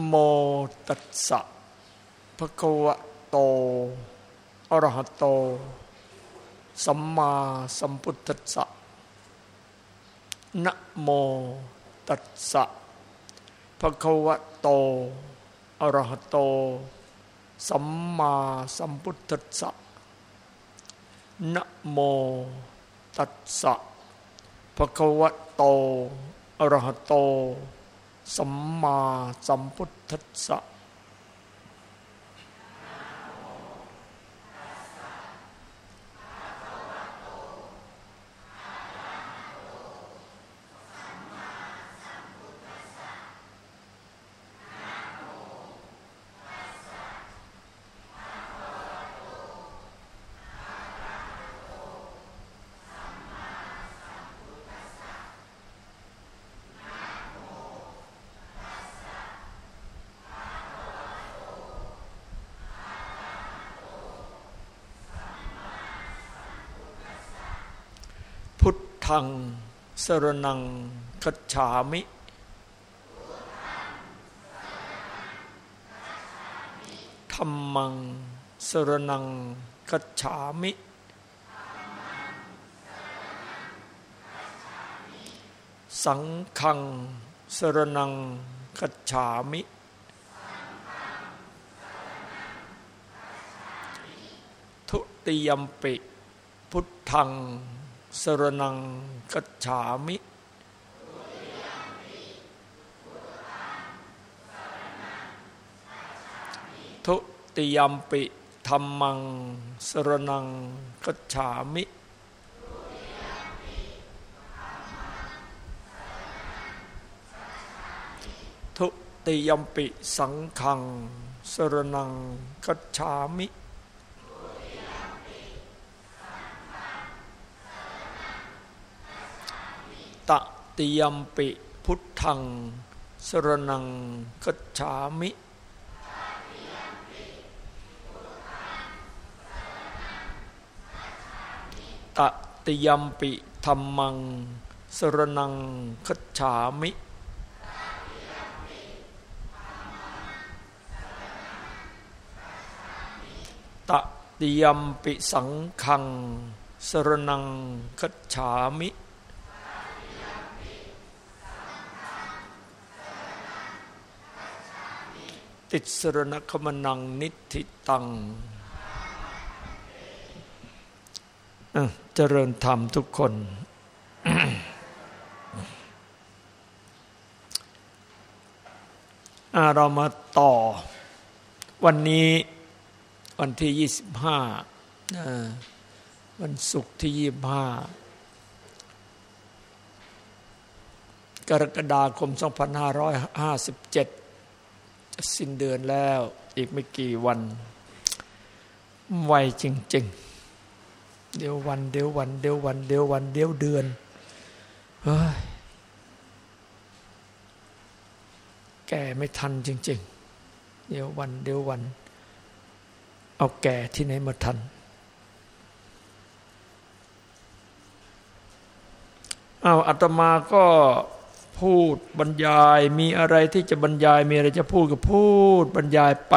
โมตัสสะภะคะวะโตอรหะโต สัมมาสัมพุทธัสสะนะโมตัสสะภะคะวะโตอรหะโต สัมมาสัมพุทธัสสะนะโมตัสสะภะคะวะโตอรหะโต สัมมาสัมพุทธัสสะพุ ทังสรนังคัจฉามิ ธรรมังสรนังคัจฉามิ สังฆังสรนังคัจฉามิ ทุติยมปิ พุทธัง สรนังกัจฉามิทุติยมปิธรรมัง สรนังกัจฉามิทุติยมปิสังขัง สรนังกัจฉามิ ติยมปิพุทธัง สรนังกัจฉามิ ตติยมปิธรรมัง สรนังกัจฉามิตติยมปิสังขัง สรนังกัจฉามิ ติสรณคมนังนิธิตังเจริญธรรมทุกคน เรามาต่อ วันนี้วันที่ 25นะวันศุกร์ที่ 25 กรกฎาคม 2557 สิ้นเดือนแล้ว อีกไม่กี่วัน ไวจริง ๆ เดี๋ยววัน เดี๋ยววัน เดี๋ยววัน เดี๋ยววัน เดี๋ยวเดือนเฮ้ยแก่ไม่ทันจริง ๆ เดี๋ยววัน เดี๋ยววัน เอาแก่ที่ไหนมาทันเอาอาตมาก็ พูดบรรยายมีอะไรที่จะบรรยายมีอะไรจะพูดก็พูดบรรยายไป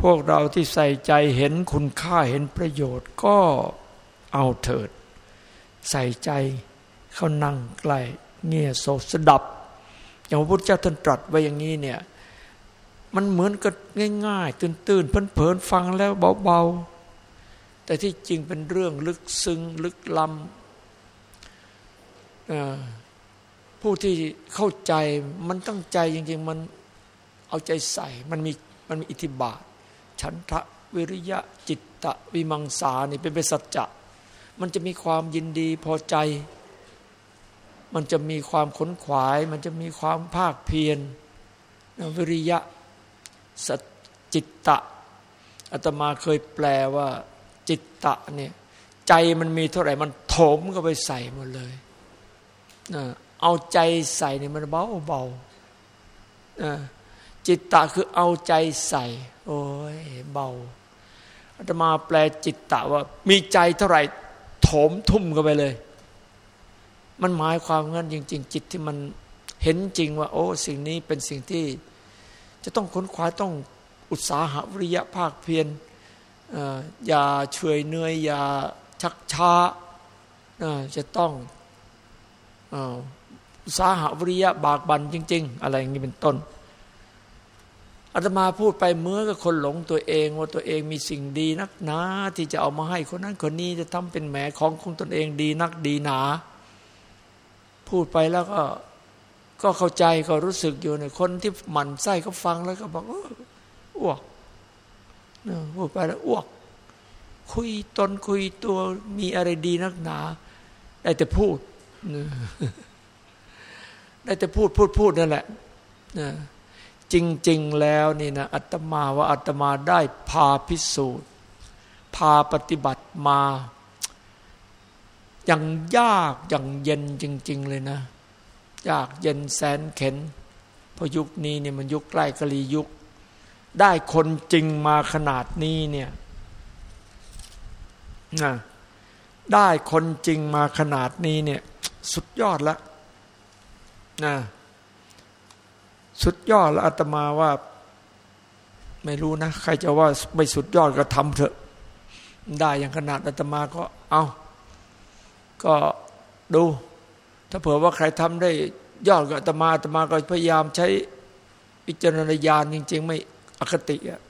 พวกเราที่ใส่ใจเห็นคุณค่าเห็นประโยชน์ก็เอาเถิด ใส่ใจเขานั่งใกล้เงี่ยโสสดับ อย่างพระพุทธเจ้าท่านตรัสไว้อย่างนี้เนี่ยมันเหมือนกับง่ายๆ ตื่นๆเพลินๆฟังแล้วเบาๆ แต่ที่จริงเป็นเรื่องลึกซึ้งลึกล้ำ ผู้ที่เข้าใจมันตั้งใจจริงๆ มันเอาใจใส่ มันมีมันมีอิทธิบาท ฉันทะวิริยะจิตตะวิมังสานี่เป็นเปสัจจะ มันจะมีความยินดีพอใจ มันจะมีความขนขวาย มันจะมีความภาคเพียรวิริยะสจิตตะอาตมาเคยแปลว่าจิตตะเนี่ยใจมันมีเท่าไหร่มันโถมก็ไปใส่หมดเลยนะ เอาใจใส่เนี่ยมันเบาเบาจิตตะคือเอาใจใส่ โอ้ยเบาอาตมาแปลจิตตะว่า มีใจเท่าไหร่โถมทุ่มกันไปเลย มันหมายความงั้นจริง ๆ จิตที่มันเห็นจริงว่า โอ้ สิ่งนี้เป็นสิ่งที่ จะต้องค้นคว้าต้องอุตสาหะวิริยะภาคเพียรอย่าเฉยเนื่อยอย่าชักช้าจะต้องอ สาหะวิริยะบากบันจริง ๆ อะไรอย่างนี้เป็นต้นอาตมาพูดไปเมื่อกับคนหลงตัวเองว่าตัวเองมีสิ่งดีนักหนาที่จะเอามาให้คนนั้นคนนี้จะทำเป็นแหมของของตนเองดีนักดีหนา พูดไปแล้วก็ก็เข้าใจก็รู้สึกอยู่ในคนที่หมั่นไส้เขาฟังแล้วก็บอกอ้วกพูดไปแล้วอ้วก คุยตนคุยตัวมีอะไรดีนักหนาได้แต่พูด ได้แต่พูดพูดพูดนั่นแหละจริง ๆ แล้วนี่นะอัตมาว่าอัตมาได้พาพิสูจน์ พาปฏิบัติมาอย่างยากอย่างเย็นจริง ๆ เลยนะยากเย็นแสนเข็นพอยุคนี้เนี่ยมันยุคใกล้กลียุค ได้คนจริงมาขนาดนี้เนี่ยนะได้คนจริงมาขนาดนี้เนี่ย สุดยอดแล้ว นะสุดยอดแล้วอาตมาว่า ไม่รู้นะ ใครจะว่าไม่สุดยอดก็ทำเถอะ ได้อย่างขนาดอาตมาก็เอาก็ดู ถ้าเผื่อว่าใครทำได้ยอดกับอาตมาอาตมาก็พยายามใช้วิจารณญาณจริง ๆ ไม่อคติอะ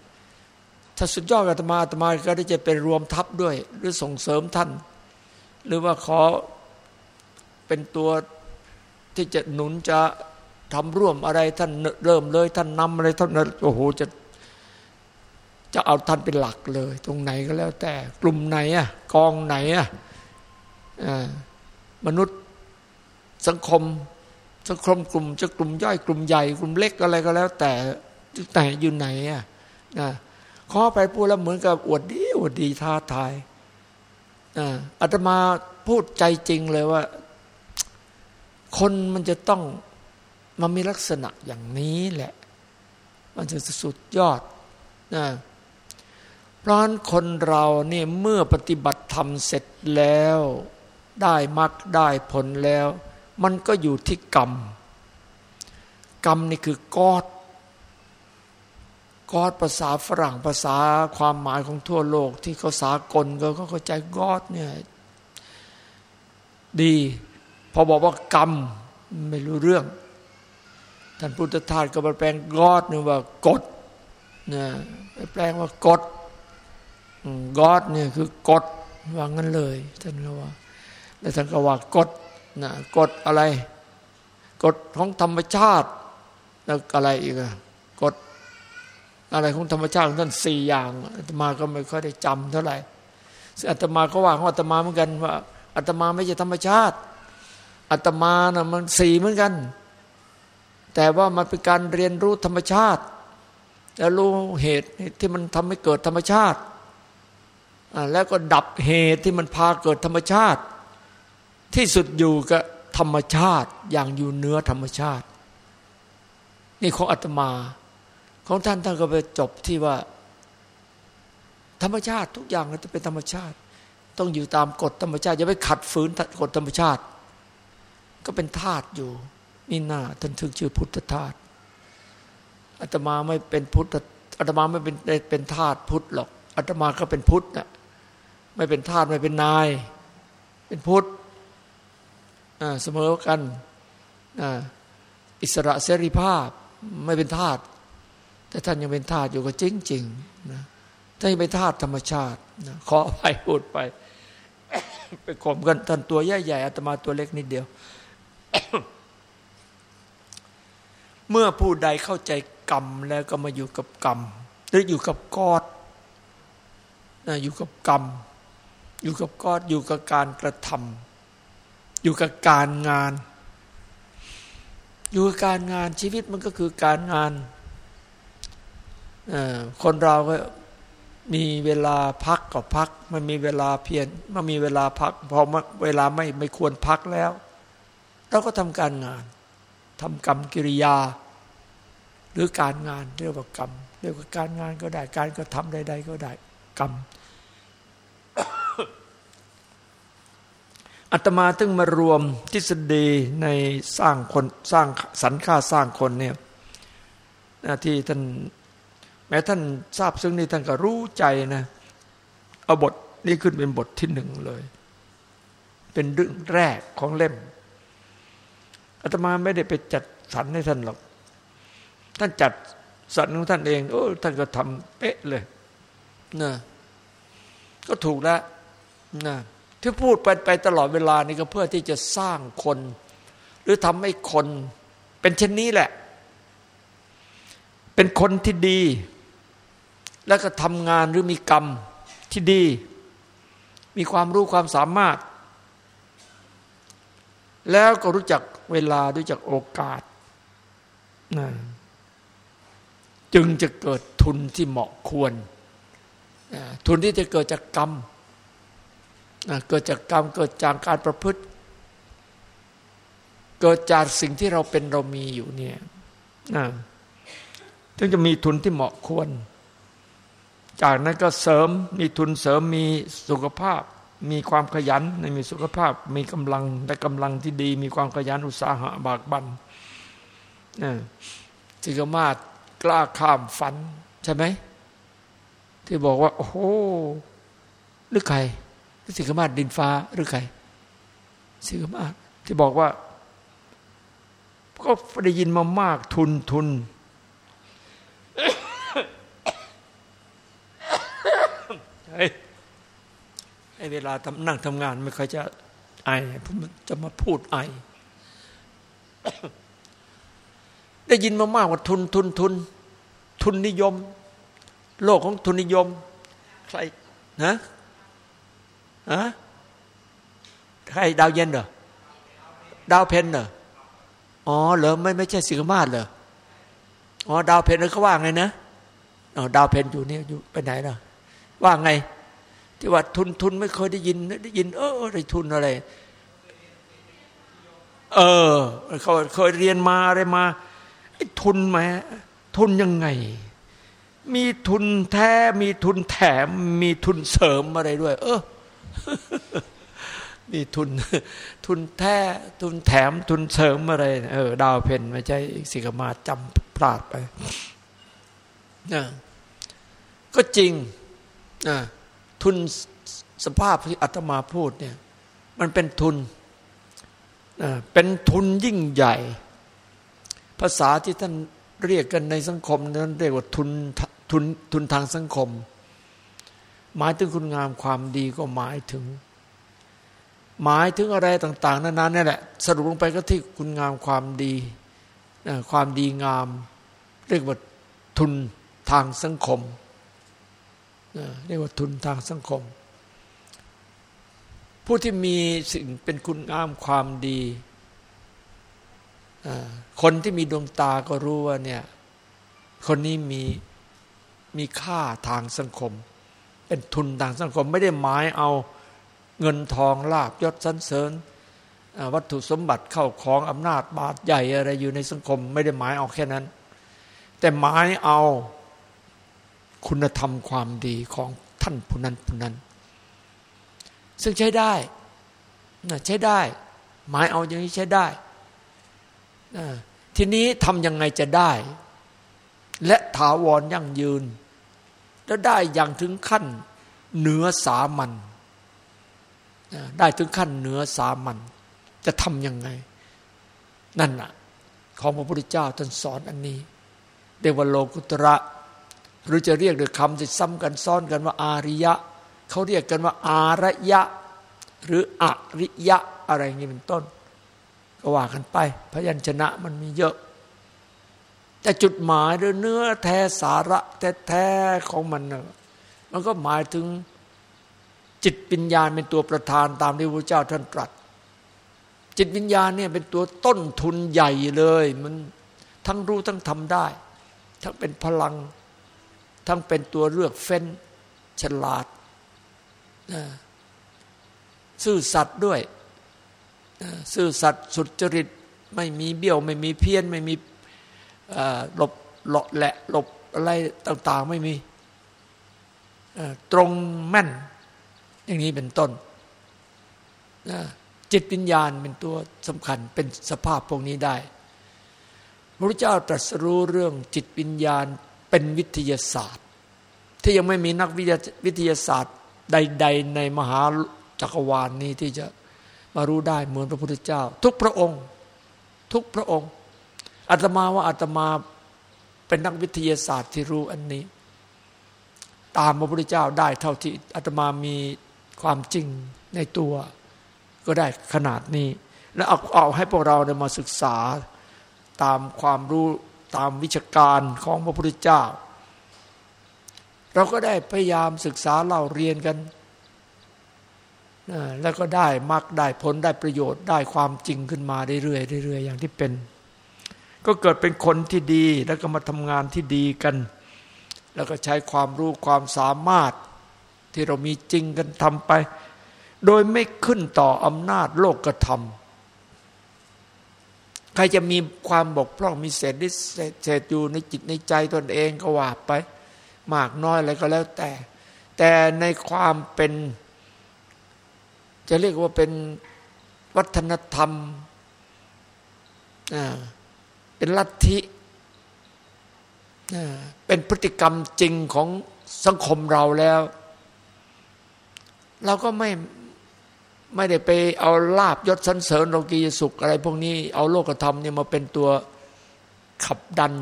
ถ้าสุดยอดอาตมาอาตมาก็ได้จะเป็นรวมทัพด้วย หรือส่งเสริมท่าน หรือว่าขอเป็นตัว ที่จะหนุนจะทำร่วมอะไรท่านเริ่มเลย ท่านนำอะไรท่านโอ้โหจะจะเอาท่านเป็นหลักเลย ตรงไหนก็แล้ว แต่กลุ่มไหนอะกองไหนอะมนุษย์สังคม สังคมกลุ่ม จะกลุ่มย่อยกลุ่มใหญ่กลุ่มเล็กอะไรก็แล้ว แต่แต่อยู่ไหนอะนะขอไปพูดแล้วเหมือนกับอวดดีอวดดีท้าทายอาตมาพูดใจจริงเลยว่า คนมันจะต้องมันมีลักษณะอย่างนี้แหละ มันจะสุดยอดนะเพราะนั้นคนเราเนี่ยเมื่อปฏิบัติธรรมเสร็จแล้ว ได้มรรคได้ผลแล้ว มันก็อยู่ที่กรรม กรรมนี่คือกอดกอดภาษาฝรั่งภาษาความหมายของทั่วโลกที่เขาสากลก็เข้าใจกอดเนี่ยดี พอบอกว่ากรรมไม่รู้เรื่อง ท่านพุทธทาสก็มาแปลงกอดนี่ว่ากดนะแปลงว่ากดกอดเนี่ยคือกดว่างั้นเลย ท่านก็ว่า แล้วท่านก็ว่ากดนะกดอะไรกดของธรรมชาติ แล้วอะไรอีกอะกดอะไรของธรรมชาติของท่านสี่อย่างอาตมาก็ไม่ค่อยได้จำเท่าไหร่อาตมาก็ว่าของอาตมาเหมือนกันว่าอาตมาไม่ใช่ธรรมชาติ อาตมานะมันสี่เหมือนกัน แต่ว่ามันเป็นการเรียนรู้ธรรมชาติ แล้วรู้เหตุที่มันทำให้เกิดธรรมชาติแล้วก็ดับเหตุที่มันพาเกิดธรรมชาติ ที่สุดอยู่กับธรรมชาติอย่างอยู่เนื้อธรรมชาติ นี่ของอาตมา ของท่านท่านก็ไปจบที่ว่า ธรรมชาติทุกอย่างจะเป็นธรรมชาติ ต้องอยู่ตามกฎธรรมชาติอย่าไปขัดฝืนกฎธรรมชาติ ก็เป็นธาตุอยู่ นี่นาท่านถึงชื่อพุทธทาสอาตมาไม่เป็นพุทธอาตมาไม่เป็นเป็นทาสพุทธหรอกอาตมาก็เป็นพุทธนะไม่เป็นทาสไม่เป็นนาย เป็นพุทธเสมอกันอิสระเสรีภาพไม่เป็นทาสแต่ท่านยังเป็นทาสอยู่ก็จริงจริงนะท่านยังเป็นทาสธรรมชาตินะขอไปพูดไป ไปข่มกันท่านตัวใหญ่ๆอาตมาตัวเล็กนิดเดียว เมื่อผู้ใดเข้าใจกรรมแล้วก็มาอยู่กับกรรมหรืออยู่กับกอดนะอยู่กับกรรม อยู่กับกอดอยู่กับการกระทำอยู่กับการงาน อยู่กับการงานชีวิตมันก็คือการงานคนเราก็มีเวลาพักก็พัก มันมีเวลาเพียรมันมีเวลาพักพอเวลาไม่ไม่ควรพักแล้ว เราก็ทำการงานทำกรรมกิริยา หรือการงานเรียกว่ากรรมเรียกว่าการงานก็ได้ การกระทำใด ๆ ก็ได้กรรมอาตมาตึงมารวมทฤษฎีในสร้างคนสร้างสรรค่าสร้างคนเนี่ยนะที่ท่านแม้ท่านทราบซึ่งนี่ท่านก็รู้ใจนะ เอาบทนี้ขึ้นเป็นบทที่หนึ่งเลย เป็นเรื่องแรกของเล่ม อาตมาไม่ได้ไปจัดสรรให้ท่านหรอก ท่านจัดสรรของท่านเอง โอ้ท่านก็ทำเป๊ะเลยนะก็ถูกแล้วนะที่พูดไปไปตลอดเวลานี่ก็เพื่อที่จะสร้างคน หรือทำให้คนเป็นเช่นนี้แหละ เป็นคนที่ดี แล้วก็ทำงานหรือมีกรรมที่ดี มีความรู้ความสามารถ แล้วก็รู้จักเวลารู้จักโอกาสนะจึงจะเกิดทุนที่เหมาะควร ทุนที่จะเกิดจากกรรม เกิดจากกรรมเกิดจากการประพฤติ เกิดจากสิ่งที่เราเป็นเรามีอยู่เนี่ยถึงจะมีทุนที่เหมาะควร จากนั้นก็เสริมมีทุนเสริมมีสุขภาพ มีความขยันมีสุขภาพ มีกำลังและกำลังที่ดี มีความขยันอุตสาหะบากบันจึงสามารถกล้าข้ามฝัน ใช่ไหม ที่บอกว่า โอ้โหหรือใครสิกมาศดินฟ้าหรือใครสิกมาศที่บอกว่า ก็ได้ยินมามากทุนทุนเฮ้ ไอ้เวลาทำนั่งทำงานไม่ค่อยจะไอผมจะมาพูดไอ ได้ยินมามากว่าทุนทุนทุน ทุนนิยม โลกของทุนนิยม ใครนะฮะใครดาวเย็นเหรอดาวเพนเหรออ๋อเหรอไม่ไม่ใช่สิงมาศเหรออ๋อดาวเพนเขาว่าไงนะอ๋อดาวเพนอยู่นี่อยู่ไปไหนล่ะว่าไง ที่ว่าทุนทุนไม่เคยได้ยินได้ยิน เออได้ทุนอะไร เออเขาเคยเรียนมาอะไรมาไอ้ทุนไหมทุนยังไง มีทุนแท้ มีทุนแถม มีทุนเสริมอะไรด้วย เออมีทุน ทุนแท้ ทุนแถม ทุนเสริมอะไร เออ ดาวเพนไม่ใช่สิกมาจำพลาดไปนะก็จริงนะ ทุนสภาพที่อาตมาพูดเนี่ย มันเป็นทุนเป็นทุนยิ่งใหญ่ ภาษาที่ท่านเรียกกันในสังคมนั้นเรียกว่าทุนทุนทุนทางสังคม หมายถึงคุณงามความดีก็หมายถึง หมายถึงอะไรต่าง ๆนั้นนี่แหละ สรุปลงไปก็ที่คุณงามความดีความดีงาม เรียกว่าทุนทางสังคม เรียกว่าทุนทางสังคม ผู้ที่มีสิ่งเป็นคุณงามความดี คนที่มีดวงตาก็รู้ว่าเนี่ยคนนี้มีมีค่าทางสังคม เป็นทุนทางสังคมไม่ได้หมายเอาเงินทองลาบยศสันเสริญ วัตถุสมบัติเข้าของอำนาจบาดใหญ่อะไรอยู่ในสังคม ไม่ได้หมายเอาแค่นั้น แต่หมายเอา คุณธรรมความดีของท่านผู้นั้นผู้นั้น ซึ่งใช้ได้ใช้ได้ หมายเอาอย่างนี้ใช้ได้ ทีนี้ทำยังไงจะได้ และถาวรยั่งยืน แล้วได้อย่างถึงขั้นเหนือสามัญได้ถึงขั้นเหนือสามัญจะทำยังไง นั่นน่ะ ของพระพุทธเจ้าท่านสอนอันนี้ เดวโลกุตระ หรือจะเรียกด้วยคำที่ซ้ำกันซ้อนกันว่าอาริยะเขาเรียกกันว่าอารยะ หรืออริยะอะไรอย่างนี้เป็นต้น ก็ว่ากันไป พยัญชนะมันมีเยอะ แต่จุดหมายหรือเนื้อแท้สาระแท้ๆของมันมันก็หมายถึงจิตวิญญาณเป็นตัวประธานตามที่พระเจ้าท่านตรัส จิตวิญญาณเนี่ยเป็นตัวต้นทุนใหญ่เลย มันทั้งรู้ทั้งทำได้ ทั้งเป็นพลัง ทั้งเป็นตัวเลือกเฟ้นฉลาดซื่อสัตย์ด้วยซื่อสัตย์สุจริตไม่มีเบี้ยวไม่มีเพี้ยน ไม่มีหลบหลบแหละหลบอะไรต่าง ๆ ไม่มีตรงแม่น อย่างนี้เป็นต้นจิตวิญญาณเป็นตัวสำคัญเป็นสภาพพวกนี้ได้พระพุทธเจ้าตรัสรู้เรื่องจิตวิญญาณ เป็นวิทยาศาสตร์ ที่ยังไม่มีนักวิทยาศาสตร์ใด ๆ ในมหาจักรวาลนนี้ที่จะมารู้ได้เหมือนพระพุทธเจ้า ทุกพระองค์ ทุกพระองค์อาตมาว่าอาตมาเป็นนักวิทยาศาสตร์ที่รู้อันนี้ ตามพระพุทธเจ้าได้เท่าที่อาตมามีความจริงในตัว ก็ได้ขนาดนี้ แล้วเอาเอาให้พวกเราเนี่ยมาศึกษาตามความรู้ ตามวิชาการของพระพุทธเจ้า เราก็ได้พยายามศึกษาเล่าเรียนกัน แล้วก็ได้มักได้ผลได้ประโยชน์ได้ความจริงขึ้นมาเรื่อยๆเรื่อยๆอย่างที่เป็น ก็เกิดเป็นคนที่ดีแล้วก็มาทำงานที่ดีกัน แล้วก็ใช้ความรู้ความสามารถที่เรามีจริงกันทำไป โดยไม่ขึ้นต่ออำนาจโลกกระทำ ใครจะมีความบกพร่องมีเศษนิเศษอยู่ในจิตในใจตนเองก็ว่าไป มากน้อยอะไรก็แล้วแต่ แต่ในความเป็น จะเรียกว่าเป็นวัฒนธรรมเป็นลัทธิเป็นพฤติกรรมจริงของสังคมเราแล้ว เราก็ไม่ ไม่ได้ไปเอาลาบยศสันเสริญโลกียสุขอะไรพวกนี้ เอาโลกธรรมเนี่ยมาเป็นตัวขับดัน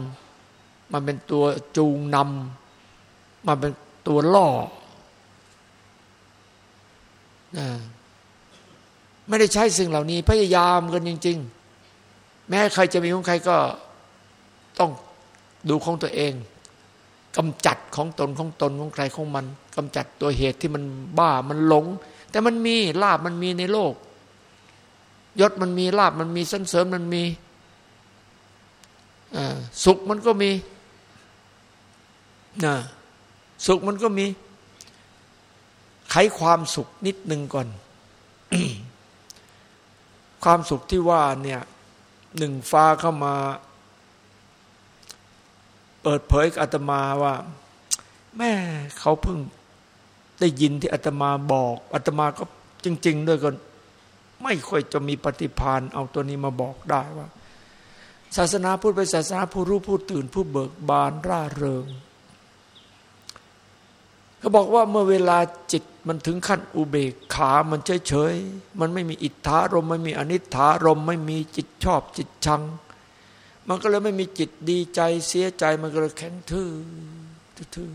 มันเป็นตัวจูงนำมาเป็นตัวล่อไม่ได้ใช้สิ่งเหล่านี้ พยายามกันจริง ๆ แม้ใครจะมีของใครก็ต้องดูของตัวเองกำจัดของตนของตนของใครของมันกำจัดตัวเหตุที่มันบ้ามันหลง แต่มันมีลาบมันมีในโลก ยศมันมีลาบมันมีสันเสริญมันมีสุขมันก็มีนะสุขมันก็มีไขความสุขนิดหนึ่งก่อน ความสุขที่ว่าเนี่ยหนึ่งฟ้าเข้ามา เปิดเผยกับอาตมาว่า แม่เขาเพิ่ง ได้ยินที่อาตมาบอกอาตมาก็จริง ๆ ด้วยก็ไม่ค่อยจะมีปฏิพานเอาตัวนี้มาบอกได้ว่า ศาสนาพูดเป็นศาสนาผู้รู้ผู้ตื่นผู้เบิกบานร่าเริงเขาบอกว่าเมื่อเวลาจิตมันถึงขั้นอุเบกขา มันเฉยๆมันไม่มีอิทธารม ไม่มีอนิถารม ไม่มีจิตชอบจิตชัง มันก็เลยไม่มีจิตดีใจเสียใจ มันก็เลยแข็งทื่อทื่อ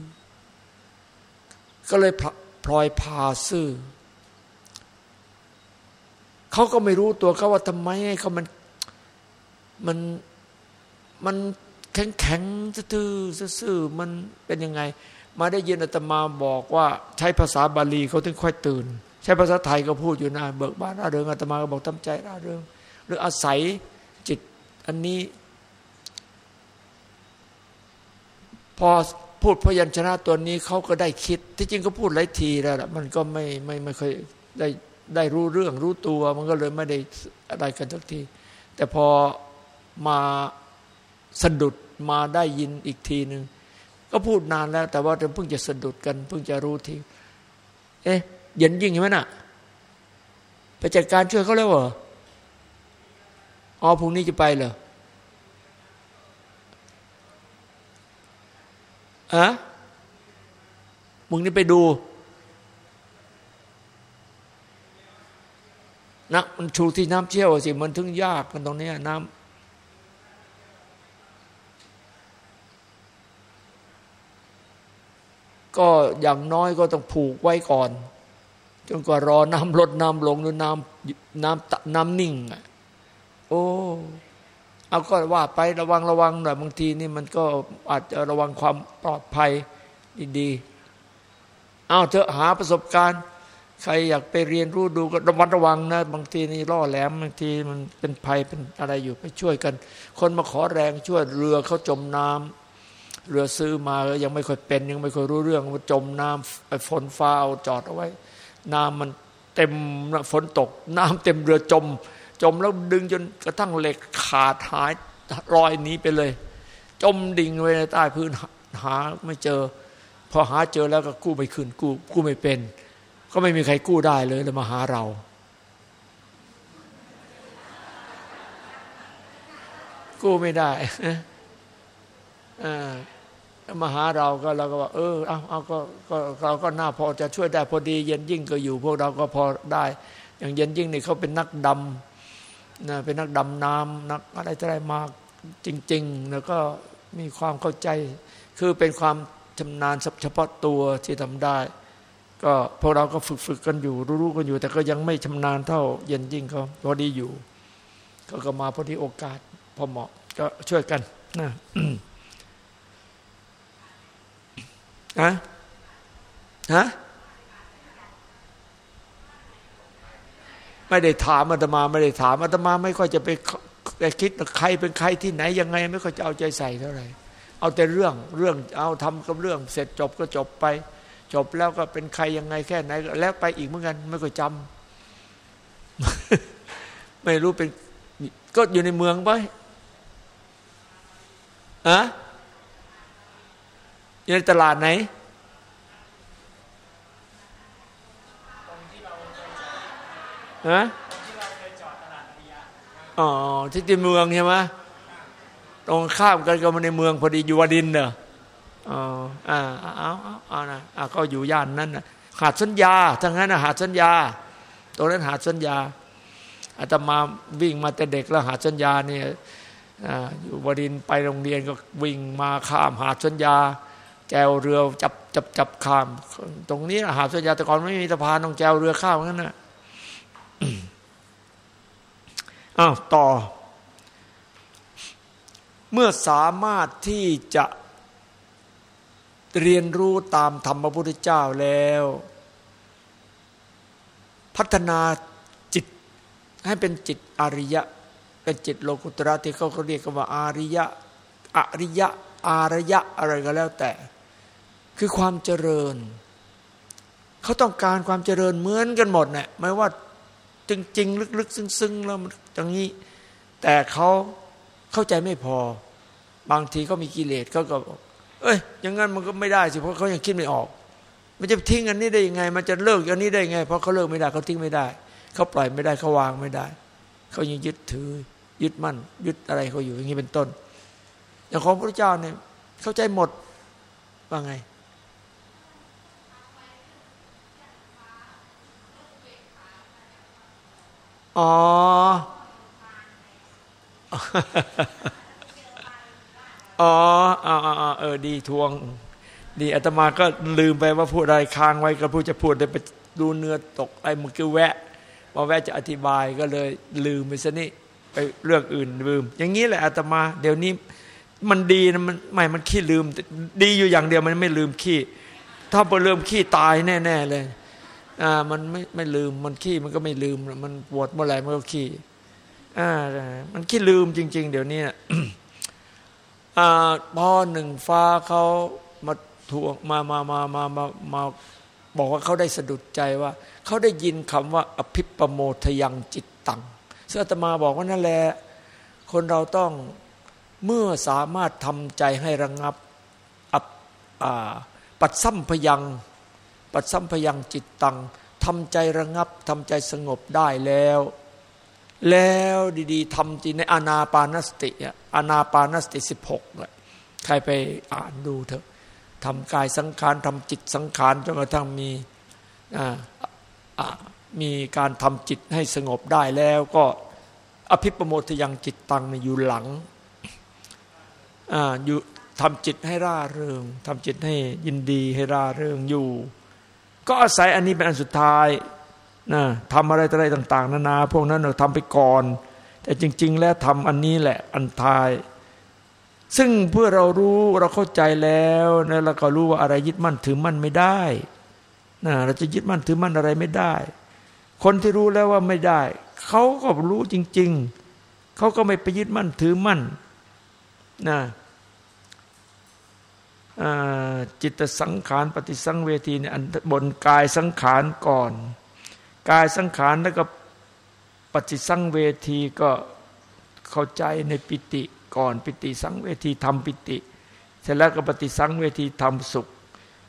ก็เลยพลอยพาซื่อเขาก็ไม่รู้ตัวเขาว่าทำไมเขามันมันมันแข็งแข็งซื่อซื่อมันเป็นยังไง มาได้ยินอาตมาบอกว่า ใช้ภาษาบาลีเขาถึงค่อยตื่น ใช้ภาษาไทยก็พูดอยู่นะเบิกบานร่าเริงอาตมาก็บอกทำใจร่าเริงหรืออาศัยจิตอันนี้ พอ พูดพยัญชนะตัวนี้เขาก็ได้คิด ที่จริงก็พูดหลายทีแล้วมันก็ไม่ไม่ไม่เคยได้ได้รู้เรื่องรู้ตัว มันก็เลยไม่ได้อะไรกันทุกที แต่พอมาสะดุดมาได้ยินอีกทีหนึ่งก็พูดนานแล้ว แต่ว่าเพิ่งจะสะดุดกัน เพิ่งจะรู้ที เอ๊ะเย็นยิ่งใช่ไหมน่ะไปจัดการช่วยเขาแล้วเหรออ๋อพรุ่งนี้จะไปเหรอ อะมึงนี่ไปดูนะมันชูที่น้ำเชี่ยวสิมันถึงยากกันตรงนี้น้ำก็อย่างน้อยก็ต้องผูกไว้ก่อน จนกว่ารอน้ำลดน้ำลงหรือน้ำน้ำน้ำนิ่ง โอ้ เอาก็ว่าไประวังระวังหน่อยบางทีนี่มันก็อาจจะระวังความปลอดภัยดีๆเอาเถอะหาประสบการณ์ใครอยากไปเรียนรู้ดูก็ระมัดระวังนะ บางทีนี่ล่อแหลมบางทีมันเป็นภัยเป็นอะไรอยู่ไปช่วยกัน คนมาขอแรงช่วยเรือเขาจมน้ำเรือซื้อมายังไม่ค่อยเป็น ยังไม่ค่อยรู้เรื่องมันจมน้ำไปฝนฟ้าเอาจอดเอาไว้ น้ำมันเต็มฝนตก น้ำเต็มเรือจม จมแล้วดึงจนกระทั่งเหล็กขาดหายรอยนี้ไปเลย จมดิ่งไว้ในใต้พื้นหาไม่เจอ พอหาเจอแล้วก็กู้ไม่ขึ้นกู้กู้ไม่เป็น ก็ไม่มีใครกู้ได้เลยเลยมาหาเรา กู้ไม่ได้มาหาเราก็เราก็ว่าเออเอาเอาก็ก็เราก็น่าพอจะช่วยได้พอดี เย็นยิ่งก็อยู่ พวกเราก็พอได้ อย่างเย็นยิ่งนี่เขาเป็นนักดำ นะเป็นนักดำน้ำนักอะไรอะไรมาจริงๆแล้วก็มีความเข้าใจ คือเป็นความชำนาญเฉพาะตัวที่ทำได้ ก็พวกเราก็ฝึกฝึกกันอยู่ รู้ๆกันอยู่ แต่ก็ยังไม่ชำนาญเท่าเย็นยิ่งเขาพอดีอยู่ก็ก็มาพอดีโอกาสพอเหมาะก็ช่วยกันนะฮะฮะ ไม่ได้ถามอาตมาไม่ได้ถามอาตมาไม่ค่อยจะไปคิดใครเป็นใครที่ไหนยังไง ไม่ค่อยจะเอาใจใส่เท่าไหร่เอาแต่เรื่องเรื่องเอาทำกับเรื่องเสร็จจบก็จบไป จบแล้วก็เป็นใครยังไงแค่ไหน แล้วไปอีกเหมือนกัน ไม่ค่อยจำไม่รู้เป็น ก็อยู่ในเมืองไปอะอยู่ในตลาดไหน ฮะอ๋อที่ที่เมืองใช่ไหมตรงข้ามกันกับในเมืองพอดีอยู่วดินเนอะอ๋ออ่าเอาเอาเอานะอ่าก็อยู่ย่านนั้นนะหาดสัญญาทั้งนั้นนะหาดสัญญาตรงนั้นหาดสัญญาอาตมาวิ่งมาแต่เด็กแล้วหาดสัญญาเนี่ยอยู่วดินไปโรงเรียนก็วิ่งมาข้ามหาดสัญญา แจวเรือจับจับจับข้าม ตรงนี้หาดสัญญาแต่ก่อนไม่มีสะพานต้องแจวเรือข้ามนั่นนะ อ้าวต่อ เมื่อสามารถที่จะเรียนรู้ตามธรรมพระพุทธเจ้าแล้ว พัฒนาจิตให้เป็นจิตอริยะ เป็นจิตโลกุตระที่เขาเรียกกันว่าอาริยะอริยะ อารยะอะไรก็แล้วแต่ คือความเจริญ เขาต้องการความเจริญเหมือนกันหมดเนี่ยไม่ว่า จริงๆลึกๆซึ้งๆแล้วอย่างนี้ แต่เขาเข้าใจไม่พอ บางทีเขามีกิเลสเขาก็บอกเอ้ยอย่างนั้นมันก็ไม่ได้สิเพราะเขายังคิดไม่ออก มันจะทิ้งอันนี้ได้ยังไง มันจะเลิกอันนี้ได้ยังไง เพราะเขาเลิกไม่ได้เขาทิ้งไม่ได้เขาปล่อยไม่ได้เขาวางไม่ได้เขายังยึดถือ ยึดมั่น ยึดอะไรเขาอยู่อย่างนี้เป็นต้นอย่างของพระเจ้าเนี่ยเข้าใจหมดว่าไง อ๋อ อ๋ออ๋อเออ ดีทวง ดีอาตมาก็ลืมไปว่าพูดอะไรค้างไว้ก็พูดจะพูดได้ไปดูเนื้อตกไอ้มันคือแวะพอแวะจะอธิบายก็เลยลืมไปซะนี่ไปเรื่องอื่นลืม อย่างนี้แหละอาตมา เดี๋ยวนี้ มันดีนะมันไม่มันขี้ลืม ดีอยู่อย่างเดียวมันไม่ลืมขี้ ถ้าพอเริ่มขี้ตายแน่ ๆ เลย อ่า มันไม่ไม่ลืม มันขี้มันก็ไม่ลืม มันปวดเมื่อไหร่มันก็ขี้อ่า มันขี้ลืมจริง ๆ เดี๋ยวนี้อ่าพ่อหนึ่งฟ้าเขามาทวงมามามามามามาบอกว่าเขาได้สะดุดใจว่า เขาได้ยินคำว่า อภิปโมทยังจิตตังเสื้อตมาบอกว่านั่นแหละคนเราต้องเมื่อสามารถทำใจให้ระงงับปัดซ้ำพยัง ปัดซ้ำพยังจิตตังทำใจระงับทำใจสงบได้แล้ว แล้วดีๆทำจริงในอนาปานสติอานาปานสติสิบหกเลยใครไปอ่านดูเถอะทำกายสังขารทำจิตสังขารจนกระทั่งมีมีการทำจิตให้สงบได้แล้วก็อภิปโมทยังจิตตังอยู่หลังอยู่ทำจิตให้ร่าเริงทำจิตให้ยินดีให้ร่าเริงอยู่ ก็อาศัยอันนี้เป็นอันสุดท้ายนะทำอะไรอะไรต่าง ๆ นานา พวกนั้นเราทำไปก่อน แต่จริง ๆ แล้วทำอันนี้แหละอันท้าย ซึ่งเพื่อเรารู้เราเข้าใจแล้วนะเราก็รู้ว่าอะไรยึดมั่นถือมั่นไม่ได้นะเราจะยึดมั่นถือมั่นอะไรไม่ได้ คนที่รู้แล้วว่าไม่ได้เขาก็รู้จริง ๆเขาก็ไม่ไปยึดมั่นถือมั่นนะ จิตสังขารปฏิสังเวทีเนี่ยบนกายสังขารก่อน กายสังขารแล้วก็ปฏิสังเวทีก็เข้าใจในปิติก่อน ปิติสังเวทีทำปิติ เสร็จแล้วก็ปฏิสังเวทีทำสุข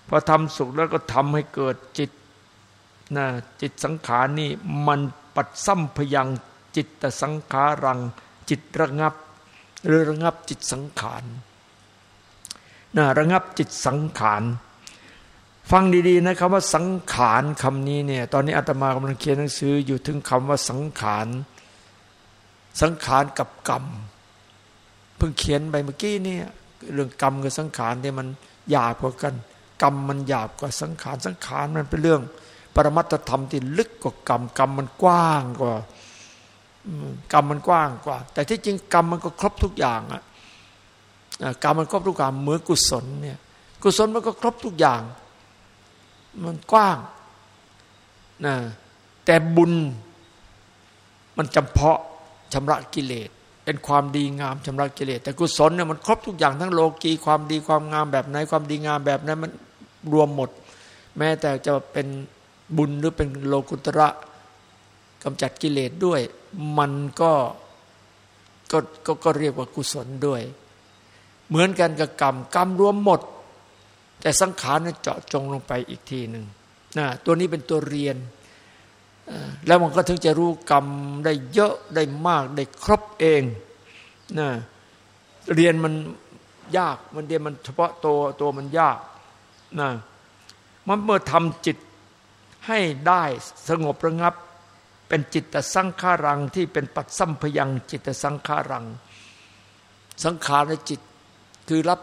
พอทำสุขแล้วก็ทำให้เกิดจิตนะจิตสังขารนี่มันปัดซ้ำพยังจิตตสังขารัง จิตระงับหรือระงับจิตสังขาร นะระงับจิตสังขาร ฟังดีๆนะครับว่าสังขารคำนี้เนี่ย ตอนนี้อาตมากำลังเขียนหนังสืออยู่ถึงคำว่าสังขาร สังขารกับกรรม เพิ่งเขียนไปเมื่อกี้เนี่ยเรื่องกรรมกับสังขารเนี่ยมันหยาบกว่ากัน กรรมมันหยาบกว่าสังขาร สังขารมันเป็นเรื่อง ปรมัตธรรมที่ลึกกว่ากรรม กรรมมันกว้างกว่ากรรมมันกว้างกว่า แต่ที่จริงกรรมมันก็ครบทุกอย่างอะ กรรมมันครบทุกอย่างเหมือนกุศลเนี่ย กุศลมันก็ครบทุกอย่าง มันกว้างนะแต่บุญมันจำเพาะชำระกิเลสเป็นความดีงามชำระกิเลสแต่กุศลเนี่ยมันครบทุกอย่างทั้งโลกีความดีความงามแบบไหนความดีงามแบบนั้นมันรวมหมด แม้แต่จะเป็นบุญหรือเป็นโลกุตระกำจัดกิเลสด้วย มันก็ก็ก็ก็เรียกว่ากุศลด้วย เหมือนกันกับกรรม กรรมรวมหมด แต่สังขารเนี่ยเจาะจงลงไปอีกทีหนึ่งนะตัวนี้เป็นตัวเรียน แล้วมันก็ถึงจะรู้กรรมได้เยอะได้มากได้ครบเองนะเรียนมันยากมันเรียนมันเฉพาะตัวตัวมันยากนะมันเมื่อทำจิตให้ได้สงบระงับ เป็นจิตสังขารังที่เป็นปัจสัมพยังจิตสังขารัง สังขารในจิต คือรับ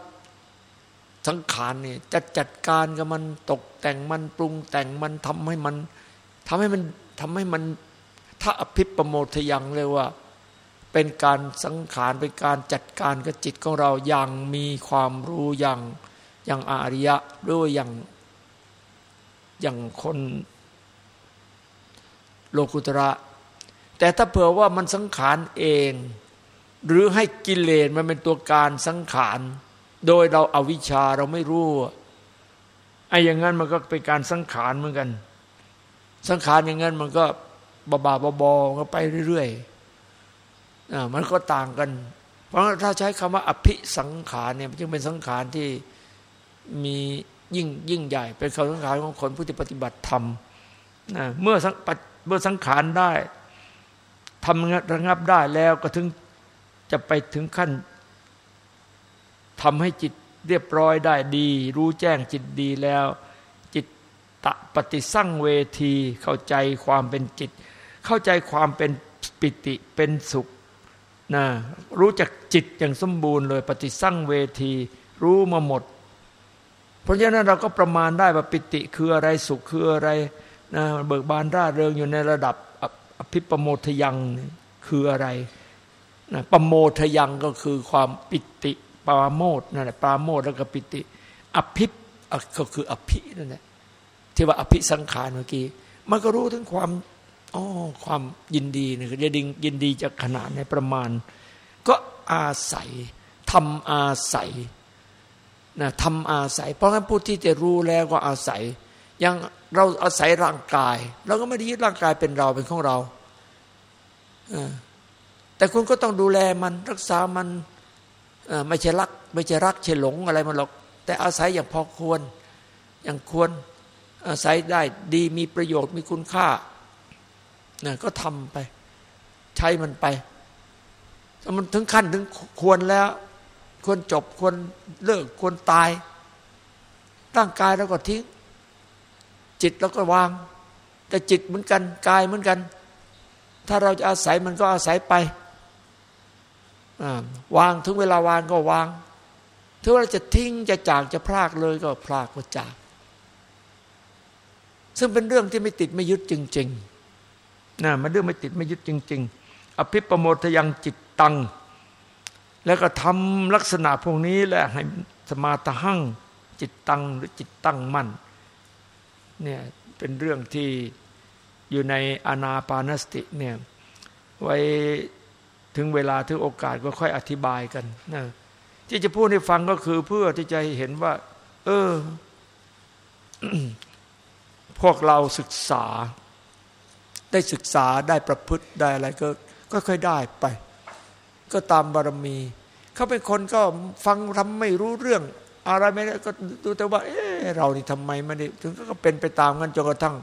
สังขารเนี่ยจะจัดการกับมันตกแต่งมันปรุงแต่งมันทำให้มันทำให้มันทำให้มันถ้าอภิปโมทยังเลยว่า เป็นการสังขารเป็นการจัดการกับจิตของเราอย่างมีความรู้อย่างอย่างอาริยะหรืออย่างอย่างคนโลกุตระ แต่ถ้าเผื่อว่ามันสังขารเอง หรือให้กิเลสมันเป็นตัวการสังขาร โดยเราเอาวิชาเราไม่รู้ไอ้อย่างนั้นมันก็เป็นการสังขารเหมือนกัน สังขารอย่างนั้นมันก็บาบาบอบอก็ไปเรื่อยๆอมันก็ต่างกัน เพราะถ้าใช้คำว่าอภิสังขารเนี่ยจึงเป็นสังขารที่มียิ่งยิ่งใหญ่ เป็นคำสังขารของคนผู้ที่ปฏิบัติธรรมนะเมื่อเมื่อสังขารได้ทำระงับได้แล้วก็ถึง จะไปถึงขั้นทำให้จิตเรียบร้อยได้ดี รู้แจ้งจิตดีแล้ว จิตะปฏิสั่งเวที เข้าใจความเป็นจิต เข้าใจความเป็นปิติเป็นสุขนะรู้จักจิตอย่างสมบูรณ์เลยปฏิสั่งเวที รู้มาหมด เพราะฉะนั้นเราก็ประมาณได้ว่าปิติคืออะไรสุขคืออะไรนะเบิกบานร่าเริงอยู่ในระดับอภิปโมทยังคืออะไร นะปโมทยังก็คือความปิติปาโมทนั่นแหละปาโมทแล้วก็ปิติ อภิปก็คืออภินั่นแหละที่ว่าอภิสังขารเมื่อกี้มันก็รู้ถึงความอ๋อความยินดีนะคือยินยินดีจะขนาดในประมาณ ก็อาศัยทำอาศัยนะทำอาศัย เพราะงั้นผู้ที่จะรู้แล้วก็อาศัยยังเราอาศัยร่างกายเราก็ไม่ได้ยึดร่างกายเป็นเราเป็นของเราอ่า แต่คุณก็ต้องดูแลมันรักษามันไม่ใช่รัก ไม่ใช่รักใช่หลงอะไรมันหรอก แต่อาศัยอย่างพอควร อย่างควรอาศัยได้ดีมีประโยชน์มีคุณค่านะก็ทำไป ใช้มันไปถ้ามันถึงขั้นถึงควรแล้ว ควรจบควรเลิกควรตายร่างกายแล้วก็ทิ้ง จิตแล้วก็วาง แต่จิตเหมือนกันกายเหมือนกัน ถ้าเราจะอาศัยมันก็อาศัยไป วางถึงเวลาวางก็วาง ถึงเวลาจะทิ้งจะจากจะพลากเลยก็พลากก็จาก ซึ่งเป็นเรื่องที่ไม่ติดไม่ยึดจริงๆนะมันเรื่องไม่ติดไม่ยึดจริง ๆ อภิปโมทยังจิตตัง แล้วก็ทำลักษณะพวกนี้แหละให้สมาตหั่งจิตตังหรือจิตตั้งมั่นเนี่ยเป็นเรื่องที่อยู่ในอนาปานสติเนี่ยไว้ ถึงเวลาถึงโอกาสก็ค่อยอธิบายกันนะที่จะพูดให้ฟังก็คือเพื่อที่จะเห็นว่า เออ พวกเราศึกษา ได้ศึกษาได้ประพฤติได้อะไรก็ก็ค่อยได้ไป ก็ตามบารมี เขาเป็นคนก็ฟังทำไม่รู้เรื่อง อะไรไม่ได้ก็ดูแต่ว่า เออเรานี่ทำไมไม่ได้ถึงก็เป็นไปตามงั้นจนกระทั่ง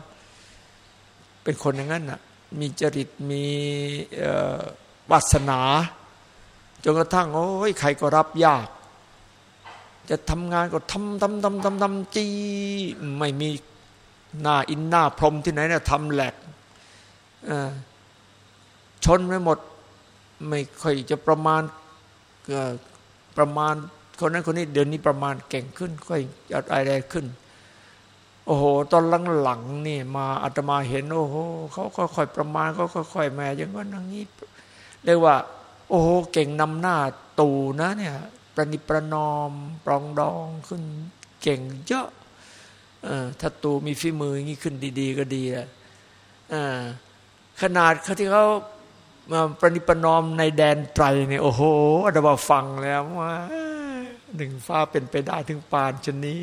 เป็นคนอย่างนั้นน่ะ มีจริตมี วาสนา จนกระทั่งโอ้ยใครก็รับยาก จะทำงานก็ทำทำทำทำทำจีไม่มีหน้าอินหน้าพรมที่ไหนเนี่ยทำแหลกชนไม่หมด ไม่ค่อยจะประมาณประมาณคนนั้นคนนี้เดือนนี้ประมาณเก่งขึ้น ค่อยอะไรขึ้น โอ้โห ตอนหลังๆนี่มาอาตมาเห็น โอ้โหเขาค่อยๆประมาณเขาค่อยๆแม่อย่างนั้นอย่างนี้ เรียกว่า โอ้โหเก่งนำหน้าตูนะเนี่ยประนิประนอมปรองดองขึ้นเก่งเยอะถ้าตูมีฝีมืออย่างนี้ขึ้นดี ๆ ก็ดีแหละขนาดเขาที่เขามาประนิประนอมในแดนไตรเนี่ยโอ้โหอาตมาฟังแล้วว่าหนึ่งฟ้าเป็นไปได้ถึงปานชนี้นี่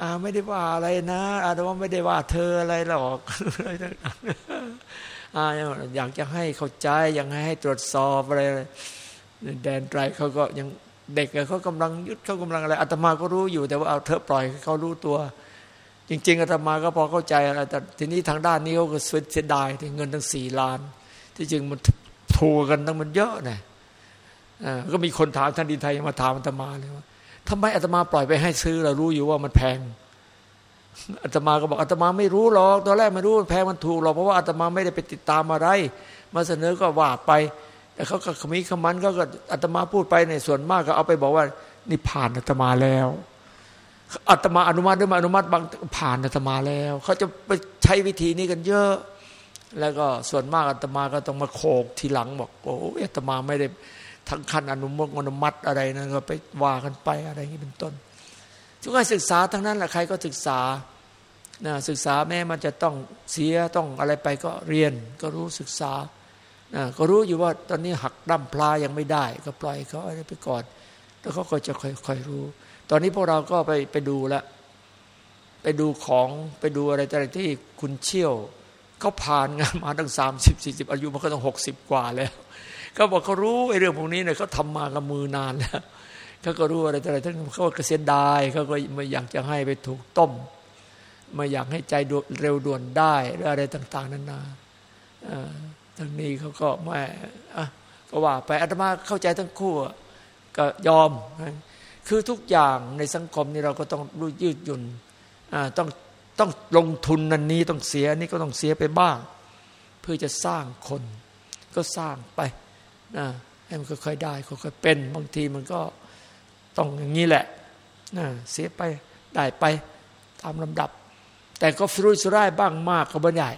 อาไม่ได้ว่าอะไรนะ อาตมาไม่ได้ว่าเธออะไรหรอกอาอยากจะให้เข้าใจอยากให้ตรวจสอบอะไรแดนไตรเขาก็ยังเด็กเขากำลังยึดเขากำลังอะไรอาตมาก็รู้อยู่แต่ว่าเอาเธอปล่อยเขารู้ตัว จริง ๆอาตมาก็พอเข้าใจอะไรแต่ทีนี้ทางด้านนี้เขาก็เสียดายที่เงินทั้งสี่ล้าน ที่จริงมันถูกกันตั้งมันเยอะนะก็มีคนถามท่านดินไทยมาถามอาตมาเลยว่า ทำไมอาตมาปล่อยไปให้ซื้อเรารู้อยู่ว่ามันแพงอาตมาก็บอกอาตมาไม่รู้หรอกตอนแรกไม่รู้แพงมันถูกหรอกเพราะว่าอาตมาไม่ได้ไปติดตามอะไร มาเสนอก็ว่าไป แต่เขาก็ขมิขมันก็อาตมาพูดไปในส่วนมากก็เอาไปบอกว่า นี่ผ่านอาตมาแล้วอาตมาอนุมัติหรือไม่อนุมัติบางผ่านอาตมาแล้ว เขาจะไปใช้วิธีนี้กันเยอะ แล้วก็ส่วนมากอาตมาก็ต้องมาโขกทีหลังบอกโอ้อาตมาไม่ได้ ทั้งขั้นอนุโมอนุมัติอะไรนะก็ไปว่ากันไปอะไรอย่างนี้เป็นต้น ทุกการศึกษาทั้งนั้นแหละใครก็ศึกษานะศึกษาแม้มันจะต้องเสียต้องอะไรไปก็เรียน ก็รู้ศึกษาก็รู้อยู่ว่าตอนนี้หักดั้มพลายังไม่ได้ ก็ปล่อยเขาอะไรไปก่อน แล้วเขาก็จะค่อยๆรู้ ตอนนี้พวกเราก็ไปไปดูละไปดูของไปดูอะไรต่างที่คุณเชี่ยวเขาผ่านงานมาตั้งสามสิบสี่สิบอายุมันก็ต้องหกสิบกว่าแล้ว เขาบอกเขารู้ไอ้เรื่องพวกนี้เนี่ยเขาทำมากับมือนานแล้วเขาก็รู้อะไรต่างๆเขาก็เสียดายเขาก็ไม่อยากจะให้ไปถูกต้ม ไม่อยากให้ใจเร็วด่วนได้หรืออะไรต่าง ๆนานาทางนี้เขาก็ไม่ก็ว่าไปอาตมาเข้าใจทั้งคู่ก็ยอม คือทุกอย่างในสังคมนี้เราก็ต้องรู้ยืดหยุ่นต้องต้องลงทุนนันนี้ต้องเสียนี่ก็ต้องเสียไปบ้าง เพื่อจะสร้างคนก็สร้างไป นะให้มันค่อยๆได้ค่อยๆเป็น บางทีมันก็ต้องอย่างนี้แหละนะเสียไปได้ไปตามลำดับ แต่ก็ฟรุยสุร่ายบ้างมากก็ไม่ได้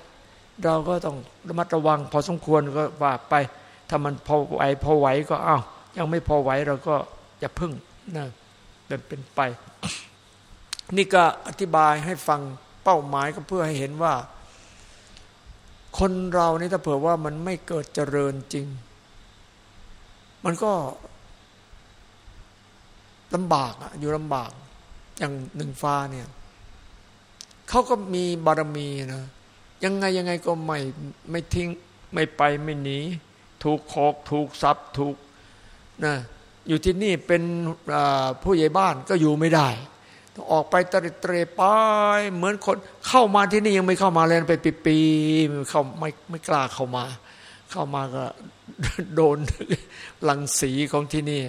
เราก็ต้องระมัดระวัง พอสมควรก็ว่าไป ถ้ามันพอไหวพอไหวก็อ้าวยังไม่พอไหวเราก็อย่าพึ่งนะเป็นเป็นไป นี่ก็อธิบายให้ฟังเป้าหมายก็เพื่อให้เห็นว่า คนเรานี่ถ้าเผื่อว่ามันไม่เกิดเจริญจริง มันก็ลำบากอะอยู่ลำบาก อย่างหนึ่งฟ้าเนี่ยเขาก็มีบารมีนะยังไงยังไงก็ไม่ไม่ทิ้งไม่ไปไม่หนี ถูกขอกถูกซับถูกนะอยู่ที่นี่เป็นผู้ใหญ่บ้านก็อยู่ไม่ได้ต้องออกไปตะเตรไปเหมือนคนเข้ามาที่นี่ยังไม่เข้ามาเลยไปปีปีเข้าไม่ไม่กล้าเข้ามา เข้ามาก็ โดนรังสีของที่นี่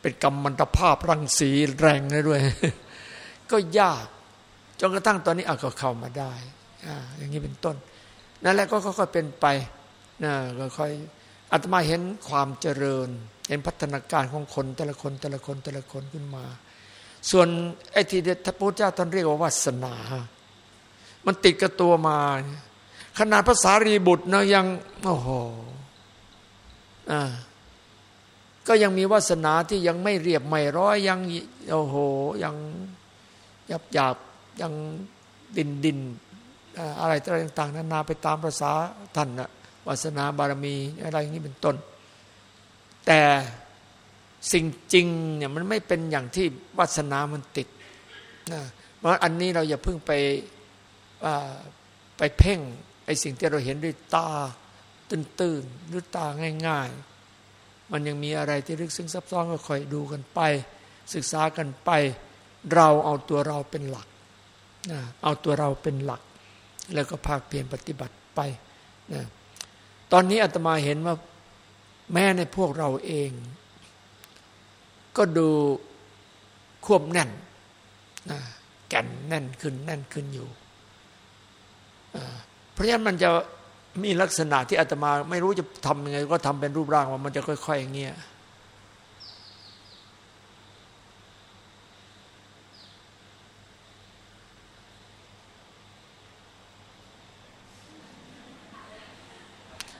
เป็นกรรมมันตภาพรังสีแรงเลยด้วย ก็ยากจนกระทั่งตอนนี้อาก็เข้ามาได้อย่างนี้เป็นต้น นั่นแหละก็ค่อยๆเป็นไปนะก็ค่อยอาตมาเห็นความเจริญ เห็นพัฒนาการของคนแต่ละคนแต่ละคนแต่ละคนขึ้นมา ส่วนไอ้ที่พระพุทธเจ้าท่านเรียกว่าวาสนา มันติดกับตัวมา ขนาดภาษารีบุตรนะยังโอ้โห ก็ยังมีวาสนาที่ยังไม่เรียบไม่ร้อยยังโอ้โหยังหยับหยาบยังดินดินอะไรต่างๆนานาไปตามภาษาท่านนะวาสนาบารมีอะไรอย่างนี้เป็นต้น แต่สิ่งจริงเนี่ยมันไม่เป็นอย่างที่วาสนามันติดนะเพราะอันนี้เราอย่าเพิ่งไปไปเพ่งไอ้สิ่งที่เราเห็นด้วยตา ตื้นๆหรือตาง่ายๆ มันยังมีอะไรที่ลึกซึ้งซับซ้อนก็ค่อยดูกันไป ศึกษากันไป เราเอาตัวเราเป็นหลักเอาตัวเราเป็นหลัก แล้วก็ภาคเพียรปฏิบัติไปนะตอนนี้อาตมาเห็นว่าแม้ในพวกเราเอง ก็ดูควบแน่นนะแก่นแน่นขึ้นแน่นขึ้นอยู่ เพราะฉะนั้นมันจะ มีลักษณะที่อาตมาไม่รู้จะทำยังไง ก็ทำเป็นรูปร่างว่ามันจะค่อยๆอย่างเงี้ย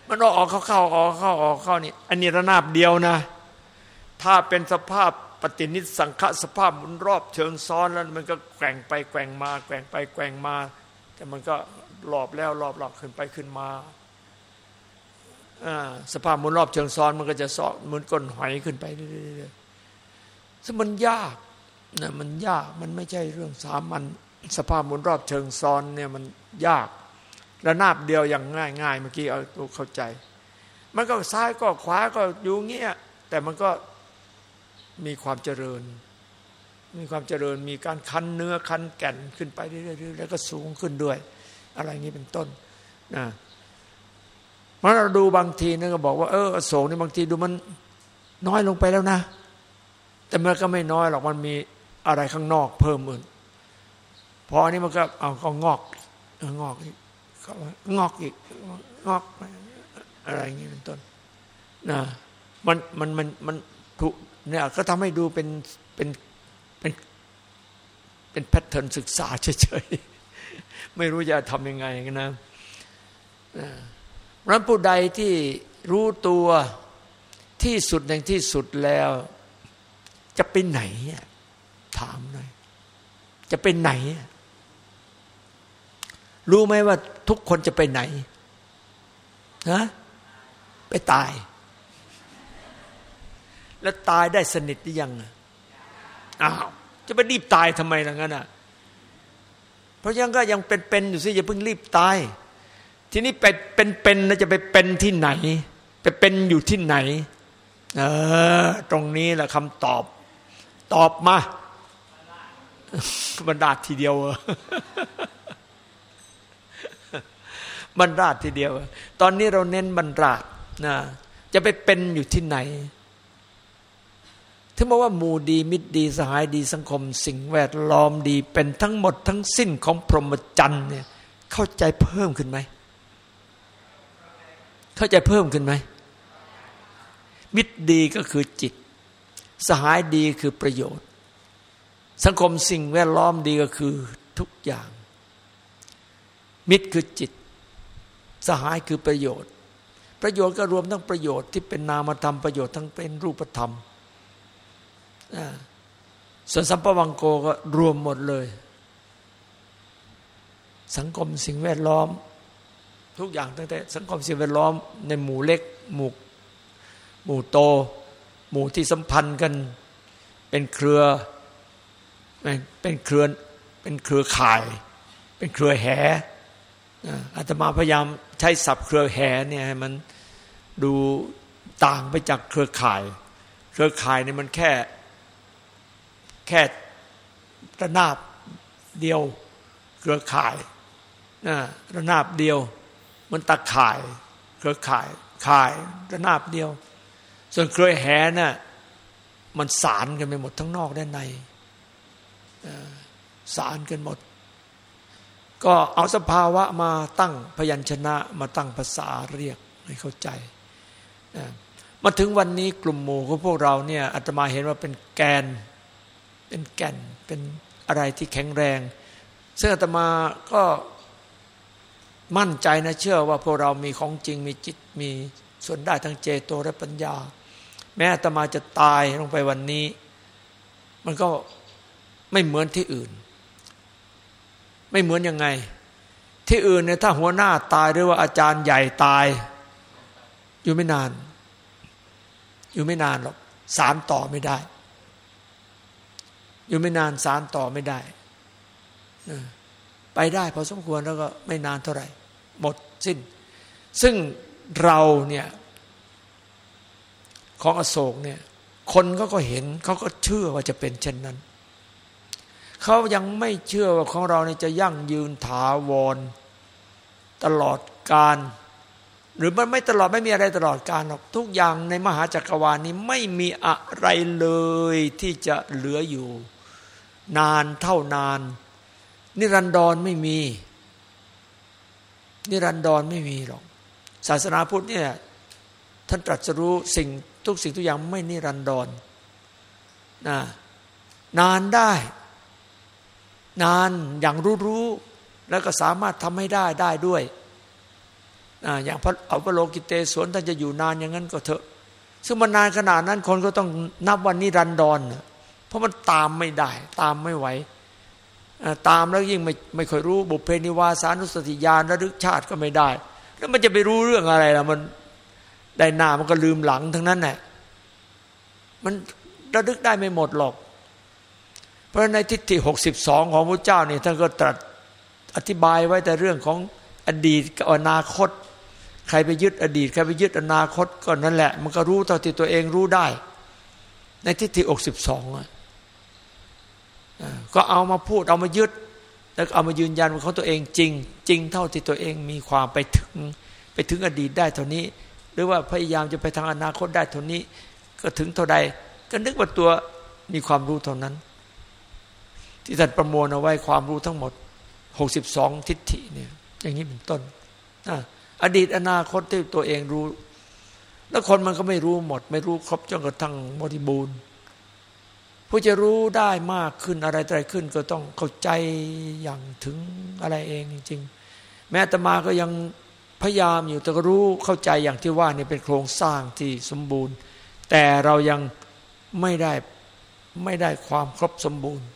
มันออกเข้าเข้าออกเข้าออกเข้านี่อันนี้ระนาบเดียวนะ ถ้าเป็นสภาพปฏินิสังขสภาพมุนรอบเชิงซ้อนแล้วมันก็แกว่งไปแกว่งมา แกว่งไปแกว่งมา แต่มันก็ รอบแล้วรอบหลอกขึ้นไปขึ้นมาสภาพมุนรอบเชิงซ้อนมันก็จะซ้อนเหมือนก้นหอยขึ้นไปเรื่อยๆซึ่งมันยากนะมันยากมันไม่ใช่เรื่องสามัญสภาพมุนรอบเชิงซ้อนเนี่ยมันยากระนาบเดียวอย่างง่ายง่ายเมื่อกี้เอาตัวเข้าใจ มันก็ซ้ายก็ขวาก็อยู่เงี้ยแต่มันก็มีความเจริญ มีความเจริญมีการคันเนื้อคันแก่นขึ้นไปเรื่อยๆแล้วก็สูงขึ้นด้วย อะไรงี้เป็นต้นนะเมื่อเราดูบางทีนี่ก็บอกว่าเออโศกนี่บางทีดูมันน้อยลงไปแล้วนะ แต่มันก็ไม่น้อยหรอกมันมีอะไรข้างนอกเพิ่มอื่นพออันนี้มันก็เอาก็งอกงอกอีกงอกอีกงอกอะไรอย่างนี้เป็นต้นนะมันมันมันมันถูกเนี่ยก็ทำให้ดูเป็นเป็นเป็นเป็นแพทเทิร์นศึกษาเฉยๆ ไม่รู้จะทำยังไงกันนะรันผู้ใดที่รู้ตัวที่สุดในที่สุดแล้ว จะไปไหนถามหน่อยจะไปไหน รู้ไหมว่าทุกคนจะไปไหนนะไปตาย แล้วตายได้สนิทหรือยังอ้าวจะไปรีบตายทำไมล่ะงั้นอะ เพราะยังก็ยังเป็นๆอยู่สิอย่าเพิ่งรีบตาย ทีนี้ไปเป็นๆแล้วจะไปเป็นที่ไหน ไปเป็นอยู่ที่ไหน เออ ตรงนี้แหละคำตอบ ตอบมาบรรดาทีเดียวบรรดาทีเดียว ตอนนี้เราเน้นบรรดานะจะไปเป็นอยู่ที่ไหน ถึงบอกว่าหมู่ดีมิตรดีสหายดีสังคม สิ่งแวดล้อมดีเป็นทั้งหมดทั้งสิ้นของพรหมจรรย์เนี่ยเข้าใจเพิ่มขึ้นไหม เข้าใจเพิ่มขึ้นไหม มิตรดีก็คือจิต สหายดีคือประโยชน์ สังคมสิ่งแวดล้อมดีก็คือทุกอย่าง มิตรคือจิต สหายคือประโยชน์ ประโยชน์ก็รวมทั้งประโยชน์ที่เป็นนามธรรมประโยชน์ทั้งเป็นรูปธรรม ส่วนสัมปวังโกก็รวมหมดเลย สังคมสิ่งแวดล้อม ทุกอย่างตั้งแต่ สังคมสิ่งแวดล้อม ในหมู่เล็ก หมู่หมู่โต หมู่ที่สัมพันธ์กัน เป็นเครือ เป็นเครือเป็นเครือข่าย เป็นเครือแหอาตมาพยายามใช้ศัพท์เครือแห่เนี่ยให้มันดูต่างไปจากเครือข่าย เครือข่ายเนี่ยมันแค่ แค่ระนาบเดียวเครือข่ายนะระนาบเดียว มันตะข่าย เครือข่ายข่ายระนาบเดียว ส่วนเครือแหน่ะมันสารกันไปหมดทั้งนอกด้านในสารกันหมด ก็เอาสภาวะมาตั้งพยัญชนะมาตั้งภาษาเรียกให้เข้าใจมาถึงวันนี้กลุ่มหมู่ของพวกเราเนี่ยอาตมาเห็นว่าเป็นแกน เป็นแก่นเป็นอะไรที่แข็งแรง ซึ่งอาตมาก็มั่นใจนะเชื่อว่าพวกเรามีของจริงมีจิตมีส่วนได้ทั้งเจโตและปัญญา แม้อาตมาจะตายลงไปวันนี้ มันก็ไม่เหมือนที่อื่น ไม่เหมือนยังไง ที่อื่นเนี่ยถ้าหัวหน้าตายหรือว่าอาจารย์ใหญ่ตาย อยู่ไม่นาน อยู่ไม่นานหรอกสารต่อไม่ได้ อยู่ไม่นานสารต่อไม่ได้ ไปได้พอสมควรแล้วก็ไม่นานเท่าไหร่ หมดสิ้น ซึ่งเราเนี่ยของอโศกเนี่ย คนเขาก็เห็นเขาก็เชื่อว่าจะเป็นเช่นนั้น เขายังไม่เชื่อว่าของเราเนี่ยจะยั่งยืนถาวรตลอดการ หรือมันไม่ตลอดไม่มีอะไรตลอดการหรอกทุกอย่างในมหาจักรวาลนี้ไม่มีอะไรเลยที่จะเหลืออยู่ นานเท่านาน นิรันดรไม่มี นิรันดรไม่มีหรอก ศาสนาพุทธเนี่ยท่านตรัสรู้สิ่งทุกสิ่งทุกอย่างไม่นิรันดรนะนานได้ นานอย่างรู้ๆแล้วก็สามารถทำให้ได้ได้ด้วยอย่างพระอัปโลกิเตสวนท่านจะอยู่นานอย่างนั้นก็เถอะ ซึ่งมันนานขนาดนั้นคนก็ต้องนับวันนี้รันดอนเพ ราะมันตามไม่ได้ ตามไม่ไหวตามแล้วยิ่งไม่ไม่ค่อยรู้บุพเพนิวาสานุสติญาณระลึกชาติก็ไม่ได้ แล้วมันจะไปรู้เรื่องอะไรล่ะมันได้หน้ามันก็ลืมหลังทั้งนั้นแหละมันระลึกได้ไม่หมดหรอก เพราะในทิฏฐิหกสิบสองของพระเจ้านี่ท่านก็ตรัสอธิบายไว้แต่เรื่องของอดีตกับอนาคต ใครไปยึดอดีต ใครไปยึดอนาคตก็นั่นแหละ มันก็รู้เท่าที่ตัวเองรู้ได้ ในทิฏฐิอกสิบสอง ก็เอามาพูดเอามายึด แล้วเอามายืนยันว่าเขาตัวเองจริง จริงเท่าที่ตัวเองมีความไปถึง ไปถึงอดีตได้เท่านี้ หรือว่าพยายามจะไปทางอนาคตได้เท่านี้ ก็ถึงเท่าใด ก็นึกว่าตัวมีความรู้เท่านั้น ที่ท่านประมวลเอาไว้ความรู้ทั้งหมด 62 ทิฏฐิเนี่ย อย่างนี้เป็นต้นอดีตอนาคตที่ตัวเองรู้ แล้วคนมันก็ไม่รู้หมด ไม่รู้ครบจนกระทั่งบริบูรณ์ ผู้จะรู้ได้มากขึ้นอะไรอะไรขึ้น ก็ต้องเข้าใจอย่างถึงอะไรเองจริงๆ แม้ตมาก็ยังพยายามอยู่แต่ก็รู้เข้าใจอย่างที่ว่านี่เป็นโครงสร้างที่สมบูรณ์ แต่เรายังไม่ได้ไม่ได้ความครบสมบูรณ์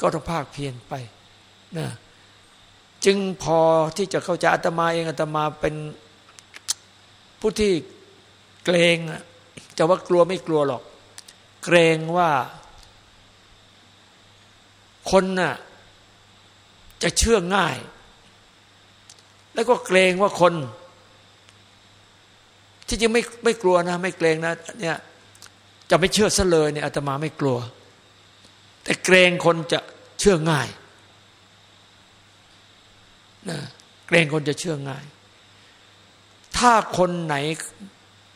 ก็ต้องภาคเพียรไปนะจึงพอที่จะเข้าใจอาตมาเองอาตมาเป็นผู้ที่เกรงจะว่ากลัวไม่กลัวหรอก เกรงว่า คนน่ะจะเชื่อง่าย แล้วก็เกรงว่าคน ที่จริงไม่ไม่กลัวนะ ไม่เกรงนะเนี่ยจะไม่เชื่อซะเลยเนี่ยอาตมาไม่กลัว แต่เกรงคนจะเชื่อง่ายนะเกรงคนจะเชื่อง่าย ถ้าคนไหน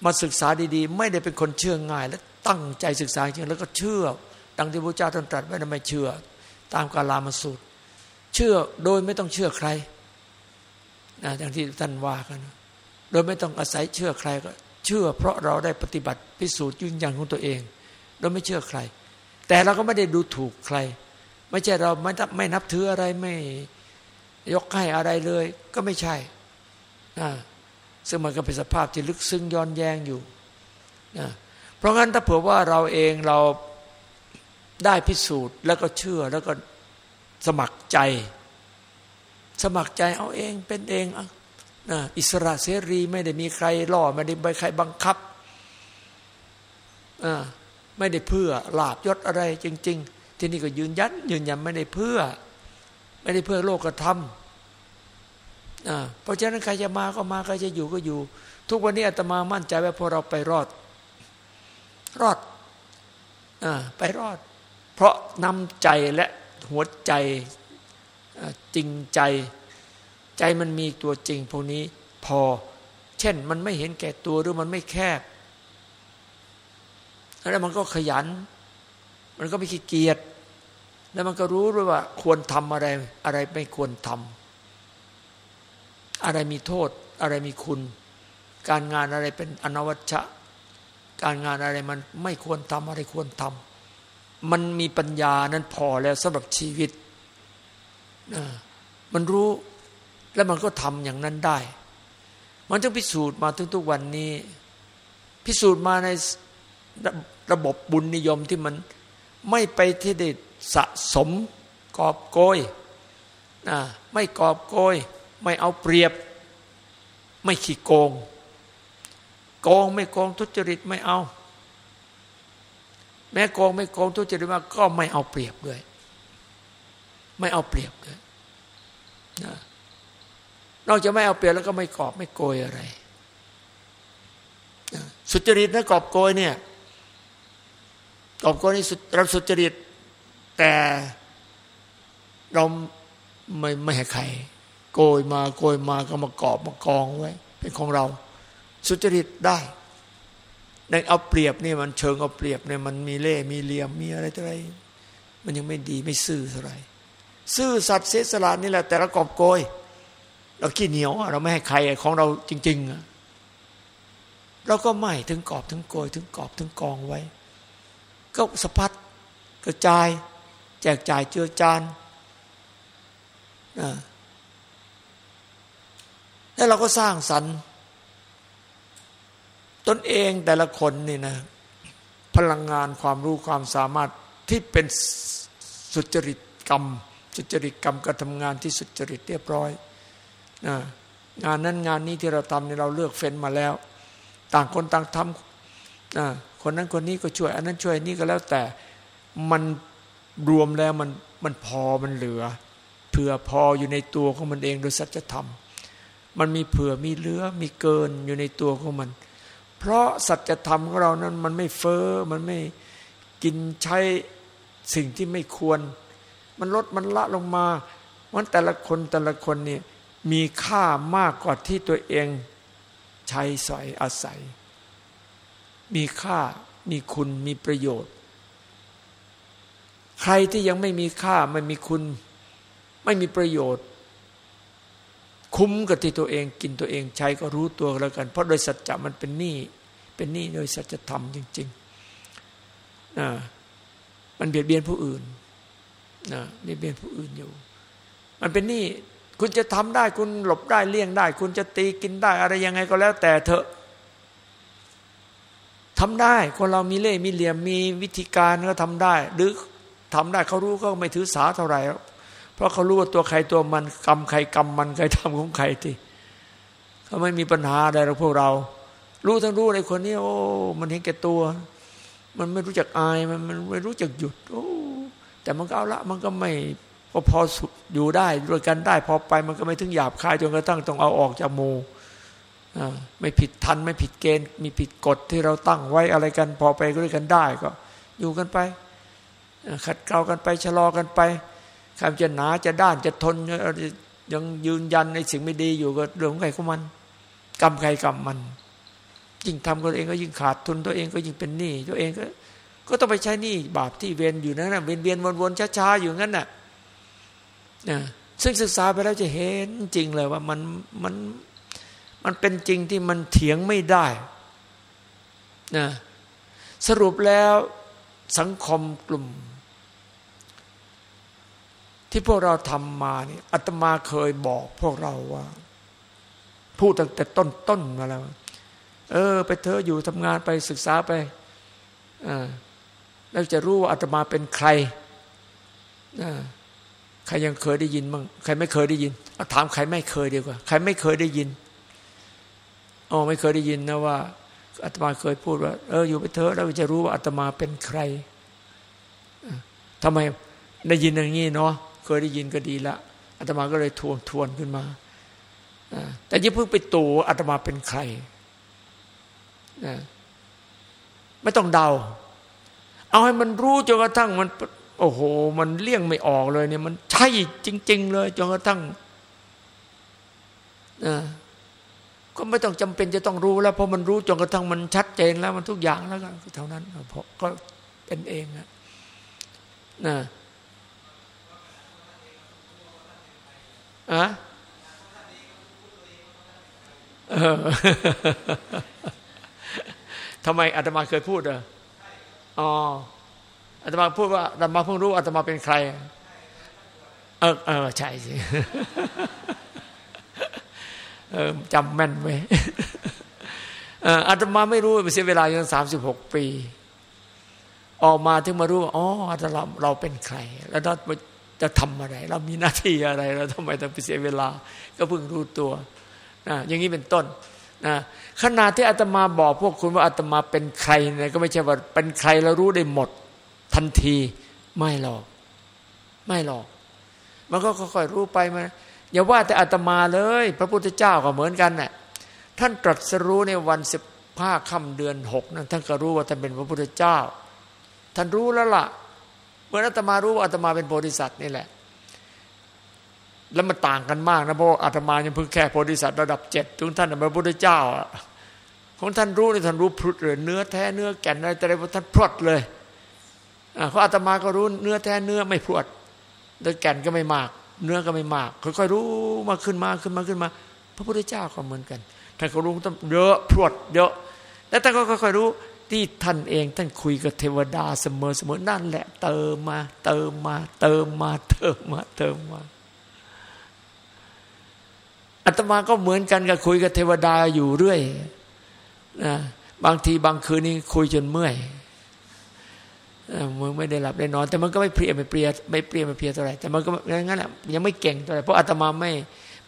มาศึกษาดีๆ ไม่ได้เป็นคนเชื่อง่าย และตั้งใจศึกษาจริงแล้วก็เชื่อ ดังที่พระเจ้าตรัสไว้นะไม่เชื่อ ตามกาลามาสูตร เชื่อโดยไม่ต้องเชื่อใครนะอย่างที่ท่านว่ากัน โดยไม่ต้องอาศัยเชื่อใครก็ เชื่อเพราะเราได้ปฏิบัติพิสูจน์ยืนยันของตัวเอง โดยไม่เชื่อใคร แต่เราก็ไม่ได้ดูถูกใคร ไม่ใช่เราไม่ไม่นับถืออะไรไม่ยกให้อะไรเลย ก็ไม่ใช่นะซึ่งมันก็เป็นสภาพที่ลึกซึ้งย้อนแยงอยู่นะเพราะงั้นถ้าเผื่อว่าเราเองเรา ได้พิสูจน์แล้วก็เชื่อแล้วก็สมัครใจ สมัครใจเอาเองเป็นเองนะอิสระเสรีไม่ได้มีใครล่อ ไม่ได้ใบใครบังคับไม่ได้เพื่อลาบยศอะไรจริง ๆ ที่นี่ก็ยืนยันยืนยันไม่ได้เพื่อ ไม่ได้เพื่อโลกธรรมเพราะฉะนั้นใครจะมาก็มาใครจะอยู่ก็อยู่ ทุกวันนี้อาตมามั่นใจว่าพอเราไปรอด รอดอไปรอด เพราะน้ำใจและหัวใจจริงใจ ใจมันมีตัวจริงพวกนี้พอ เช่นมันไม่เห็นแก่ตัวหรือมันไม่แคบ แล้วมันก็ขยัน มันก็ไม่ขี้เกียจแล้วมันก็รู้ด้วยว่า ควรทำอะไร อะไรไม่ควรทำอะไรมีโทษ อะไรมีคุณ การงานอะไรเป็นอนวัชชะ การงานอะไรมันไม่ควรทำอะไรควรทำ มันมีปัญญานั้นพอแล้วสำหรับชีวิต มันรู้แล้วมันก็ทำอย่างนั้นได้ มันจะพิสูจน์มาถึงทุกวันนี้ พิสูจน์มาในระบบบุญนิยมที่มันไม่ไปที่ได้สะสมกอบโกยนะไม่กอบโกย ไม่เอาเปรียบ ไม่ขี้โกง โกงไม่โกงทุจริตไม่เอา แม้โกงไม่โกงทุจริตมากก็ไม่เอาเปรียบด้วย ไม่เอาเปรียบเลยนะนอกจากไม่เอาเปรียบแล้วก็ไม่กอบไม่โกยอะไรสุจริตนะกอบโกยเนี่ยกอบโกยนี่เราสุจริต แต่เราไม่ไม่ให้ใคร โกยมาโกยมาก็มากอบมากองไว้ เป็นของเรา สุจริตได้ ในเอาเปรียบเนี่ยมันเชิงเอาเปรียบเนี่ยมันมีเล่มีเหลี่ยมมีอะไรอะไร มันยังไม่ดีไม่ซื่อเท่าไหร่ซื่อสัตย์เสียสละนี่แหละ แต่ละกอบโกย เราขี้เหนียวเราไม่ให้ใครของเราจริงๆเราก็ไม่ถึงกอบถึงโกย ถึงกอบถึงกองไว้ ก็สะพัดกระจาย แจกจ่ายเจือจานแล้วเราก็สร้างสรรค์ ตนเองแต่ละคนนี่นะ พลังงานความรู้ความสามารถที่เป็นสุจริตกรรม สุจริตกรรมการทำงานที่สุจริตเรียบร้อยนะงานนั้นงานนี้ที่เราทำนี่เราเลือกเฟ้นมาแล้ว ต่างคนต่างทำนะคนนั้นคนนี้ก็ช่วย อันนั้นช่วยนี่ก็แล้วแต่มันรวมแล้วมันมันพอมันเหลือ เผื่อพออยู่ในตัวของมันเองโดยสัจธรรม มันมีเผื่อมีเหลือมีเกินอยู่ในตัวของมัน เพราะสัจธรรมของเรานั้นมันไม่เฟอ้อมันไม่กินใช้สิ่งที่ไม่ควร มันลดมันละลงมาวันแต่ละคนแต่ละคนนี่มีค่ามากกว่าที่ตัวเองใช้สอยอาศัย มีค่ามีคุณมีประโยชน์ ใครที่ยังไม่มีค่าไม่มีคุณ ไม่มีประโยชน์ คุ้มกับที่ตัวเองกินตัวเองใช้ก็รู้ตัวแล้วกัน เพราะโดยสัจจะมันเป็นหนี้เป็นหนี้โดยสัจธรรมจริงๆนะมันเบียดเบียนผู้อื่นนะเบียดเบียนผู้อื่นอยู่ มันเป็นหนี้คุณจะทำได้คุณหลบได้เลี่ยงได้ คุณจะตีกินได้ อะไรยังไงก็แล้ว แต่เถอะทำได้คนเรามีเล่ห์มีเหลี่ยมมีวิธีการก็ทำได้ หรือทำได้เขารู้ก็ไม่ถือสาเท่าไหร่ เพราะเขารู้ว่าตัวใครตัวมันกรรมใครกรรมมันใครทำของใครที่เขาไม่มีปัญหาอะไรหรอกพวกเรา รู้ทั้งรู้ในคนนี้โอ้ มันเห็นแก่ตัว มันไม่รู้จักอายมันมันไม่รู้จักหยุด โอ้ แต่มันก็เอาละ มันก็ไม่พอพออยู่ได้ด้วยกันได้ พอไปมันก็ไม่ถึงหยาบคายจนกระทั่งต้องเอาออกจากโมไม่ผิดทันไม่ผิดเกณฑ์มีผิดกฎที่เราตั้งไว้อะไรกัน พอไปด้วยกันได้ก็ อยู่กันไปขัดเกลากันไปชะลอกันไป คำจะหนาจะด้านจะทนยังยืนยันในสิ่งไม่ดีอยู่ก็เรื่องของใครของมันกรรมใครกรรมมันยิ่งทำตัวเองก็ยิ่งขาดทุนตัวเองก็ยิ่งเป็นหนี้ตัวเองก็ก็ต้องไปใช้หนี้บาปที่เวียนอยู่นั่นนะเวียนเวียนวนๆช้าๆอยู่งั้นน่ะนะซึ่งศึกษาไปแล้วจะเห็นจริงเลยว่ามันมันมันเป็นจริงที่มันเถียงไม่ได้นะสรุปแล้วสังคมกลุ่ม ที่พวกเราทำมานี่อาตมาเคยบอกพวกเราว่า พูดตั้งแต่ต้นๆมาแล้ว เออ ไปเธออยู่ทำงานไปศึกษาไปแล้วจะรู้ว่าอาตมาเป็นใครใครยังเคยได้ยินบ้างใครไม่เคยได้ยินเอาถามใครไม่เคยดีกว่า ใครไม่เคยได้ยินอ๋อไม่เคยได้ยินนะว่าอาตมาเคยพูดว่า เอออยู่ไปเถอะเราจะรู้ว่าอาตมาเป็นใครทำไมได้ยินอย่างนี้เนาะ เคยได้ยินก็ดีละอาตมาก็เลยทวนทวนขึ้นมาแต่ยิ่งเพิ่งไปตู่อาตมาเป็นใครนะไม่ต้องเดา เอาให้มันรู้จนกระทั่งมัน โอ้โห มันเลี่ยงไม่ออกเลยเนี่ย มันใช่จริง ๆ เลยจนกระทั่งนะก็ไม่ต้องจำเป็นจะต้องรู้แล้ว เพราะมันรู้จนกระทั่งมันชัดเจนแล้ว มันทุกอย่างแล้วก็เท่านั้นพราะก็เป็นเองนะนะ อะเออทำไมอาตมาเคยพูดอะอ๋ออาตมาพูดว่าอาตมาเพิ่งรู้อาตมาเป็นใคร เออเออใช่สิเออจำแม่นไว้อาตมาไม่รู้ไปเสียเวลายังสามสิบหกปี ออกมาถึงมารู้ว่าอ๋ออาตมาเราเป็นใคร แล้วเรา จะทำอะไร เรามีหน้าที่อะไร เราทำไมต้องไปเสียเวลา ก็เพิ่งรู้ตัวนะอย่างนี้เป็นต้นนะขณะที่อาตมาบอกพวกคุณว่าอาตมาเป็นใครเนี่ยก็ไม่ใช่ว่าเป็นใครแล้วรู้ได้หมด ทันทีไม่หรอก ไม่หรอก มันก็ค่อยๆรู้ไปมาอย่าว่าแต่อาตมาเลย พระพุทธเจ้าก็เหมือนกันน่ะท่านตรัสรู้ในวันสิบห้าค่ำเดือนหกนั้นท่านก็รู้ว่าท่านเป็นพระพุทธเจ้า ท่านรู้แล้วล่ะ เมื่ออาตมารู้ว่าอาตมาเป็นโพธิสัตว์นี่แหละ แล้วมันต่างกันมากนะเพราะอาตมายังเพิ่งแค่โพธิสัตว์ระดับเจ็ดถึงท่านเป็นพระพุทธเจ้าของท่านรู้ในท่านรู้พรุดเลยเนื้อแท้เนื้อแก่นอะไรแต่อะไรท่านพรดเลยเขาอาตมาก็รู้เนื้อแท้เนื้อไม่พรดแต่แก่นก็ไม่มาก เนื้อก็ไม่มากค่อยๆรู้มาขึ้นมาขึ้นมาขึ้นมา พระพุทธเจ้าก็เหมือนกันท่านก็รู้ต้องเยอะพรวดเยอะแล้วท่านก็ค่อยๆรู้ ที่ท่านเองท่านคุยกับเทวดาเสมอเสมอนั่นแหละ เติมมา เติมมา เติมมา เติมมา เติมมาอาตมาก็เหมือนกันกับคุยกับเทวดาอยู่เรื่อยนะบางทีบางคืนนี้คุยจนเมื่อยมึงไม่ได้หลับได้นอน แต่มันก็ไม่เพลียไม่เพลียไม่เพลียไม่เพลียเท่าไหร่แต่มันก็งั้นแหละยังไม่เก่งเท่าไหร่เพราะอาตมาไม่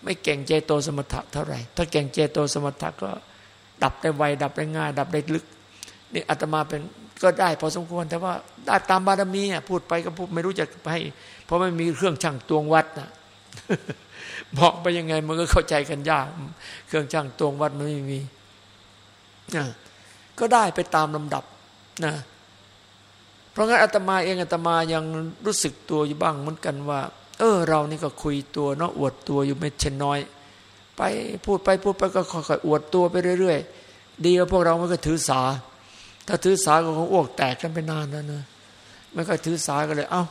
ไม่เก่งเจโตสมถะเท่าไหร่ถ้าเก่งเจโตสมถะก็ดับได้ไวดับได้ง่าย ดับได้ลึก นี่อาตมาเป็นก็ได้พอสมควร แต่ว่าได้ตามบารมีพูดไปก็พูดไม่รู้จะให้เพราะไม่มีเครื่องช่างตวงวัดนะบอกไปยังไงมันก็เข้าใจกันยาก เครื่องช่างตวงวัดมันไม่มีก็ได้ไปตามลำดับนะเพราะงั้นอาตมาเองอาตมายังรู้สึกตัวอยู่บ้างเหมือนกันว่า เออ เรานี่ก็คุยตัวเนาะอวดตัวอยู่ไม่เช่นน้อย ไปพูดไปพูดไปก็ค่อยๆอวดตัวไปเรื่อยๆดีแล้วพวกเราไม่ก็ถือสา ถ้าถือสาก็คงอ้วกแตกกันไปนานแล้วนะไม่ค่อยถือสากันเลย เอ้า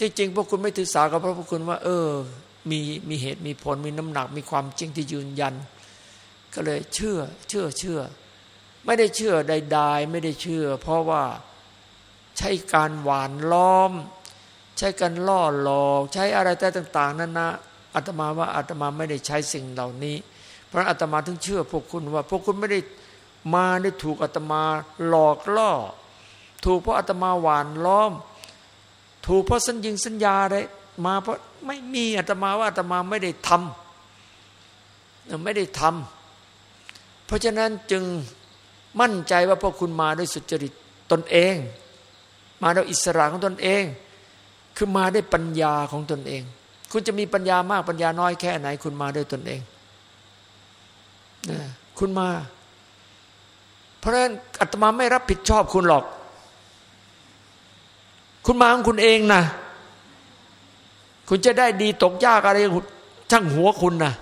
จริงๆพวกคุณไม่ถือสาก็เพราะพวกคุณว่า เออ มีมีเหตุมีผลมีน้ำหนัก มีความจริงที่ยืนยัน ก็เลยเชื่อ เชื่อเชื่อ ไม่ได้เชื่อใดๆไม่ได้เชื่อ เพราะว่าใช้การหวานล้อม ใช้การล่อหลอก ใช้อะไรแต่ต่าง ๆนั่นนะอาตมาว่าอาตมาไม่ได้ใช้สิ่งเหล่านี้ เพราะอาตมาถึงเชื่อพวกคุณว่า พวกคุณไม่ได้ มาได้ถูกอาตมาหลอกล่อ ถูกเพราะอาตมาหวานล้อม ถูกเพราะสัญญิงสัญญาได้มาเพราะไม่มีอาตมาว่าอาตมาไม่ได้ทำไม่ได้ทำเพราะฉะนั้นจึงมั่นใจว่าพวกคุณมาด้วยสุจริตตนเอง มาด้วยอิสระของตนเอง คือมาด้วยปัญญาของตนเอง คุณจะมีปัญญามากปัญญาน้อยแค่ไหน คุณมาด้วยตนเองนะคุณมา เพราะฉะนั้นอาตมาไม่รับผิดชอบคุณหรอก คุณมาของคุณเองนะคุณจะได้ดีตกยากอะไรช่างหัวคุณนะ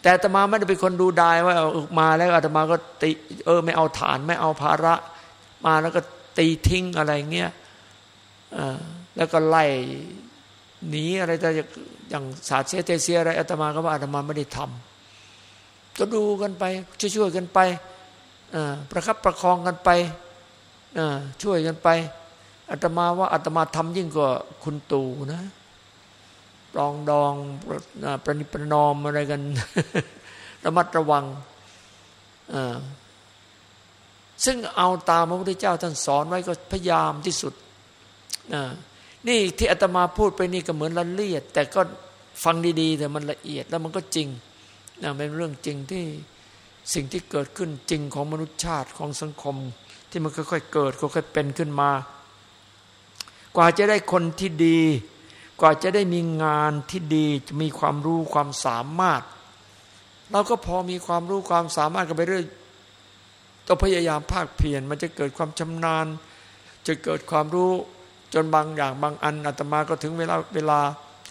แต่อาตมาไม่ได้เป็นคนดูดายว่ามาแล้วอาตมาก็ติเออ ไม่เอาฐานไม่เอาภาระ มาแล้วก็ตีทิ้งอะไรเงี้ยแล้วก็ไล่หนีอะไรแต่อย่างศาสตร์เซเตเซียอะไรอาตมาก็ว่าอาตมาไม่ได้ทำก็ดูกันไปช่วยๆกันไป ประคับประคองกันไปช่วยกันไปอาตมาว่าอาตมาทำยิ่งกว่าคุณตู่นะรองดองประนิประนอมอะไรกัน ระมัดระวังซึ่งเอาตามพระพุทธเจ้าท่านสอนไว้ก็พยายามที่สุดนี่ที่อาตมาพูดไปนี่ก็เหมือนละเอียด แต่ก็ฟังดีๆแต่มันละเอียดแล้วมันก็จริงนะเป็นเรื่องจริงที่ สิ่งที่เกิดขึ้นจริงของมนุษยชาติของสังคม ที่มันค่อยๆเกิดค่อยๆเป็นขึ้นมา กว่าจะได้คนที่ดี กว่าจะได้มีงานที่ดีจะมีความรู้ความสามารถ เราก็พอมีความรู้ความสามารถกันไปเรื่อยต้องพยายามภาคเพียรมันจะเกิดความชำนาญ จะเกิดความรู้จนบางอย่างบางอันอาตมาก็ถึงเวลาเวลา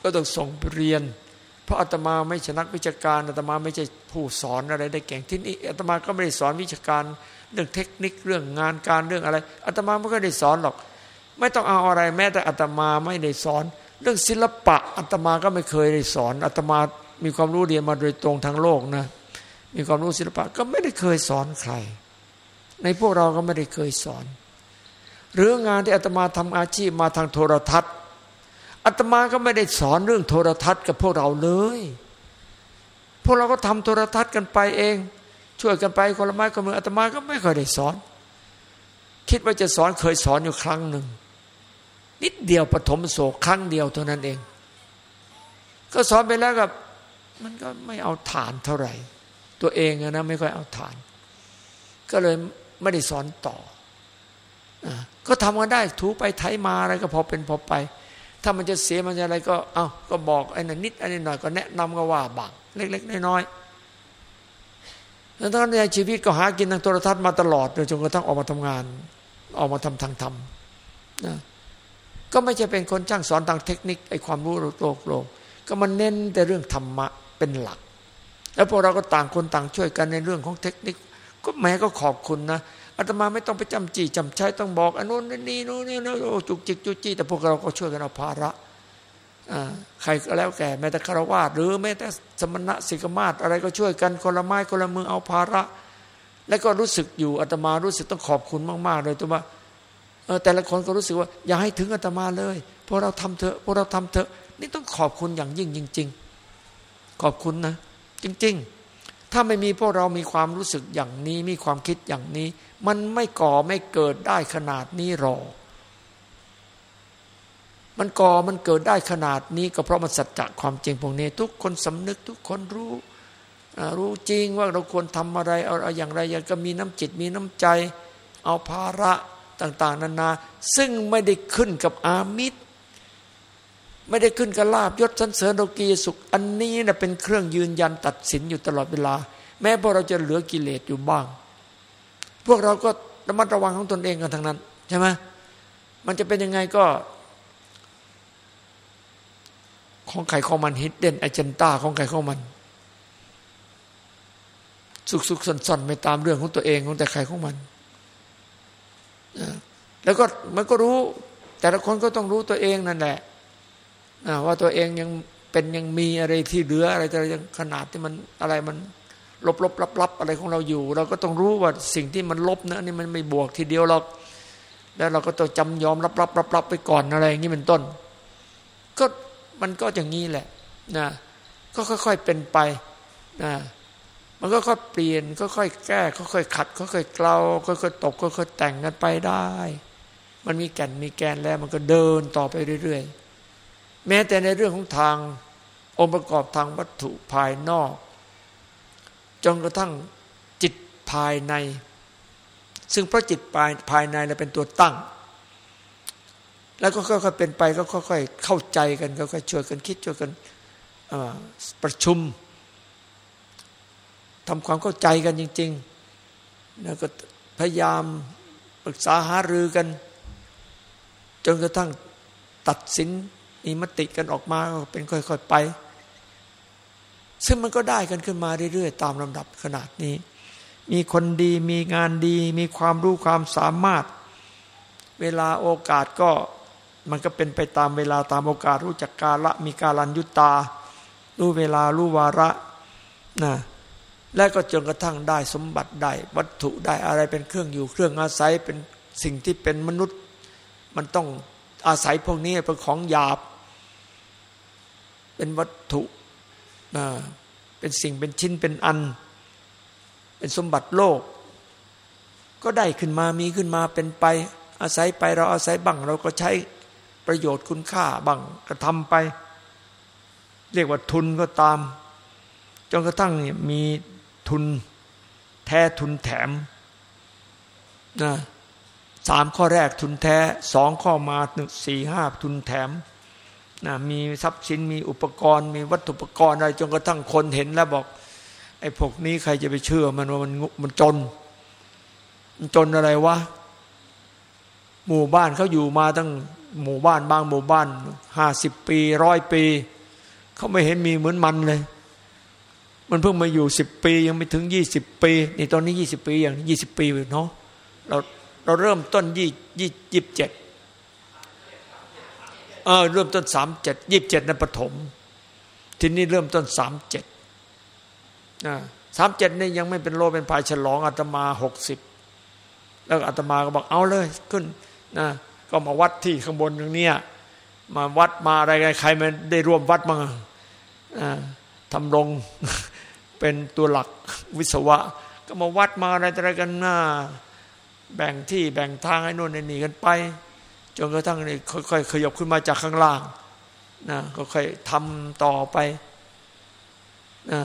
ก็ต้องส่งเรียน เพราะอาตมาไม่ใช่นักวิชาการอาตมาไม่ใช่ผู้สอนอะไรได้เก่งที่นี่อาตมาก็ไม่ได้สอนวิชาการเรื่องเทคนิคเรื่องงานการเรื่องอะไรอาตมาไม่ก็ได้สอนหรอก ไม่ต้องเอาอะไร แม้แต่อาตมาไม่ได้สอน เรื่องศิลปะอาตมาก็ไม่เคยได้สอนอาตมามีความรู้เรียนมาโดยตรงทางโลกนะ มีความรู้ศิลปะก็ไม่ได้เคยสอนใคร ในพวกเราก็ไม่ได้เคยสอน หรืองานที่อาตมาทำอาชีพมาทางโทรทัศน์ อาตมาก็ไม่ได้สอนเรื่องโทรทัศน์กับพวกเราเลย พวกเราก็ทำโทรทัศน์กันไปเอง ช่วยกันไปคนละไม้คนละมืออาตมาก็ไม่เคยได้สอน คิดว่าจะสอนเคยสอนอยู่ครั้งหนึ่ง นิดเดียวปฐมโศกครั้งเดียวเท่านั้นเอง ก็สอนไปแล้วกับ มันก็ไม่เอาฐานเท่าไหร่ ตัวเองนะไม่ค่อยเอาฐาน ก็เลยไม่ได้สอนต่อ ก็ทำกันได้ถูไปไถมาอะไรก็พอเป็นพอไป ถ้ามันจะเสียมันจะอะไรก็เอา้าก็บอกไอ้นนิดไอ้หน่อยก็แนะนำก็ว่าบางเล็ก ๆ น้อยๆแล้วตอนในชีวิตก็หากินทางโทรทัศน์มาตลอดจนกระทั่งออกมาทำงาน ออกมาทำทางธรรมนะก็ไม่ใช่เป็นคนช่างสอนทางเทคนิคไอ้ความรู้โลกโลกก็มันเน้นแต่เรื่องธรรมะเป็นหลัก แล้วพวกเราก็ต่างคนต่างช่วยกันในเรื่องของเทคนิค ก็แม้ก็ขอบคุณนะ อาตมาไม่ต้องไปจำจีจำใช้ต้องบอกอันนู้นนี่นู้นนี่นู้นจุกจิกจุกจี้แต่พวกเราก็ช่วยกันเอาภาระใครก็แล้วแก่แม้แต่คารวะหรือแม้แต่สมณะสิกมาศอะไรก็ช่วยกันคนละไม้คนละมือเอาภาระ แล้วก็รู้สึกอยู่อาตมารู้สึกต้องขอบคุณมาก ๆ เลยตัวว่าแต่ละคนก็รู้สึกว่า อย่าให้ถึงอาตมาเลยพวกเราทำเถอะพวกเราทำเถอะ นี่ต้องขอบคุณอย่างยิ่งจริง ๆ ขอบคุณนะ จริง ๆ ถ้าไม่มีพวกเรามีความรู้สึกอย่างนี้ มีความคิดอย่างนี้ มันไม่ก่อไม่เกิดได้ขนาดนี้หรอกมันก่อมันเกิดได้ขนาดนี้ก็เพราะมันสัจจะความจริงพวกนี้ ทุกคนสำนึกทุกคนรู้รู้จริงว่าเราควรทำอะไรเอาอย่างไรอย่ากก็มีน้ำจิตมีน้ำใจ เอาภาระต่าง ๆ นานา ซึ่งไม่ได้ขึ้นกับอามิตร ไม่ได้ขึ้นกับลาบยศสันเสริญโลกีสุข อันนี้นะเป็นเครื่องยืนยันตัดสินอยู่ตลอดเวลา แม้พวกเราจะเหลือกิเลสอยู่บ้าง พวกเราก็ระมัดระวังของตนเองกันทั้งนั้นใช่ไหมมันจะเป็นยังไงก็ ของใครของมันฮิดเด่นไอเจนต้าของใครของมัน สุกสุกสนสนไม่ตามเรื่องของตัวเองของแต่ใครของมันแล้วก็มันก็รู้ แต่ละคนก็ต้องรู้ตัวเองนั่นแหละ ว่าตัวเองยังเป็นยังมีอะไรที่เหลืออะไรแต่ยังขนาดที่มันอะไรมันลบลบรับรับอะไรของเราอยู่ เราก็ต้องรู้ว่าสิ่งที่มันลบนะนี่มันไม่บวกทีเดียวหรอกแล้วเราก็ต้องจำยอมรับรับรับรับไปก่อนอะไรอย่างนี้เป็นต้น ก็มันก็อย่างนี้แหละนะก็ค่อย ๆเป็นไปนะมันก็ค่อยเปลี่ยนค่อยๆแก้ค่อยๆขัดค่อยๆเกลาค่อยๆตกค่อยๆแต่งกันไปได้ มันมีแก่นมีแกนแล้วมันก็เดินต่อไปเรื่อยๆ แม้แต่ในเรื่องของทางองค์ประกอบทางวัตถุภายนอก จนกระทั่งจิตภายใน ซึ่งพระจิตภายภายในเราเป็นตัวตั้ง แล้วก็ค่อยๆเป็นไปก็ค่อยๆเข้าใจกันก็ค่อยช่วยกันคิดช่วยกันประชุมทำความเข้าใจกันจริง ๆ แล้วก็พยายามปรึกษาหารือกัน จนกระทั่งตัดสิน มีมติกันออกมาเป็นค่อยๆไป ซึ่งมันก็ได้กันขึ้นมาเรื่อยๆ ตามลำดับขนาดนี้ มีคนดีมีงานดี มีความรู้ความสามารถ เวลาโอกาสก็มันก็เป็นไปตามเวลาตามโอกาสรู้จักกาละมีกาลันยุตา รู้เวลารู้วาระนะและก็จนกระทั่งได้สมบัติได้วัตถุได้อะไรเป็นเครื่องอยู่เครื่องอาศัยเป็นสิ่งที่เป็นมนุษย์ มันต้องอาศัยพวกนี้เป็นของหยาบ เป็นวัตถุเป็นสิ่งเป็นชิ้นเป็นอัน เป็นสมบัติโลก ก็ได้ขึ้นมามีขึ้นมาเป็นไป อาศัยไปเราอาศัยบังเราก็ใช้ประโยชน์คุณค่าบังกระทำไป เรียกว่าทุนก็ตามจนกระทั่งมีทุนแท้ทุนแถมนะสามข้อแรกทุนแท้สองข้อมาหนึ่งสี่ห้าทุนแถม นะมีทรัพย์สินมีอุปกรณ์ มีวัตถุอุปกรณ์อะไรจนกระทั่งคนเห็นแล้วบอก ไอ้พวกนี้ใครจะไปเชื่อมันว่ามันมันจน มันจนอะไรวะหมู่บ้านเขาอยู่มาตั้งหมู่บ้านบางหมู่บ้านห้าสิบปีร้อยปีเขาไม่เห็นมีเหมือนมันเลย มันเพิ่งมาอยู่สิบปี ยังไม่ถึงยี่สิบปีนี่ตอนนี้ยี่สิบปีอย่างยี่สิบปีเนาะเราเราเริ่มต้นยี่ยี่ยี่สิบเจ็ด เออเริ่มต้นสามเจ็ดยี่สิบเจ็ดในปฐมทีนี้เริ่มต้นสามเจ็ดสามเจ็ดนี่ยังไม่เป็นโลเป็นภายฉลองอาตมาหกสิบแล้วอาตมาก็บอกเอาเลยขึ้นนะก็มาวัดที่ข้างบนตรงเนี้ยมาวัดมาอะไรใครมันได้ร่วมวัดมั้งทำรงเป็นตัวหลักวิศวะ ก็มาวัดมาอะไรอะไรกันหน้า แบ่งที่แบ่งทางให้นู่นนี่กันไป จนกระทั่งนี่ค่อยๆขยับขึ้นมาจากข้างล่างนะก็ค่อยทำต่อไปนะ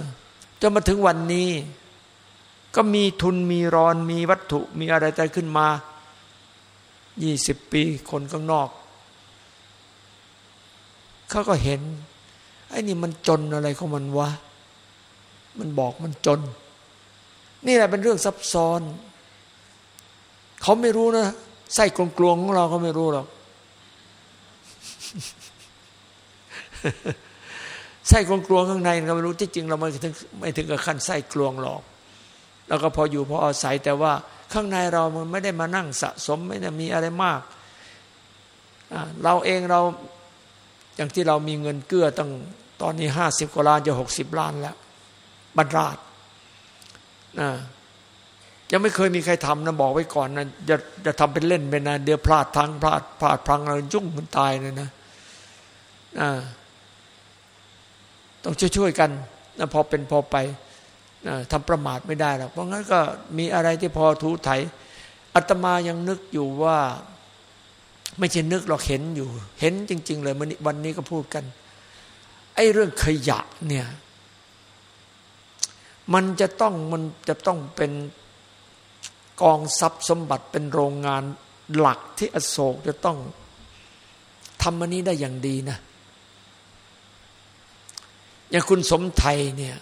จนมาถึงวันนี้ ก็มีทุนมีรอนมีวัตถุมีอะไรใจขึ้นมายี่สิบปีคนข้างนอก เขาก็เห็น ไอ้นี่มันจนอะไรของมันวะ มันบอกมันจน นี่แหละเป็นเรื่องซับซ้อน เขาไม่รู้นะ ไส้กลวงของเราเขาไม่รู้หรอกไส้กลวงข้างในเราไม่รู้ที่จริงเราไม่ถึงไม่ถึงกับขั้นไส้กลวงหรอกแล้วก็พออยู่พออาศัยแต่ว่าข้างในเรามันไม่ได้มานั่งสะสมไม่ได้มีอะไรมาก เราเองเราอย่างที่เรามีเงินเกื้อตั้งตอนนี้ห้าสิบกว่าล้านจะหกสิบล้านแล้วบรรดาดนะ ยังไม่เคยมีใครทำนะบอกไว้ก่อนนะจะจะทำเป็นเล่นไปนะเดี๋ยวพลาดทางพลาดพลาดพลังเรายุ่งมันตายเลยนะต้องช่วยๆกันนะพอเป็นพอไปนะทำประมาทไม่ได้หรอกเพราะงั้นก็มีอะไรที่พอทูไถอาตมายังนึกอยู่ว่า ไม่ใช่นึกหรอกเห็นอยู่ เห็นจริง ๆ เลยวันนี้ก็พูดกัน ไอ้เรื่องขยะเนี่ย มันจะต้องมันจะต้องเป็น กองทรัพย์สมบัติเป็นโรงงานหลักที่อโศกจะต้องทำอันนี้ได้อย่างดีนะ อย่างคุณสมไทยเนี่ย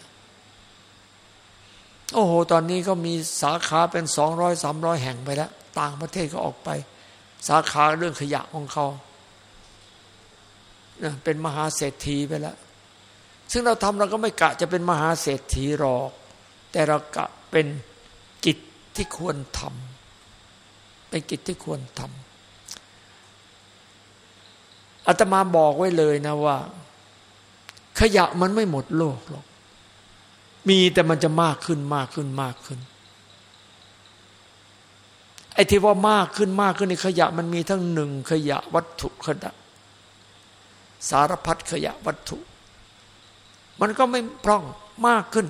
โอ้โห ตอนนี้ก็มีสาขาเป็นสองร้อยสามร้อยแห่งไปแล้ว ต่างประเทศก็ออกไป สาขาเรื่องขยะของเขาเป็นมหาเศรษฐีไปแล้ว ซึ่งเราทำเราก็ไม่กะจะเป็นมหาเศรษฐีหรอก แต่เรากะเป็น ที่ควรทำเป็นกิจที่ควรทำอาตมาบอกไว้เลยนะว่า ขยะมันไม่หมดโลกหรอก มีแต่มันจะมากขึ้นมากขึ้นมากขึ้น ไอ้ที่ว่ามากขึ้นมากขึ้นในขยะมันมีทั้งหนึ่งขยะวัตถุขยะสารพัดขยะวัตถุ มันก็ไม่พร่องมากขึ้น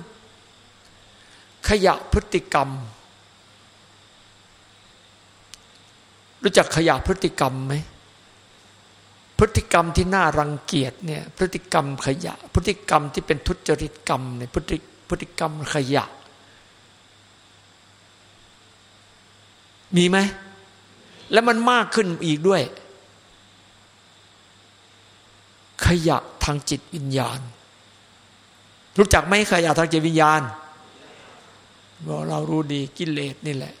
ขยะพฤติกรรม รู้จักขยะพฤติกรรมไหมพฤติกรรมที่น่ารังเกียจเนี่ยพฤติกรรมขยะ พฤติกรรมที่เป็นทุจริตกรรมเนี่ยพฤติพฤติกรรมขยะ มีไหม แล้วมันมากขึ้นอีกด้วย ขยะทางจิตวิญญาณ รู้จักไหมขยะทางจิตวิญญาณบอกเรารู้ดีกิเลสนี่แหละ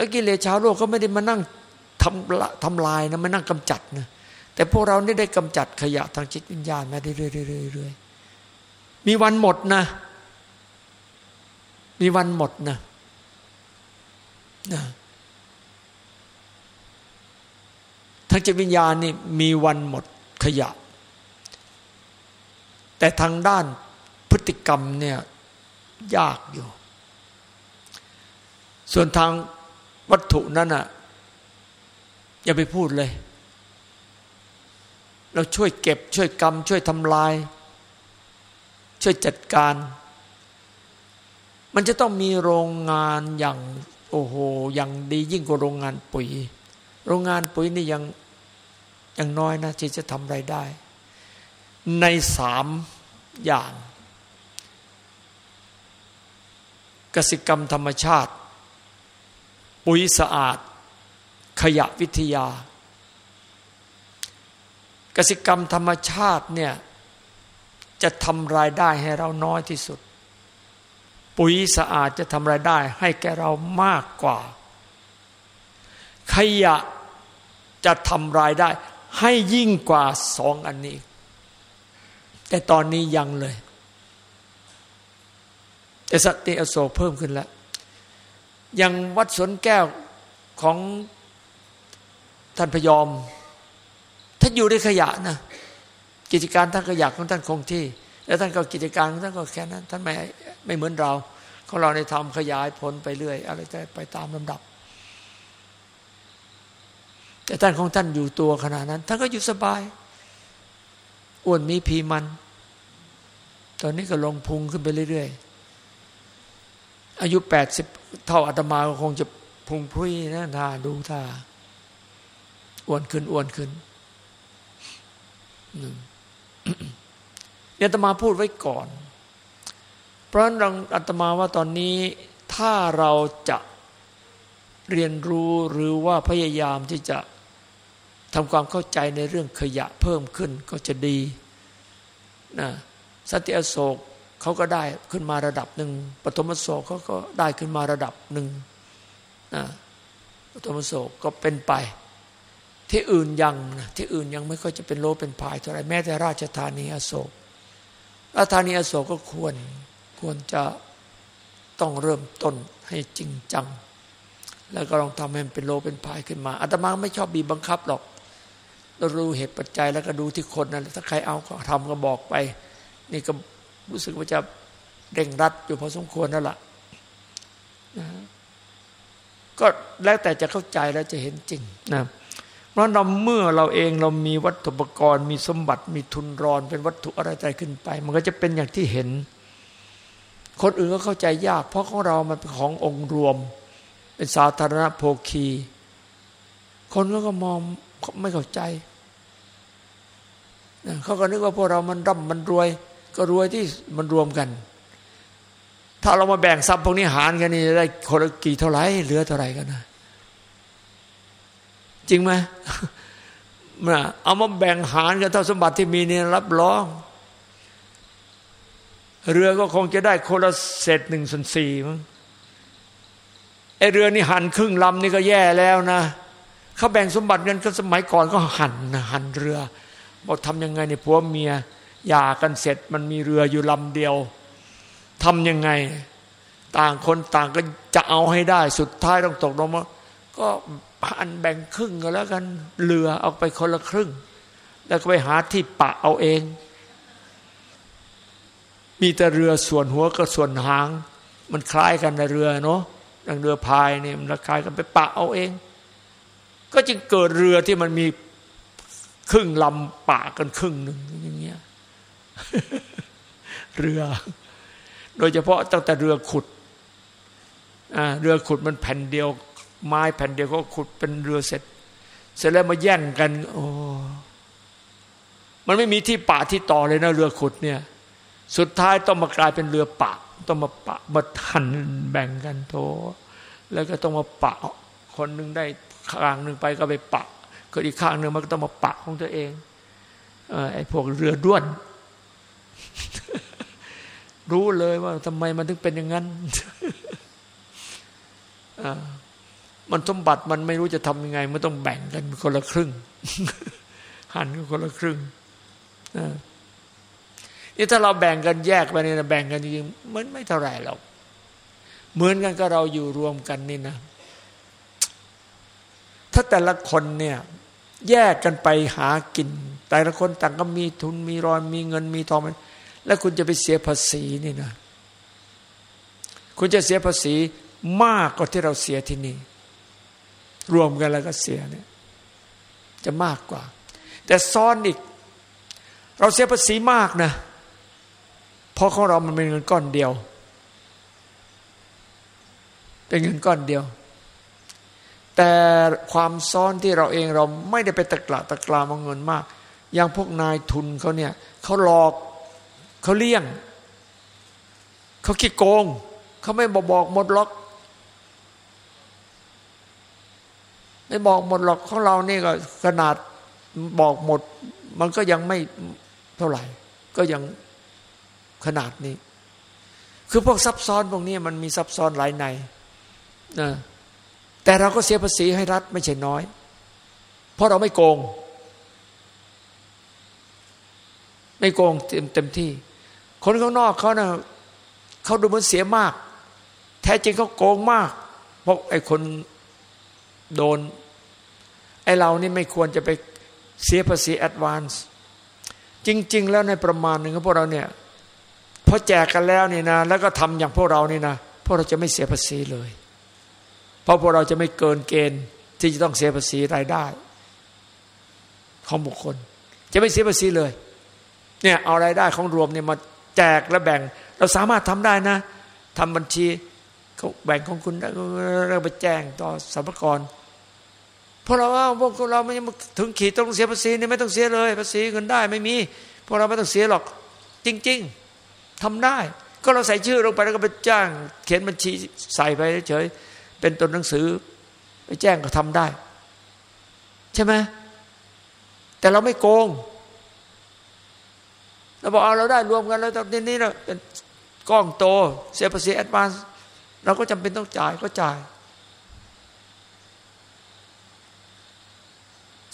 แล้วกิเลสชาวโลกก็ไม่ได้มานั่งทำทำลายนะมานั่งกำจัดนะแต่พวกเรานี่ได้กำจัดขยะทางจิตวิญญาณมาเรื่อยๆมีวันหมดนะ มีวันหมดนะนะทางจิตวิญญาณนี่มีวันหมดขยะ แต่ทางด้านพฤติกรรมเนี่ยยากอยู่ ส่วนทาง วัตถุนั้นอะอย่าไปพูดเลย เราช่วยเก็บ ช่วยกรรม ช่วยทำลาย ช่วยจัดการ มันจะต้องมีโรงงานอย่าง โอ้โห อย่างดียิ่งกว่าโรงงานปุ๋ย โรงงานปุ๋ยนี่ยังยังน้อยนะที่จะทำไรายได้ ในสามอย่างกสิกรรมธรรมชาติ ปุ๋ยสะอาด ขยะวิทยา กสิกรรมธรรมชาติเนี่ยจะทำรายได้ให้เราน้อยที่สุด ปุ๋ยสะอาดจะทำรายได้ให้แก่เรามากกว่า ขยะจะทำรายได้ให้ยิ่งกว่าสองอันนี้ แต่ตอนนี้ยังเลยแต่สติอโศกเพิ่มขึ้นแล้ว อย่างวัดสวนแก้วของท่านพยอมท่านอยู่ในขยะนะกิจการท่านขยะของท่านคงที่ แล้วท่านก็กิจการของท่านก็แค่นั้น ท่านไม่ไม่เหมือนเราของเราในทำขยายผลไปเรื่อย อะไรจะไปตามลำดับ แต่ท่านของท่านอยู่ตัวขนาดนั้น ท่านก็อยู่สบายอ้วนมีพีมัน ตอนนี้ก็ลงพุงขึ้นไปเรื่อยๆ อายุแปดสิบเท่าอาตมาคงจะพุงพุ้ยนะท่าดูท่าอ้วนขึ้นอ้วนขึ้นเนี่ยอาตมาพูดไว้ก่อน เพราะนั้นอาตมาว่าตอนนี้ถ้าเราจะเรียนรู้หรือว่าพยายามที่จะทำความเข้าใจในเรื่องขยะเพิ่มขึ้นก็จะดีนะสติอโศก เขาก็ได้ขึ้นมาระดับหนึ่งปฐมโศกเขาก็ได้ขึ้นมาระดับหนึ่งนะปฐมโศกก็เป็นไป ที่อื่นยังนะที่อื่นยังไม่ค่อยจะเป็นโลเป็นพายเท่าไรแม้แต่ราชธานีอโศกราชธานีอโศกก็ควรควรจะต้องเริ่มต้นให้จริงจัง แล้วก็ลองทำให้มันเป็นโลเป็นพายขึ้นมาอาตมาไม่ชอบบีบบังคับหรอกเรารู้เหตุปัจจัยแล้วก็ดูที่คนนั่นถ้าใครเอาก็ทำก็บอกไป นี่ก็ รู้สึกว่าจะเร่งรัดอยู่พอสมควรนั่นแหละนะก็แล้วแต่จะเข้าใจแล้วจะเห็นจริงนะเพราะเราเมื่อเราเองเรามีวัตถุปกรณ์ มีสมบัติมีทุนรอนเป็นวัตถุอะไรใจขึ้นไป มันก็จะเป็นอย่างที่เห็น คนอื่นก็เข้าใจยาก เพราะของเรามันเป็นขององค์รวม เป็นสาธารณโภคี คนก็มองไม่เข้าใจเขาก็นึกว่าพวกเรามันร่ำมันรวย ก็รวยที่มันรวมกัน ถ้าเรามาแบ่งทรัพย์พวกนี้หารกันนี่ได้คนละกี่เท่าไหร่เหลือเท่าไหร่กันนะจริงไหมเอามาแบ่งหารกันเท่าสมบัติที่มีเนี่ยรับรอง เรือก็คงจะได้คนละเศษหนึ่งส่วนสี่มั้งไอเรือนี่หันครึ่งลำนี่ก็แย่แล้วนะเขาแบ่งสมบัติกันก็สมัยก่อนก็หันนะหันเรือบอกทำยังไงเนี่ยผัวเมีย หย่ากันเสร็จมันมีเรืออยู่ลำเดียวทำยังไง ต่างคนต่างก็จะเอาให้ได้ สุดท้ายต้องตกลงมาก็อันแบ่งครึ่งก็แล้วกันเรือเอาไปคนละครึ่ง แล้วก็ไปหาที่ปะเอาเอง มีแต่เรือส่วนหัวกับส่วนหาง มันคล้ายกันในเรือเนาะดังเรือพายเนี่ยมันคล้ายกันไปปะเอาเอง ก็จึงเกิดเรือที่มันมีครึ่งลำปะกันครึ่งหนึ่งอย่างเงี้ย เรือ โดยเฉพาะตั้งแต่เรือขุดเรือขุดมันแผ่นเดียว ไม้แผ่นเดียวก็ขุดเป็นเรือเสร็จ เสร็จแล้วมาแย่งกัน โอ้มันไม่มีที่ปะที่ต่อเลยนะเรือขุดเนี่ย สุดท้ายต้องมากลายเป็นเรือปะต้องมาปะมาทันแบ่งกันโถแล้วก็ต้องมาปะคนหนึ่งได้ข้างหนึ่งไปก็ไปปะก็อีกข้างหนึ่งมันก็ต้องมาปะของตัวเองไอ้พวกเรือด้วน รู้เลยว่าทำไมมันถึงเป็นอย่างนั้นมันสมบัติมันไม่รู้จะทำยังไง มันต้องแบ่งกันคนละครึ่ง หันกันคนละครึ่งนี่ถ้าเราแบ่งกันแยกไปนี่นะแบ่งกันจริงมันไม่เท่าไหร่หรอกเหมือนกันก็เราอยู่รวมกันนี่นะ ถ้าแต่ละคนเนี่ย แยกกันไปหากิน แต่ละคนต่างก็มีทุนมีรอยมีเงินมีทอง แล้วคุณจะไปเสียภาษีนี่นะ คุณจะเสียภาษีมากกว่าที่เราเสียที่นี่ รวมกันแล้วก็เสียเนี่ย จะมากกว่า แต่ซ้อนอีก เราเสียภาษีมากนะเพราะของเรามันเป็นเงินก้อนเดียว เป็นเงินก้อนเดียว แต่ความซ้อนที่เราเองเราไม่ได้ไปตะกละตะกรามเงินมาก อย่างพวกนายทุนเขาเนี่ยเขาหลอก เขาเลี่ยง เขาขี้โกง เขาไม่บอกบอกหมดล็อก ไม่บอกหมดหรอกของเรานี่ก็ขนาดบอกหมด มันก็ยังไม่เท่าไหร่ ก็ยังขนาดนี้ คือพวกซับซ้อนพวกนี้มันมีซับซ้อนหลายในนะแต่เราก็เสียภาษีให้รัฐไม่ใช่น้อย เพราะเราไม่โกง ไม่โกงเต็มเต็มที่ คนข้างนอกเขานะ่ะเขาดูเหมือนเสียมาก แท้จริงเขาโกงมาก เพราะไอ้คนโดน ไอเรานี่ไม่ควรจะไปเสียภาษีแอดวานซ์จริง ๆ แล้วในประมาณหนึ่งของพวกเราเนี่ยพอแจกกันแล้วนี่นะ แล้วก็ทำอย่างพวกเรานี่นะพวกเราจะไม่เสียภาษีเลย เพราะพวกเราจะไม่เกินเกณฑ์ที่จะต้องเสียภาษีรายได้ ของบุคคล จะไม่เสียภาษีเลย เนี่ยเอารายได้ของรวมเนี่ยมา แจกและแบ่ง เราสามารถทำได้นะทำบัญชีเขาแบ่งของคุณแล้วไปแจ้งต่อสรรพากรเพราะเราว่าพวกเราไม่ถึงขีดต้องเสียภาษีนี่ไม่ต้องเสียเลย ภาษีเงินได้ไม่มีพวกเราไม่ต้องเสียหรอก จริง ๆทำได้ ก็เราใส่ชื่อลงไปแล้วก็ไปจ้าง เขียนบัญชีใส่ไปเฉยเป็นตัวหนังสือ ไปแจ้งก็ทำได้ ใช่ไหมแต่เราไม่โกง เราบอกเอาเราได้รวมกันแล้วตอนนี้เราเป็นก้อนโตเสียภาษี advance เราก็จำเป็นต้องจ่ายก็จ่าย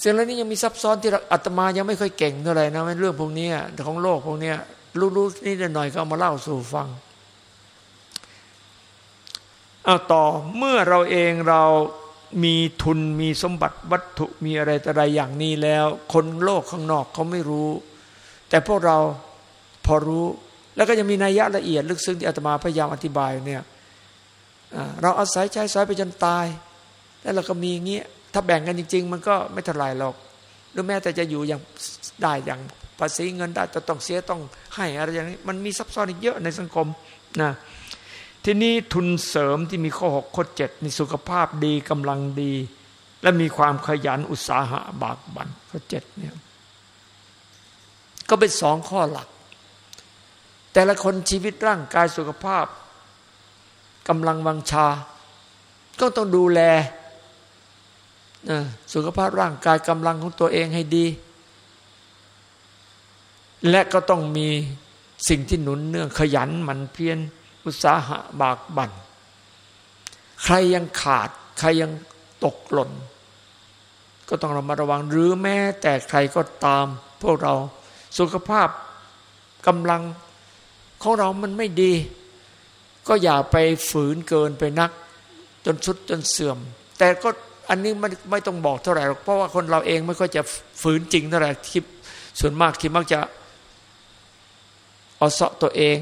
สิ่งเหล่านี้ยังมีซับซ้อนที่อาตมายังไม่ค่อยเก่งเท่าไหร่นะเรื่องพวกนี้ของโลกพวกนี้รู้ๆนี่หน่อยก็มาเล่าสู่ฟังเอาต่อเมื่อเราเองเรามีทุนมีสมบัติวัตถุมีอะไรแต่ใดอย่างนี้แล้ว คนโลกข้างนอกเขาไม่รู้ แต่พวกเราพอรู้ แล้วก็ยังมีนัยยะละเอียด ลึกซึ้งที่อาตมาพยายามอธิบายเนี่ยเราอาศัยใช้สายไปจนตาย แล้วเราก็มีอย่างเงี้ยถ้าแบ่งกันจริง ๆ มันก็ไม่เท่าไรหรอกหรือแม้แต่จะอยู่อย่างได้อย่างภาษีเงินได้จะต้องเสียต้องให้อะไรอย่างนี้มันมีซับซ้อนอีกเยอะในสังคมนะทีนี้ทุนเสริมที่มีข้อหกข้อเจ็ดมีสุขภาพดีกำลังดี และมีความขยันอุตสาหะบากบั่นข้อเจ็ดเนี่ย ก็เป็นสองข้อหลัก แต่ละคนชีวิตร่างกายสุขภาพกำลังวังชา ก็ต้องดูแลสุขภาพร่างกายกำลังของตัวเองให้ดี และก็ต้องมีสิ่งที่หนุนเนื่องขยันหมั่นเพียรอุตสาหะบากบัน่นใครยังขาด ใครยังตกหล่น ก็ต้องระมัดระวังหรือแม้แต่ใครก็ตาม พวกเรา สุขภาพกำลังของเรามันไม่ดี ก็อย่าไปฝืนเกินไปนัก จนชุดจนเสื่อม แต่ก็อันนี้มันไม่ต้องบอกเท่าไหร่หรอกเพราะว่าคนเราเองไม่ค่อยจะฝืนจริงเท่าไหร่คิดส่วนมากคิดมักจะเอาเสาะตัวเอง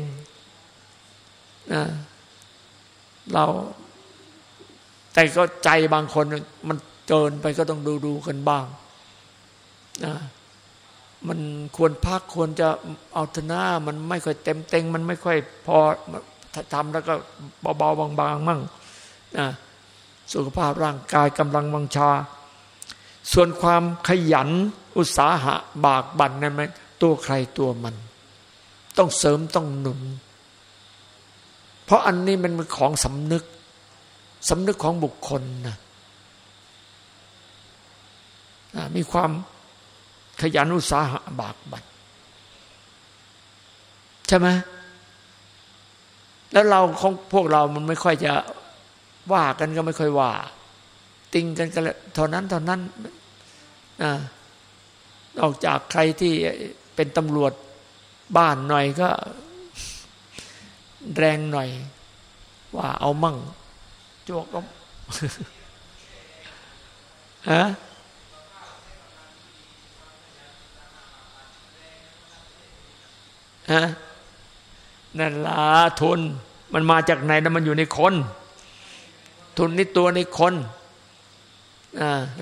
นะเราแต่ก็ใจบางคนมันเกินไปก็ต้องดูดูกันบ้างนะ มันควรพักควรจะเอาทนามันไม่ค่อยเต็มเต็ง มันไม่ค่อยพอทำแล้วก็เบาๆบางๆมั่งนะสุขภาพร่างกายกำลังวังชา ส่วนความขยันอุตสาหะบากบั่นนั้นไหมตัวใครตัวมัน ต้องเสริมต้องหนุน เพราะอันนี้มันเป็นของสำนึกสำนึกของบุคคลนะมีความ ขยันอุตสาหะบากบั่นใช่ไหมแล้วเราของพวกเรามันไม่ค่อยจะว่ากันก็ไม่ค่อยว่า ติงกันกันเท่านั้นเท่านั้นนอกจากใครที่เป็นตำรวจบ้านหน่อยก็ แรงหน่อย ว่าเอามั่งจวกก็ฮะ ฮะนั่นละทุนมันมาจากไหนแล้วมันอยู่ในคน ทุนนี่ตัวในคน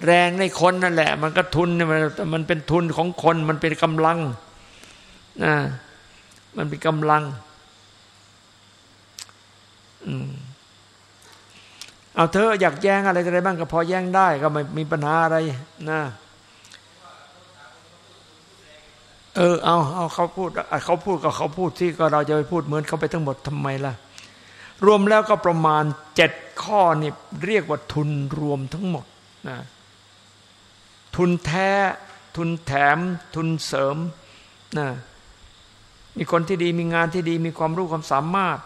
แรงในคนนั่นแหละ มันก็ทุนมันมันเป็นทุนของคนมันเป็นกำลังมันเป็นกำลังเอาเธออยากแย้งอะไรอะไรบ้างก็พอแย้งได้ก็ไม่มีปัญหาอะไรนะ เออเอาเอาเขาพูดเขาพูดก็เขาพูดที่ก็เราจะไปพูดเหมือนเขาไปทั้งหมดทำไมล่ะ รวมแล้วก็ประมาณเจ็ดข้อนี่เรียกว่าทุนรวมทั้งหมดนะทุนแท้ ทุนแถม ทุนเสริมนะมีคนที่ดีมีงานที่ดีมีความรู้ความสามารถ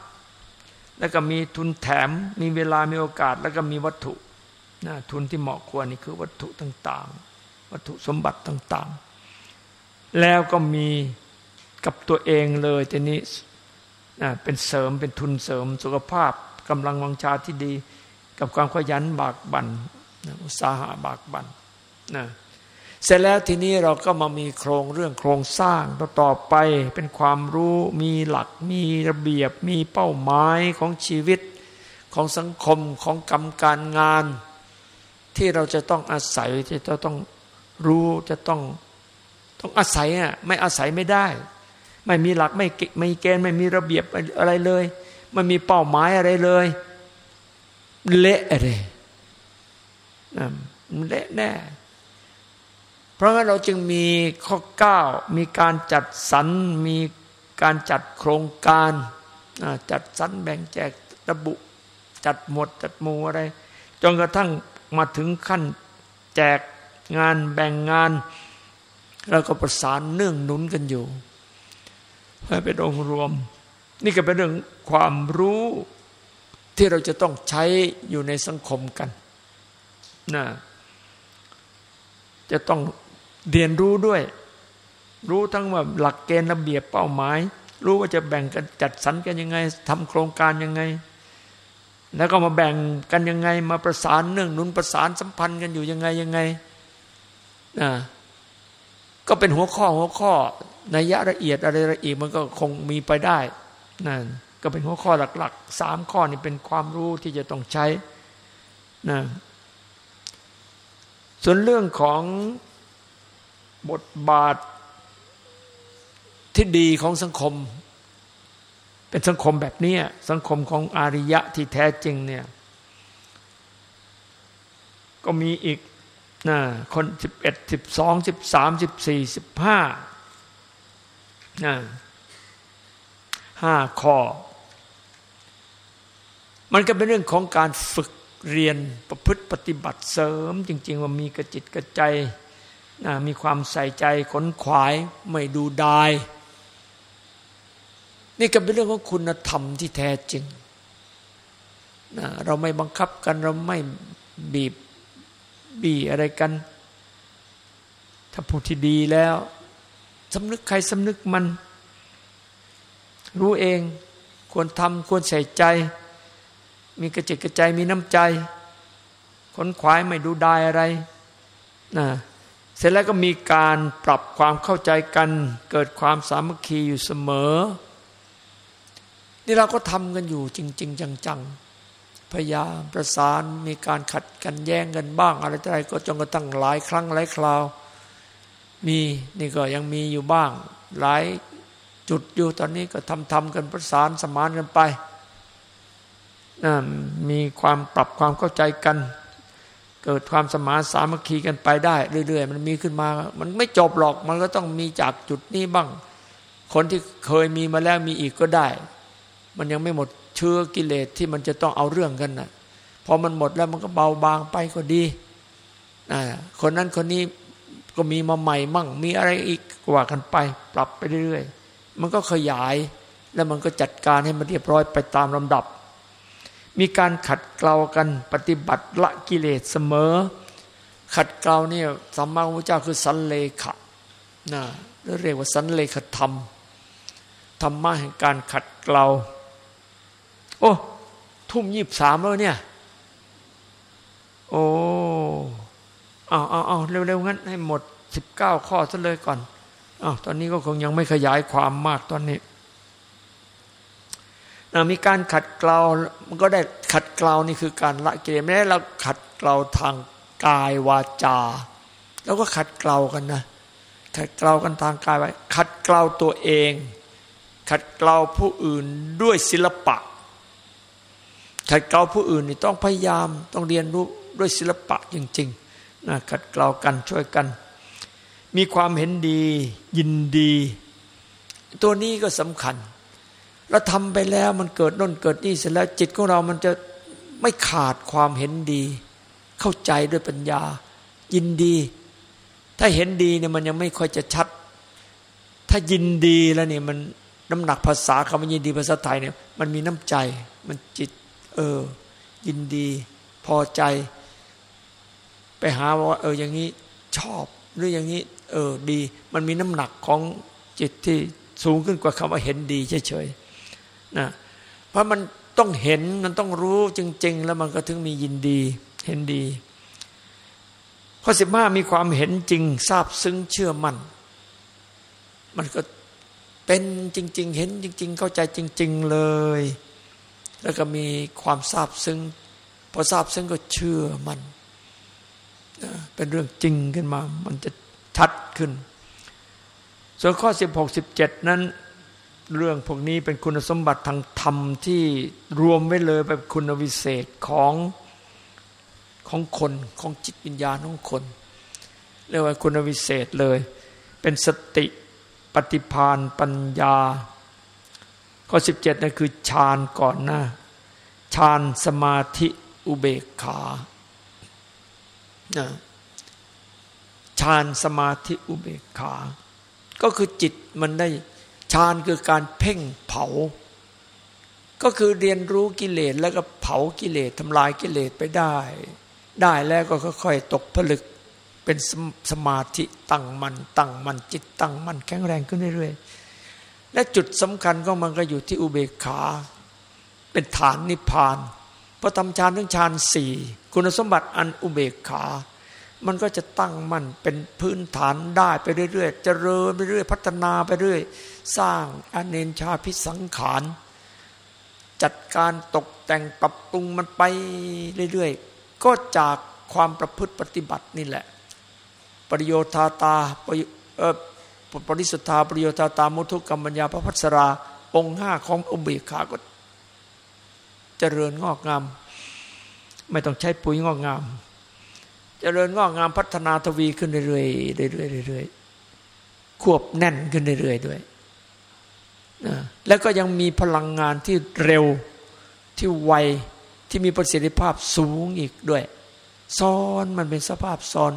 แล้วก็มีทุนแถม มีเวลามีโอกาส แล้วก็มีวัตถุนะทุนที่เหมาะควรนี่คือวัตถุต่าง ๆ วัตถุสมบัติต่าง ๆ แล้วก็มีกับตัวเองเลยทีนี้เป็นเสริมเป็นทุนเสริมสุขภาพกำลังวังชาที่ดี กับความขยันบากบัน่นอุตสาหะบากบันนะเสร็จแล้วทีนี้เราก็มามีโครงเรื่องโครงสร้างต่อต่อไปเป็นความรู้มีหลักมีระเบียบมีเป้าหมายของชีวิตของสังคมของกรรมการงาน ที่เราจะต้องอาศัยที่จะต้องรู้จะต้อง ต้องอาศัยอะไม่อาศัยไม่ได้ ไม่มีหลักไม่ไม่เกณฑ์ไม่มีระเบียบอะไรเลยไม่มีเป้าหมายอะไรเลย เละเลยเละแน่ เพราะงั้นเราจึงมีข้อเก้ามีการจัดสรรมีการจัดโครงการจัดสรรแบ่งแจกระบุ จัดหมวดจัดหมู่อะไร จนกระทั่งมาถึงขั้นแจกงานแบ่งงาน เราก็ประสานเนื่องหนุนกันอยู่ให้เป็นองค์รวม นี่ก็เป็นเรื่องความรู้ที่เราจะต้องใช้อยู่ในสังคมกันนะจะต้องเรียนรู้ด้วย รู้ทั้งว่าหลักเกณฑ์ระเบียบเป้าหมาย รู้ว่าจะแบ่งกันจัดสรรกันยังไงทำโครงการยังไง แล้วก็มาแบ่งกันยังไง มาประสานเนื่องนุนประสานสัมพันธ์กันอยู่ยังไงยังไงนะ ก็เป็นหัวข้อหัวข้อในยะละเอียดอะไรละเอียดมันก็คงมีไปได้นั่นก็เป็นหัวข้อหลักๆสามข้อนี้เป็นความรู้ที่จะต้องใช้นะส่วนเรื่องของบทบาทที่ดีของสังคม เป็นสังคมแบบนี้สังคมของอาริยะที่แท้จริงเนี่ย ก็มีอีก นะคนสิบเอ็ดสิบสองสิบสามสิบสี่สิบห้านะห้าข้อ มันก็เป็นเรื่องของการฝึกเรียนประพฤติปฏิบัติเสริม จริง ๆ ว่ามีกระจิตกระใจนะมีความใส่ใจขนขวายไม่ดูดาย นี่ก็เป็นเรื่องของคุณธรรมที่แท้จริงนะเราไม่บังคับกันเราไม่บีบ บีอะไรกัน ถ้าผู้ที่ดีแล้วสำนึกใครสำนึกมัน รู้เองควรทำควรใส่ใจ มีกระจิตกระใจมีน้ำใจขนขวายไม่ดูดายอะไรนะเสร็จแล้วก็มีการปรับความเข้าใจกัน เกิดความสามัคคีอยู่เสมอ นี่เราก็ทำกันอยู่จริง ๆ จังๆ พยายามประสานมีการขัดกันแย้งกันบ้าง อะไรต่ออะไรก็จนกระทั่งหลายครั้งหลายคราว มีนี่ก็ยังมีอยู่บ้าง หลายจุดอยู่ตอนนี้ก็ทำทำกันประสานสมานกันไปนะมีความปรับความเข้าใจกัน เกิดความสมานสามัคคีกันไปได้ เรื่อย ๆ มันมีขึ้นมา มันไม่จบหรอกมันก็ต้องมีจากจุดนี้บ้าง คนที่เคยมีมาแล้วมีอีกก็ได้ มันยังไม่หมด เชื้อกิเลสที่มันจะต้องเอาเรื่องกันนะพอมันหมดแล้วมันก็เบาบางไปก็ดีคนนั้นคนนี้ก็มีมาใหม่มั่ง มีอะไรอีกกว่ากันไป ปรับไปเรื่อยๆ มันก็ขยายแล้วมันก็จัดการให้มันเรียบร้อยไปตามลำดับ มีการขัดเกลากันปฏิบัติละกิเลสเสมอ ขัดเกลาเนี่ยสัมมาพุทธเจ้าคือสันเลขะนะเรียกว่าสันเลขธรรมธรรมะแห่งการขัดเกลา อ้ทุ่มยีบสามแล้วเนี่ย โอ้เอาเอาเอาเร็วๆงั้น ให้หมดสิบเก้าข้อซะเลยก่อนอ้าวตอนนี้ก็คงยังไม่ขยายความมากตอนนี้มีการขัดเกลามันก็ได้ขัดเกลานี่คือการละกิเลสไม่ได้เราขัดเกลาทางกายวาจา แล้วก็ขัดเกลากันนะ ขัดเกลากันทางกายไว้ ขัดเกลาตัวเอง ขัดเกลาผู้อื่นด้วยศิลปะ ขัดเกลาผู้อื่นนี่ต้องพยายามต้องเรียนรู้ด้วยศิลปะจริงๆนะขัดเกลากันช่วยกัน มีความเห็นดียินดี ตัวนี้ก็สำคัญเราทำไปแล้วมันเกิดน่นเกิดนี่เสร็จแล้วจิตของเรามันจะไม่ขาดความเห็นดี เข้าใจด้วยปัญญา ยินดี ถ้าเห็นดีเนี่ยมันยังไม่ค่อยจะชัด ถ้ายินดีแล้วเนี่ยมันน้ำหนักภาษาคำว่ายินดีภาษาไทยเนี่ยมันมีน้ำใจ มันจิต เออ ยินดี พอใจ ไปหาว่า เอออย่างนี้ชอบหรืออย่างนี้ เออดี มันมีน้ำหนักของจิตที่สูงขึ้นกว่าคำว่าเห็นดีเฉยๆนะเพราะมันต้องเห็นมันต้องรู้จริง ๆ แล้วมันก็ถึงมียินดีเห็นดีข้อสิบห้ามีความเห็นจริงทราบซึ้งเชื่อมัน่น มันก็เป็นจริง ๆ เห็นจริง ๆ เข้าใจจริง ๆ เลย แล้วก็มีความทราบซึ้งพอทราบซึ้งก็เชื่อมันเป็นเรื่องจริงขึ้นมา มันจะชัดขึ้น ส่วนข้อสิบหกสิบเจ็ดนั้น เรื่องพวกนี้เป็นคุณสมบัติทางธรรมที่รวมไว้เลยแบบคุณวิเศษของของคนของจิตวิญญาณของคน เรียกว่าคุณวิเศษเลย เป็นสติปฏิพานปัญญา ข้อสิบเจ็ดนั่นคือฌานก่อนหน้าฌานสมาธิอุเบกขาฌานสมาธิอุเบกขา ก็คือจิตมันได้ฌานคือการเพ่งเผา ก็คือเรียนรู้กิเลสแล้วก็เผากิเลสทำลายกิเลสไปได้ ได้แล้วก็ค่อยๆตกผลึกเป็นสมาธิตั้งมันตั้งมันจิตตั้งมันแข็งแรงขึ้นเรื่อยๆ และจุดสำคัญก็มันก็อยู่ที่อุเบกขา เป็นฐานนิพพานพอทำฌานถึงฌานสี่คุณสมบัติอันอุเบกขา มันก็จะตั้งมั่นเป็นพื้นฐานได้ไปเรื่อยๆเจริญไปเรื่อยพัฒนาไปเรื่อย สร้างอเนนชาพิสังขารจัดการตกแต่งปรับปรุงมันไปเรื่อยๆ ก็จากความประพฤติปฏิบัตินี่แหละ ปริโยชน์ตาตา ปริสุทธาปริโยธาตามุทุกกรรมัญญาพระพัสรา องค์ห้าของอุเบกขาก็เจริญงอกงาม ไม่ต้องใช้ปุ๋ยงอกงาม เจริญงอกงามพัฒนาทวีขึ้นเรื่อยๆเรื่อยๆเรื่อยๆควบแน่นขึ้นเรื่อยๆด้วยแล้วก็ยังมีพลังงานที่เร็วที่ไวที่มีประสิทธิภาพสูงอีกด้วย ซ้อนมันเป็นสภาพซ้อน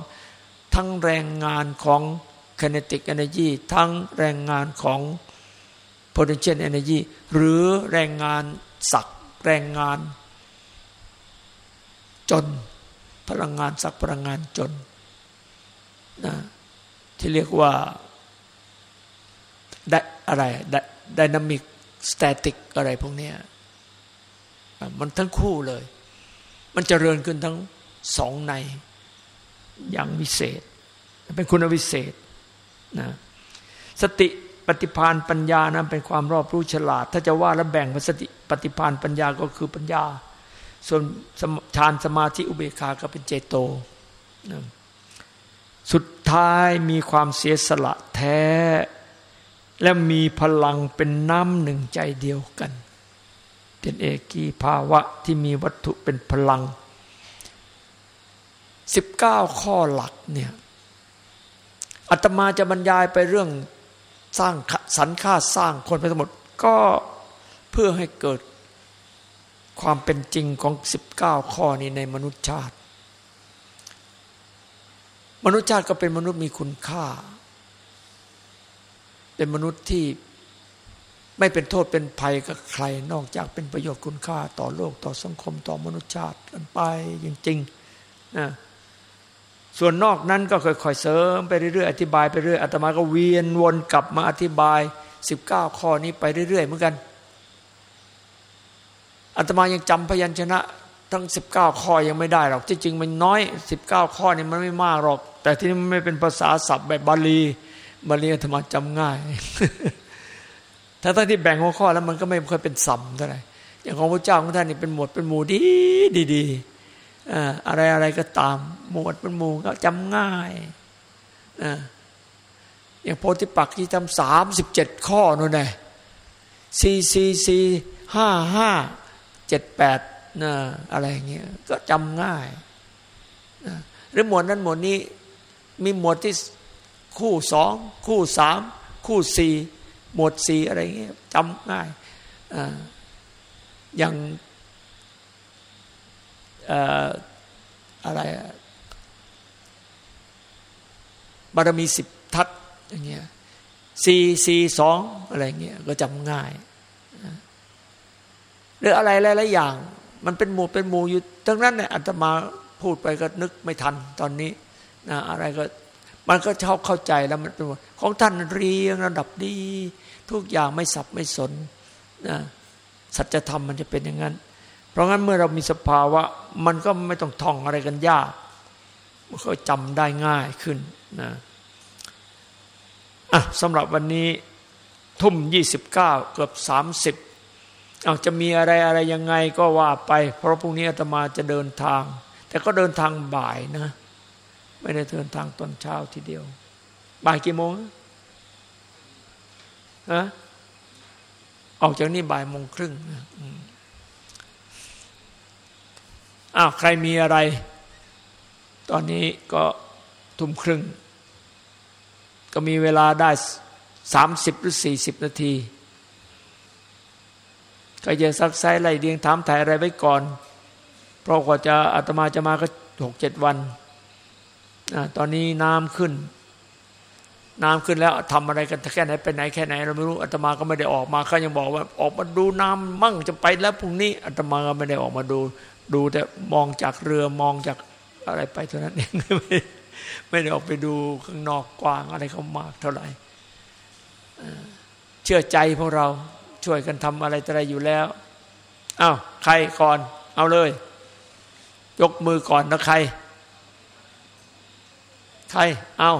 ทั้งแรงงานของ kinetic energy ทั้งแรงงานของ potential energy หรือแรงงานศักแรงงาน จน พลังงานศักย์พลังงานจลน์นะที่เรียกว่าได้อะไร dynamic static อะไรพวกนี้มันทั้งคู่เลย มันเจริญขึ้นทั้งสองในอย่างวิเศษ เป็นคุณวิเศษ นะสติปฏิภาณปัญญานั้นเป็นความรอบรู้ฉลาด ถ้าจะว่าแล้วแบ่งเป็นสติปฏิภาณปัญญาก็คือปัญญา ส่วนฌานสมาธิอุเบกขาก็เป็นเจโตนะสุดท้ายมีความเสียสละแท้ และมีพลังเป็นน้ำหนึ่งใจเดียวกัน เป็นเอกีภาวะที่มีวัตถุเป็นพลัง 19 ข้อหลักเนี่ย อาตมาจะบรรยายไปเรื่องสร้างสรรค่าสร้างคนไปทั้งหมด ก็เพื่อให้เกิดความเป็นจริงของ 19 ข้อนี้ในมนุษยชาติ มนุษยชาติก็เป็นมนุษย์มีคุณค่า เป็นมนุษย์ที่ไม่เป็นโทษเป็นภัยกับใคร นอกจากเป็นประโยชน์คุณค่าต่อโลกต่อสังคมต่อมนุษยชาติกันไปจริงๆนะ ส่วนนอกนั้นก็ค่อยๆเสริมไปเรื่อยๆอธิบายไปเรื่อยอาตมาก็เวียนวนกลับมาอธิบาย 19 ข้อนี้ไปเรื่อยๆเหมือนกันอาตมายังจำพยัญชนะ ทั้ง 19 ข้อยังไม่ได้หรอกที่จริงมันน้อย 19 ข้อนี่มันไม่มากหรอก แต่ที่นี่มันไม่เป็นภาษาศัพท์แบบบาลีบาลีอาตมาจำง่ายถ้าท่านที่แบ่งหัวข้อแล้วมันก็ไม่ค่อยเป็นสัมเท่าไหร่อย่างของพระเจ้าของท่านนี่เป็นหมวดเป็นหมู่ดีดี อะไรอะไรก็ตาม หมวดเป็นหมู่ก็จำง่ายอย่างโพธิปักที่ทำสามสิบเจ็ดข้อนู่นไงสี่สี่สี่ห้าห้าเจ็ดแปดนะอะไรเงี้ยก็จำง่ายนะหรือหมวดนั้นหมวดนี้มีหมวดที่คู่สองคู่สามคู่สี่หมวดสี่อะไรเงี้ยจำง่าย อย่าง อะไรบารมีสิบทัศอย่างเงี้ยสี่สี่สองอะไรเงี้ยก็จำง่ายหรืออะไรหลายๆอย่าง มันเป็นหมู่เป็นหมู่อยู่ทั้งนั้นเนี่ยอาตมาพูดไปก็นึกไม่ทันตอนนี้นะอะไรก็มันก็ชอบเข้าใจแล้วมันเป็นของท่านเรียงระดับดี ทุกอย่างไม่สับไม่สนนะสัจธรรมมันจะเป็นอย่างนั้น เพราะงั้นเมื่อเรามีสภาวะ มันก็ไม่ต้องท่องอะไรกันยาก มันก็จำได้ง่ายขึ้นนะอะสำหรับวันนี้ทุ่มยี่สิบเก้าเกือบสามสิบเอาจะมีอะไรอะไรยังไงก็ว่าไป เพราะพรุ่งนี้อาตมาจะเดินทาง แต่ก็เดินทางบ่ายนะ ไม่ได้เดินทางตอนเช้าทีเดียว บ่ายกี่โมงฮะออกจากนี่บ่ายโมงครึ่งนะ อ้าวใครมีอะไร ตอนนี้ก็ทุ่มครึ่ง ก็มีเวลาได้สามสิบหรือสี่สิบนาที ก็จะซักไซไล่เดียงถามถ่ายอะไรไว้ก่อน เพราะกว่าจะอาตมาจะมาก็หกเจ็ดวันตอนนี้น้ำขึ้น น้ำขึ้นแล้วทำอะไรกันแค่ไหนไปไหนแค่ไหน เราไม่รู้อาตมาก็ไม่ได้ออกมาเขายังบอกว่า ออกมาดูน้ำมั่งจะไปแล้วพรุ่งนี้อาตมาก็ไม่ได้ออกมาดู ดูแต่มองจากเรือมองจากอะไรไปเท่านั้นเองไม่ได้ออกไปดูข้างนอกกว้างอะไรเขามากเท่าไหร่เชื่อใจพวกเราช่วยกันทำอะไรอะไรอยู่แล้วอ้าวใครก่อน เอาเลย ยกมือก่อนนะใคร ใคร เอา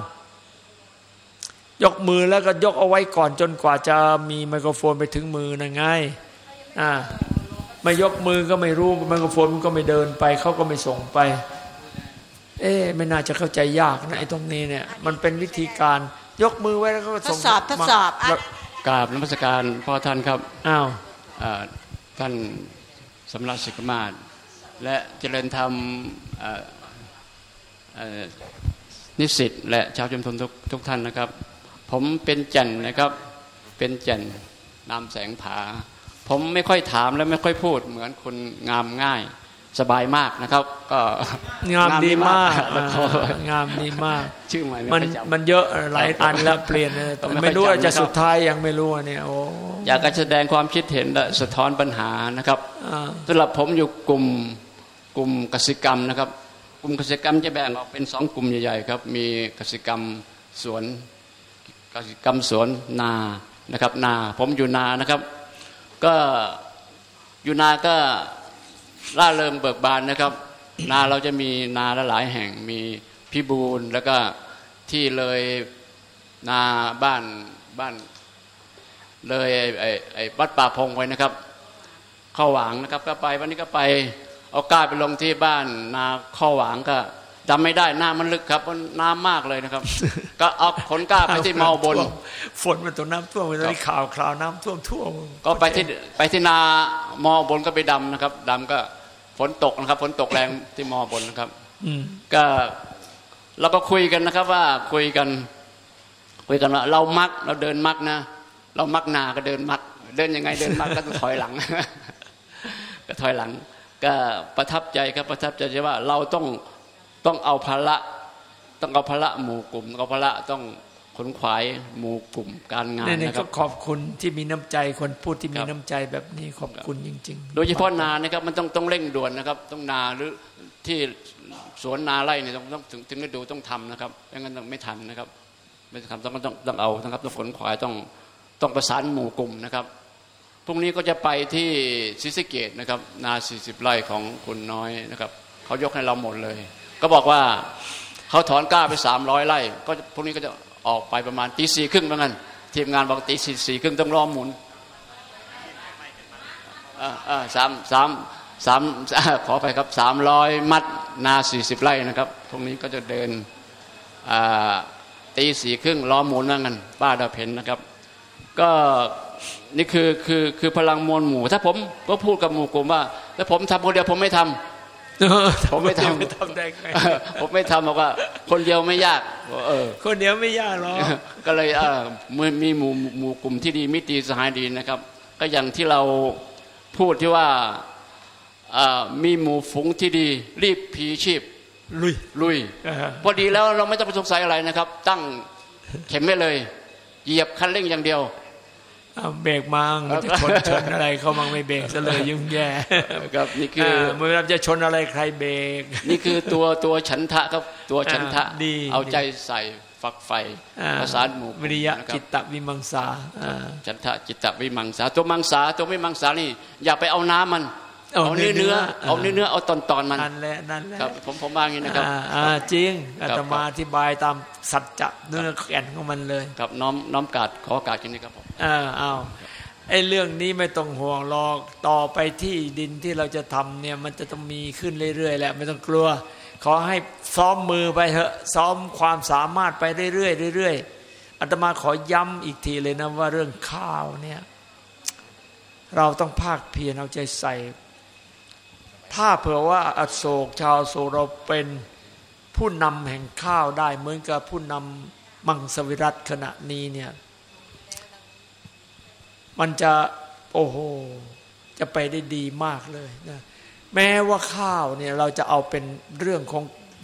ยกมือแล้วก็ยกเอาไว้ก่อนจนกว่าจะมีไมโครโฟนไปถึงมือนะไง อ่า ไม่ยกมือก็ไม่รู้ไมโครโฟนมันก็ไม่เดินไปเขาก็ไม่ส่งไป เอ๊ะไม่น่าจะเข้าใจยากนะไอ้ตรงนี้เนี่ย มันเป็นวิธีการยกมือไว้แล้วก็ทส่ดงสอบทดสอบอะกราบนมัสการพ่อท่านครับอ้าวเอ่อท่านสำรักศิกมาศและเจริญธรรมเอ่อเอ่อนิสิตและชาวชุมชนทุกทุกท่านนะครับ ผมเป็นจันนะครับเป็นจันนามแสงผา ผมไม่ค่อยถามและไม่ค่อยพูด เหมือนคุณงามง่าย สบายมากนะครับ ก็งามดีมากแล้วก็อ่างามดีมาก ชื่อใหม่มันไค่อยจำมันเยอะหลายอันแล้วเปลี่ยนเลยแต่ไม่ค่อยไม่รู้ว่าจำจะนะครับสุดท้ายยังไม่รู้อะเนี่ยโอ้อยากจะแสดงความคิดเห็นและสะท้อนปัญหานะครับอ่าสำหรับผมอยู่กลุ่มกลุ่มกสิกรรมนะครับ กลุ่มกสิกรรมจะแบ่งออกเป็นสองกลุ่มใหญ่ๆครับ มีกสิกรรมสวนกสิกรรมสวนนานะครับ นาผมอยู่นานะครับ ก็อยู่นาก็ร่าเริงเบิกบานนะครับ นาเราจะมีนาลหลายแห่งมีพิบูลแล้วก็ที่เลยนาบ้านบ้าน เลยไอ้ไอ้ไอ้วัดป่าพงไว้นะครับข้าวหวางนะครับ ก็ไปวันนี้ก็ไปเอาก้าไปลงที่บ้านนาข้าวหวางก็ จำไม่ได้น้ำมันลึกครับมันน้ำมากเลยนะครับ ก็เอาขนก้าไปที่เมาบน ฝนมันตัวน้ำท่วมมันตอนนี้ข่าวคราวน้ำท่วมท่วมก็ไปที่ไปที่นามอบนก็ไปดำนะครับดำก็ฝนตกนะครับ ฝนตกแรงที่มอบนนะครับอืมก็เราก็คุยกันนะครับ ว่าคุยกัน คุยกันว่าเรามักเราเดินมักนะ เรามักนาก็เดินมัก เดินยังไงเดินมักก็ต้องถอยหลัง ก็ถอยหลัง ก็ประทับใจครับประทับใจที่ว่าเราต้อง ต้องเอาภาระต้องเอาภาระหมู่กลุ่มเอาภาระต้องขนขวายหมู่กลุ่มการงานนี่นี่นะคก็รับขอบคุณที่มีน้ำใจคนพูดที่มีครับน้ำใจแบบนี้ขอบคุณจริง ๆ โดยเฉพาะนานะครับมันต้องต้องเร่งด่วนนะครับ ต้องนาหรือที่สวนนาไร่เนี่ยต้องต้องถึงถึงฤดูต้องทำนะครับไม่งั้นต้องไม่ทันนะครับ ไม่ทำต้องต้องต้องเอานะครับต้องขนขวายต้องต้องประสานหมู่กลุ่มนะครับพรุ่งนี้ก็จะไปที่ศรีสะเกดนะครับ นา 40 ไร่ของคุณน้อยนะครับเขายกให้เราหมดเลย ก็บอกว่าเขาถอนกล้าไป300ไร่ก็พรุ่งนี้ก็จะออกไปประมาณตีสี่ครึ่งเหมือนกันทีมงานบอกตีสี่สี่ครึ่งต้องรอมหมุนอ่าสามสามสามขอไปครับสามร้อยมัดนาสี่สิบไร่นะครับพรุ่งนี้ก็จะเดินตีสี่ครึ่งล้อหมุนนั่งกันป้าดาวเพนนะครับ ก็นี่คือคือคือพลังมวลหมู่ ถ้าผมก็พูดกับหมู่กลุ่มว่า แล้วผมทำคนเดียวผมไม่ทำ ผมไม่ทำไม่ทำได้ไงผมไม่ทำบอกว่า คนเดียวไม่ยากเออ คนเดียวไม่ยากหรอกก็เลยเออเมื่อมีหมู่หมู่กลุ่มที่ดีมิตรดีสหายดีนะครับ ก็อย่างที่เราพูดที่ว่าเอ่อมีหมู่ฝูงที่ดี รีบพีชีพ ลุยลุยเออพอดีแล้วเราไม่ต้องไปสงสัยอะไรนะครับ ตั้งเข็มไว้เลย เหยียบคันเร่งอย่างเดียว เอาเบรกมังมันจะชนชนอะไรเขามังไม่เบรกซะเลยยุ่งแย่ครับนี่คือเออเมื่อเราจะชนอะไรใครเบรกนี่คือตัวตัวฉันทะครับตัวฉันทะอ่าดีเอาใจใส่ฝักใฝ่อ่าประสานหมู่กลุ่มวิริยะนะครับจิตตวิมังสาอ่าฉันทะจิตตวิมังสา ตัวมังสาตัวไม่มังสานี่ อย่าไปเอาน้ำมันเอาเอาเนื้อเนื้เนื้อออ่าเอาเนื้อเนื้อเอาตอนตอนมันนั่นแหละนั่นแหละครับผมผมว่าอย่างนี้นะครับอ่าอ่าจริงอาครับตมาอธิบายตามสัจจะเนื้อแก่นของมันเลย ครับน้อมน้อมกาดขอโอกาสกินนี้ครับผม อ่าเอาไอ้เรื่องนี้ไม่ต้องห่วงหรอกต่อไปที่ดินที่เราจะทำเนี่ย มันจะต้องมีขึ้นเรื่อยๆแหละไม่ต้องกลัว ขอให้ซ้อมมือไปเถอะซ้อมความสามารถไปเรื่อยๆเรื่อยๆอาตมาขอย้ำอีกทีเลยนะว่าเรื่องข้าวเนี่ย เราต้องภาคเพียรเอาใจใส่ ถ้าเผื่อว่าอโศกชาวโศเราเป็นผู้นำแห่งข้าวได้เหมือนกับผู้นำมังสวิรัตขณะนี้เนี่ย มันจะโอ้โหจะไปได้ดีมากเลยนะแม้ว่าข้าวเนี่ยเราจะเอาเป็นเรื่องของ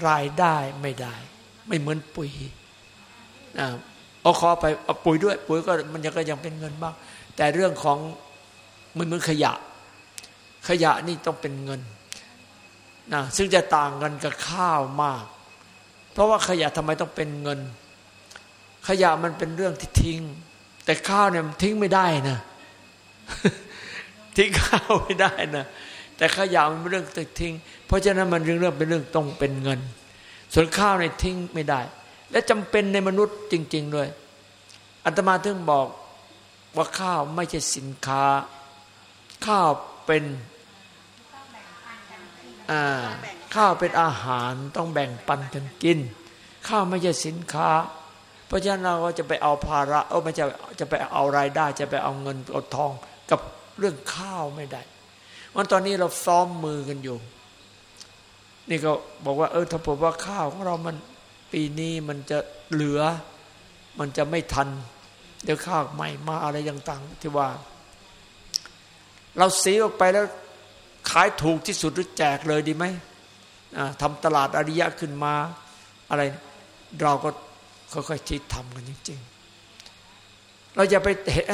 รายได้ไม่ได้ ไม่เหมือนปุ๋ยนะเอาขอไปเอาปุ๋ยด้วย ปุ๋ยก็มันยังก็ยังเป็นเงินบ้าง แต่เรื่องของมันเหมือนขยะ ขยะนี่ต้องเป็นเงินนะซึ่งจะต่างกันกับข้าวมาก เพราะว่าขยะทำไมต้องเป็นเงิน ขยะมันเป็นเรื่องที่ทิ้ง แต่ข้าวเนี่ยมันทิ้งไม่ได้นะทิ้งข้าวไม่ได้นะแต่ขยะมันเป็นเรื่องตึกทิ้ง เพราะฉะนั้นมันเรื่องเรื่องเป็นเรื่องต้องเป็นเงิน ส่วนข้าวในทิ้งไม่ได้ และจำเป็นในมนุษย์จริง ๆ ด้วยอัตมาถึงบอกว่าข้าวไม่ใช่สินค้า ข้าวเป็นข้าวเป็นอาหารต้องแบ่งปันกันกิน ข้าวไม่ใช่สินค้า เพราะฉะนั้นเราก็จะไปเอาภาระเออไม่จะจะไปเอารายได้ จะไปเอาเงินเอาทองกับเรื่องข้าวไม่ได้วันตอนนี้เราซ้อมมือกันอยู่ นี่ก็บอกว่า เออถ้าผมว่าข้าวของเรามันปีนี้มันจะเหลือ มันจะไม่ทัน เดี๋ยวข้าวใหม่มาอะไรต่างๆที่ว่า เราสีออกไปแล้วขายถูกที่สุดหรือแจกเลยดีไหมทำตลาดอริยะขึ้นมาอะไร เราก็ ค่อยๆคิดทำกันจริง ๆ เราจะไป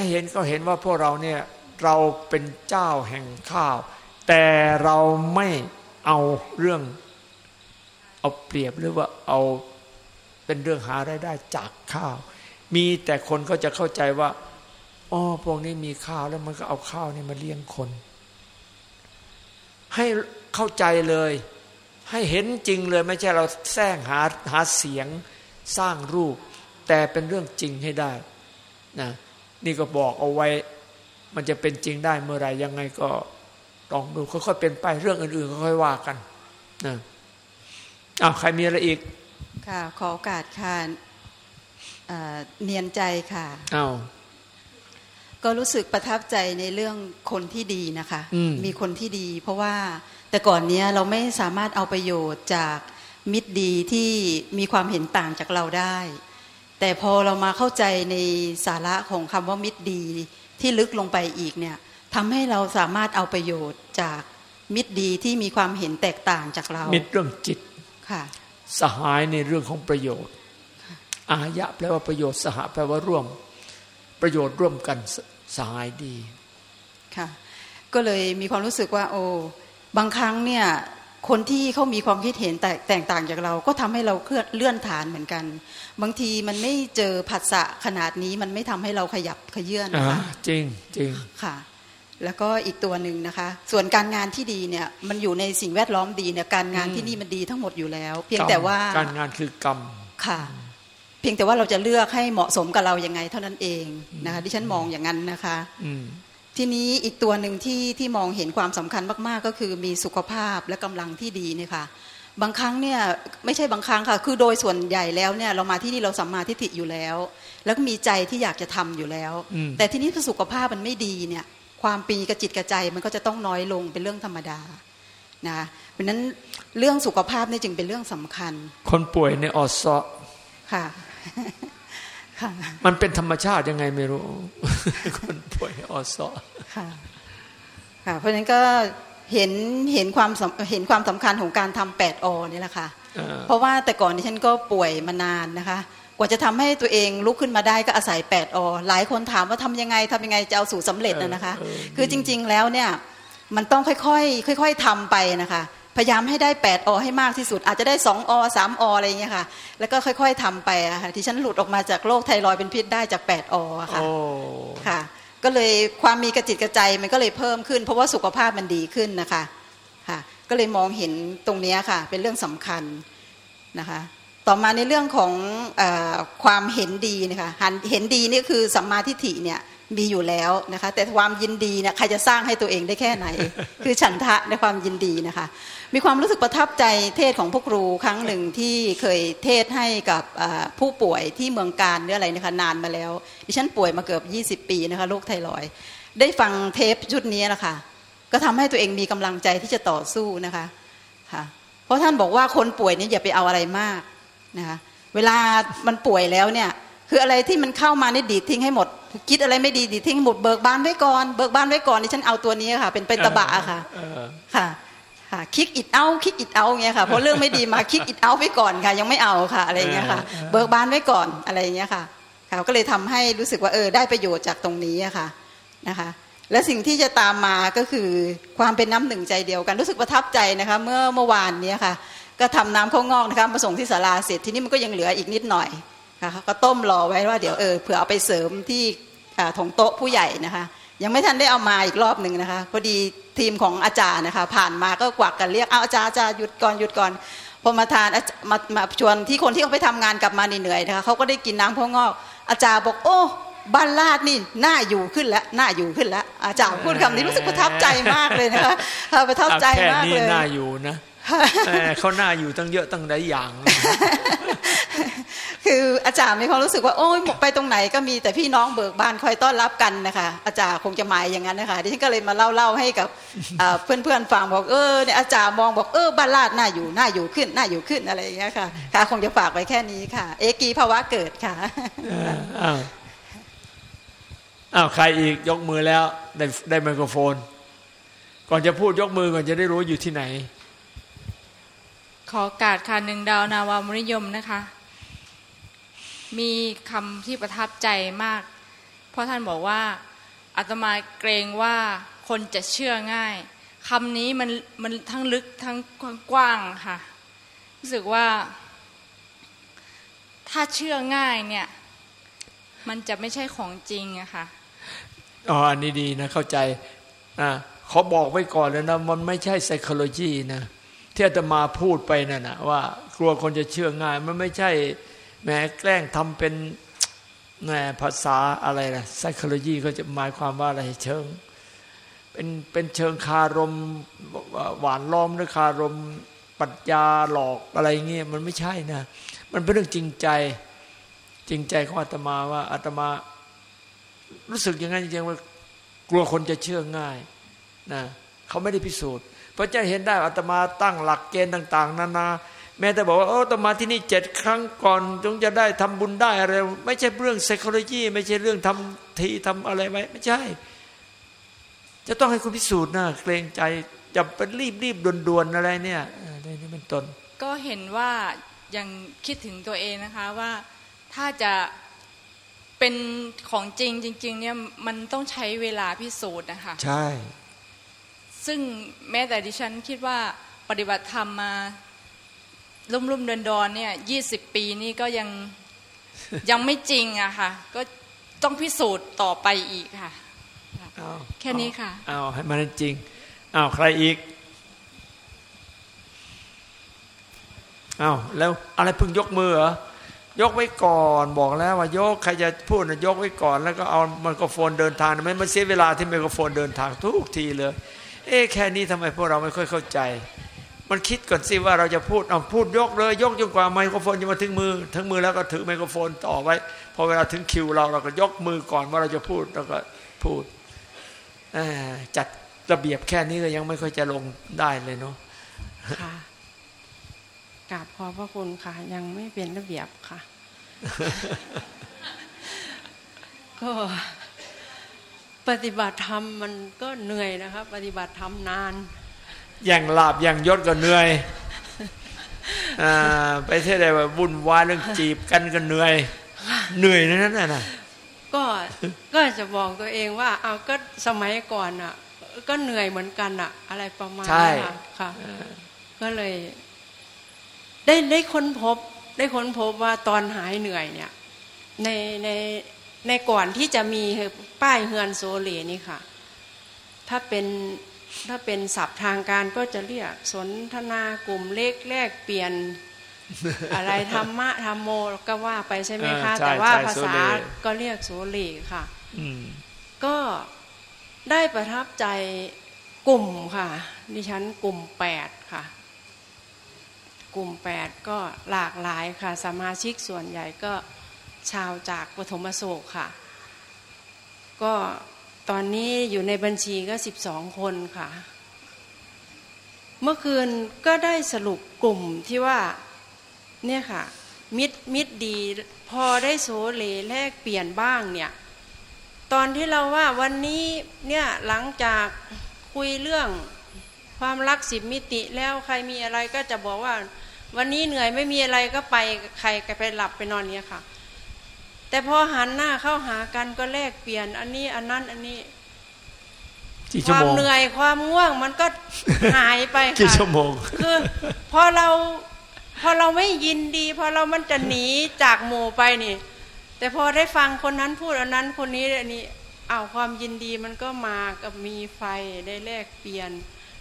เห็นก็เห็นว่าพวกเราเนี่ยเราเป็นเจ้าแห่งข้าว แต่เราไม่เอาเรื่อง เอาเปรียบหรือว่าเอาเป็นเรื่องหารายได้จากข้าว มีแต่คนก็จะเข้าใจว่าอ๋อพวกนี้มีข้าวแล้วมันก็เอาข้าวนี่มาเลี้ยงคน ให้เข้าใจเลย ให้เห็นจริงเลย ไม่ใช่เราแซงหาหาเสียง สร้างรูป แต่เป็นเรื่องจริงให้ได้นะนี่ก็บอกเอาไว้ มันจะเป็นจริงได้เมื่อไรยังไงก็ลองดูค่อยๆเป็นไปเรื่องอื่นๆก็ค่อยว่ากันนะอ้าวใครมีอะไรอีก ค่ะ ขอโอกาสค่ะเนียนใจค่ะอ้าวก็รู้สึกประทับใจในเรื่องคนที่ดีนะคะ มีคนที่ดี เพราะว่าแต่ก่อนนี้เราไม่สามารถเอาประโยชน์จาก มิตรดีที่มีความเห็นต่างจากเราได้ แต่พอเรามาเข้าใจในสาระของคำว่ามิตรดีที่ลึกลงไปอีกเนี่ยทำให้เราสามารถเอาประโยชน์จากมิตรดีที่มีความเห็นแตกต่างจากเรา มิตรเรื่องจิตค่ะสหายในเรื่องของประโยชน์ อายะแปลว่าประโยชน์สหแปลว่าร่วม ประโยชน์ร่วมกันสหายดีค่ะก็เลยมีความรู้สึกว่า โอ้บางครั้งเนี่ย คนที่เขามีความคิดเห็นแตกต่างจากเรา ก็ทำให้เราเคลื่อนฐานเหมือนกัน บางทีมันไม่เจอผัสสะขนาดนี้มันไม่ทำให้เราขยับขยื่นนะคะจริงจริงค่ะ แล้วก็อีกตัวหนึ่งนะคะ ส่วนการงานที่ดีเนี่ยมันอยู่ในสิ่งแวดล้อมดีเนี่ยการงานที่นี่มันดีทั้งหมดอยู่แล้ว เพียงแต่ว่าการงานคือกรรมค่ะ เพียงแต่ว่าเราจะเลือกให้เหมาะสมกับเรายังไงเท่านั้นเองนะคะที่ฉันมองอย่างนั้นนะคะ อื ทีนี้อีกตัวหนึ่งที่ที่มองเห็นความสำคัญมาก ๆ ก็คือมีสุขภาพและกำลังที่ดีเนี่ยค่ะบางครั้งเนี่ยไม่ใช่บางครั้งค่ะ คือโดยส่วนใหญ่แล้วเนี่ยเรามาที่นี่เราสัมมาทิฏฐิอยู่แล้ว แล้วก็มีใจที่อยากจะทำอยู่แล้ว แต่ที่นี้ถ้าสุขภาพมันไม่ดีเนี่ยความปีกระจิตกระใจมันก็จะต้องน้อยลงเป็นเรื่องธรรมดานะเพราะนั้นเรื่องสุขภาพนี่จึงเป็นเรื่องสำคัญ คนป่วยในออสซค่ะ มันเป็นธรรมชาติยังไงไม่รู้ คนป่วยออสค่ะค่ะ เพราะฉะนั้นก็เห็นเห็นความเห็นความสำคัญของการทำแปดอนี่แหละค่ะ เพราะว่าแต่ก่อนที่ฉันก็ป่วยมานานนะคะ กว่าจะทำให้ตัวเองลุกขึ้นมาได้ก็อาศัยแปดอหลายคนถามว่าทำยังไงทำยังไงจะเอาสู่สำเร็จนะคะ คือจริง ๆ แล้วเนี่ยมันต้องค่อยๆค่อย ๆทำไปนะคะ พยายามให้ได้แปดอให้มากที่สุด อาจจะได้สองอสามออะไรอย่างเงี้ยค่ะ แล้วก็ค่อยๆทำไปอะค่ะที่ฉันหลุดออกมาจากโรคไทรอยเป็นพิษได้จากแปดอค่ะค่ะ ก็เลยความมีกระจิตกระใจมันก็เลยเพิ่มขึ้น เพราะว่าสุขภาพมันดีขึ้นนะคะค่ะ ก็เลยมองเห็นตรงนี้ค่ะ เป็นเรื่องสำคัญนะคะ ต่อมาในเรื่องของอความเห็นดีนะคะเห็นดีนี่คือสัมมาทิฏฐิเนี่ยมีอยู่แล้วนะคะแต่ความยินดีเนี่ยใครจะสร้างให้ตัวเองได้แค่ไหน คือฉันทะในความยินดีนะคะ มีความรู้สึกประทับใจเทศของพวกครูครั้งหนึ่งที่เคยเทศให้กับผู้ป่วยที่เมืองการหรืออะไรนะคะนานมาแล้ว ดิฉันป่วยมาเกือบ 20 ปีนะคะโรคไทรอยได้ฟังเทปชุดนี้นะคะก็ทำให้ตัวเองมีกำลังใจที่จะต่อสู้นะคะค่ะเพราะท่านบอกว่าคนป่วยนี่อย่าไปเอาอะไรมากนะคะเวลามันป่วยแล้วเนี่ยคืออะไรที่มันเข้ามานี่ดีดทิ้งให้หมด คิดอะไรไม่ดีดีดทิ้งหมดเบิกบานไว้ก่อนเบิกบานไว้ก่อนนี่ฉันเอาตัวนี้ค่ะ เป็นเป็นตบะค่ะค่ะ ค่ะ kick it out kick it out เงี้ยค่ะเพราะเรื่องไม่ดีมา kick it out ไว้ก่อนค่ะยังไม่เอาค่ะอะไรเงี้ยค่ะ เบิกบานไว้ก่อนอะไรเงี้ยค่ะค่ะก็เลยทำให้รู้สึกว่าเออได้ประโยชน์จากตรงนี้ค่ะนะคะ และสิ่งที่จะตามมาก็คือความเป็นน้ำหนึ่งใจเดียวกันรู้สึกประทับใจนะคะ เมื่อเมื่อวานนี้ค่ะ ก็ทำน้ำข้าวงอกนะคะมาส่งที่ศาลาเสร็จทีนี้มันก็ยังเหลืออีกนิดหน่อยค่ะก็ต้มรอไว้ว่าเดี๋ยวเออเผื่อเอาไปเสริมที่ถงโต๊ะผู้ใหญ่นะคะ ยังไม่ทันได้เอามาอีกรอบหนึ่งนะคะพอดีทีมของอาจารย์นะคะ ผ่านมาก็กวักกันเรียกเอาอาจารย์อาจารย์หยุดก่อนหยุดก่อนพอมาทานมามาชวนที่คนที่เขาไปทำงานกลับมาเหนื่อยนะคะเขาก็ได้กินน้ำพวงอก อาจารย์บอกโอ้บ้านลาดนี่น่าอยู่ขึ้นแล้วน่าอยู่ขึ้นแล้ว อาจารย์พูดคำนี้รู้สึกประทับใจมากเลยนะคะประทับใจมากเลยแค่นี้น่าอยู่นะเขาหน้าอยู่ตั้งเยอะตั้งหลายอย่าง คืออาจารย์มีความรู้สึกว่าโอ้ยไปตรงไหนก็มีแต่พี่น้องเบิกบานคอยต้อนรับกันนะคะอาจารย์คงจะหมายอย่างนั้นนะคะดิฉันก็เลยมาเล่าเล่าให้กับเพื่อนเพื่อนฟังบอกเออเนี่ยอาจารย์มองบอกเออบ้านลาดน่าอยู่น่าอยู่ขึ้นน่าอยู่ขึ้นอะไรอย่างเงี้ยค่ะค่ะคงจะฝากไว้แค่นี้ค่ะ เอกีภาวะเกิดค่ะอ้าวอ้าวใครอีกยกมือแล้วได้ได้ไมโครโฟน ก่อนจะพูดยกมือก่อนจะได้รู้อยู่ที่ไหน ขอกาดค่ะหนึ่งดาวนาวามนิยมนะคะ มีคำที่ประทับใจมาก เพราะท่านบอกว่าอาตมาเกรงว่าคนจะเชื่อง่ายคำนี้มันมันทั้งลึกทั้งกว้างค่ะ รู้สึกว่า ถ้าเชื่อง่ายเนี่ย มันจะไม่ใช่ของจริงอะค่ะอ๋ออันนี้ดีนะเข้าใจอ่าเขาบอกไว้ก่อนแล้วนะ มันไม่ใช่ psychology นะที่อาตมาพูดไปนั่นนะว่า กลัวคนจะเชื่อง่าย มันไม่ใช่ แม้แกล้งทำเป็นแหมภาษาอะไรนะ psychology ก็จะหมายความว่าอะไรเชิง เป็นเป็นเชิงคารมหวานล้อมหรือคารมปัญญาหลอกอะไรเงี้ยมันไม่ใช่นะ มันเป็นเรื่องจริงใจ จริงใจของอาตมาว่าอาตมา รู้สึกอย่างนั้นจริงๆว่ากลัวคนจะเชื่อง่ายนะเขาไม่ได้พิสูจน์ เพราะจะเห็นได้อาตมาตั้งหลักเกณฑ์ต่าง ๆนานา แม้แต่บอกว่าโอ้ตมาที่นี่เจ็ดครั้งก่อนจงจะได้ทำบุญได้อะไร ไม่ใช่เรื่อง psychology ไม่ใช่เรื่องทำทีทำอะไรไว้ ไม่ใช่ จะต้องให้คุณพิสูจน์นะเกรงใจจะเป็นรีบรีบด่วนๆอะไรเนี่ยนี่เป็นต้นก็เห็นว่ายังคิดถึงตัวเองนะคะว่าถ้าจะเป็นของจริงจริง ๆ เนี่ยมันต้องใช้เวลาพิสูจน์นะคะใช่ ซึ่งแม้แต่ดิฉันคิดว่าปฏิบัติธรรมมา ลุ่มลุ่มเดินดอนเนี่ยยี่สิบปีนี่ก็ยังยังไม่จริงอะค่ะ ก็ต้องพิสูจน์ต่อไปอีกค่ะแค่นี้ค่ะเอาให้มันจริงเอาใครอีกเอาแล้วอะไรเพิ่งยกมือเหรอยกไว้ก่อนบอกแล้วว่ายกใครจะพูดนะยกไว้ก่อน แล้วก็เอาไมโครโฟนเดินทางไม่มันเสียเวลาที่ไมโครโฟนเดินทางทุกทีเลย เอ๊แค่นี้ทำไมพวกเราไม่ค่อยเข้าใจ มันคิดก่อนสิว่าเราจะพูดเอาพูดยกเลย ยกจนกว่าไมโครโฟนจะมาถึงมือ ถึงมือแล้วก็ถือไมโครโฟนต่อไว้พอเวลาถึงคิวเราเราก็ยกมือก่อนว่าเราจะพูดแล้วก็พูดจัดระเบียบแค่นี้ก็ยังไม่ค่อยจะลงได้เลยเนาะค่ะกราบขอพระคุณค่ะ ยังไม่เป็นระเบียบค่ะ ก็ปฏิบัติธรรมมันก็เหนื่อยนะครับปฏิบัติธรรมนาน อย่างลาบอย่างยศก็เหนื่อยอไปเท่ใดว่าวุ่นวายเรื่องจีบกันก็เหนื่อย เหนื่อยนั่นน่ะก็ก็จะบอกตัวเองว่าเอาก็สมัยก่อนอะ ก็เหนื่อยเหมือนกันอะ อะไรประมาณนี้ค่ะ ก็เลย ได้ได้ค้นพบ ได้ค้นพบว่าตอนหายเหนื่อยเนี่ย ในในในก่อนที่จะมีป้ายเฮือนโซเลนี่ค่ะ ถ้าเป็น ถ้าเป็นศัพท์ทางการก็จะเรียกสนทนากลุ่มเล็กแลกเปลี่ยนอะไรธรรมะธรรมโมก็ว่าไปใช่ไหมคะ แต่ว่าภาษาก็เรียกโซเลค่ะก็ได้ประทับใจกลุ่มค่ะ ดิฉันกลุ่มแปดค่ะ กลุ่มแปดก็หลากหลายค่ะ สมาชิกส่วนใหญ่ก็ชาวจากปฐมโศกค่ะ ก็ ตอนนี้อยู่ในบัญชีก็สิบสองคนค่ะ เมื่อคืนก็ได้สรุปกลุ่มที่ว่าเนี่ยค่ะ มิดมิดดีพอได้โซเลแลกเปลี่ยนบ้างเนี่ย ตอนที่เราว่าวันนี้เนี่ยหลังจากคุยเรื่องความรักสิบมิติแล้วใครมีอะไรก็จะบอกว่า วันนี้เหนื่อยไม่มีอะไรก็ไปใครไปหลับไปนอนเนี่ยค่ะ แต่พอหันหน้าเข้าหากันก็แลกเปลี่ยน อันนี้อันนั้นอันนี้ความเหนื่อยความง่วงมันก็หายไปค่ะกี่ชั่วโมงคือพอเราพอเราไม่ยินดี พอเรามันจะหนีจากหมู่ไปนี่ แต่พอได้ฟังคนนั้นพูดอันนั้นคนนี้อันนี้อ้าวความยินดีมันก็มากับมีไฟได้แลกเปลี่ยน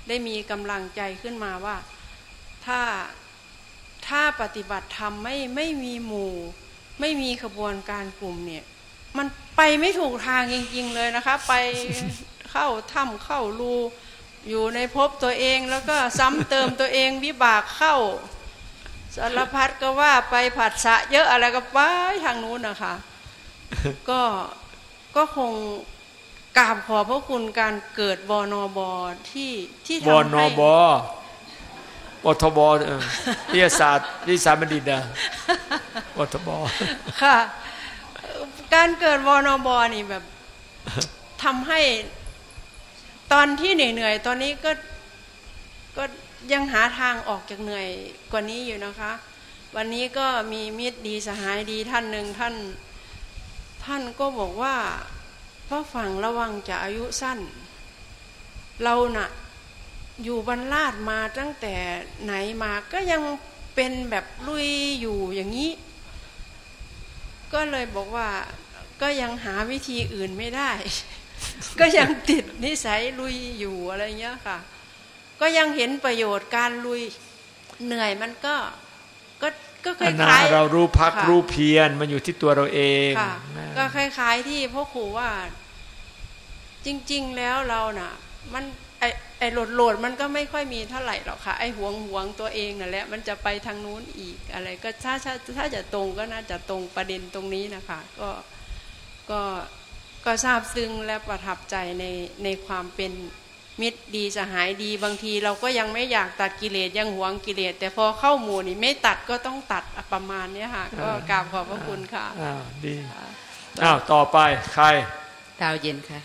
ได้มีกำลังใจขึ้นมาว่า ถ้าถ้าปฏิบัติธรรมไม่ไม่มีหมู่ ไม่มีขบวนการกลุ่มเนี่ย มันไปไม่ถูกทางจริงๆเลยนะคะ ไปเข้าถ้ำเข้ารูอยู่ในภพตัวเองแล้วก็ซ้ำเติมตัวเองวิบากเข้าสารพัดก็ว่าไปผัดสะเยอะอะไรก็ไปทางนู้นนะคะ ก็ก็คงกราบขอพระคุณการเกิดบอนอบที่ที่ทำให้บ ปทบวิทยาศาสตร์วิสาบัณฑิตนะปทบค่ะ การเกิดวนบนี่แบบทำให้ตอนที่เหนื่อยๆตอนนี้ก็ก็ยังหาทางออกจากเหนื่อยกว่านี้อยู่นะคะ วันนี้ก็มีมิตรดีสหายดีท่านหนึ่งท่าน ท่านก็บอกว่าพระฝั่งระวังจะอายุสั้น เรานะ่ะ อยู่บรรลาดมาตั้งแต่ไหนมาก็ยังเป็นแบบลุยอยู่อย่างนี้ ก็เลยบอกว่าก็ยังหาวิธีอื่นไม่ได้ ก็ยังติดนิสัยลุยอยู่อะไรเงี้ยค่ะ ก็ยังเห็นประโยชน์การลุยเหนื่อยมันก็ก็ก็คล้ายๆเรารู้พักรู้เพียรมันอยู่ที่ตัวเราเองก็คล้ายๆที่พ่อครูว่า จริง ๆ แล้วเราน่ะ มัน ไอไอโหลดโหลดมันก็ไม่ค่อยมีเท่าไหร่หรอกค่ะ ไอห่วงห่วงตัวเองนั่นแหละมันจะไปทางนู้นอีกอะไร ก็ถ้าถ้าถ้าจะตรงก็น่าจะตรงประเด็นตรงนี้นะคะ ก็ก็ก็ทราบซึ้งและประทับใจในในความเป็นมิตรดีสหายดีบางที เราก็ยังไม่อยากตัดกิเลสยังหวงกิเลส แต่พอเข้าหมู่นี่ไม่ตัดก็ต้องตัดประมาณนี้ค่ะ ก็กราบขอบพระคุณค่ะอ้าวดีอ้าวต่อไปใครดาวเย็นค่ะ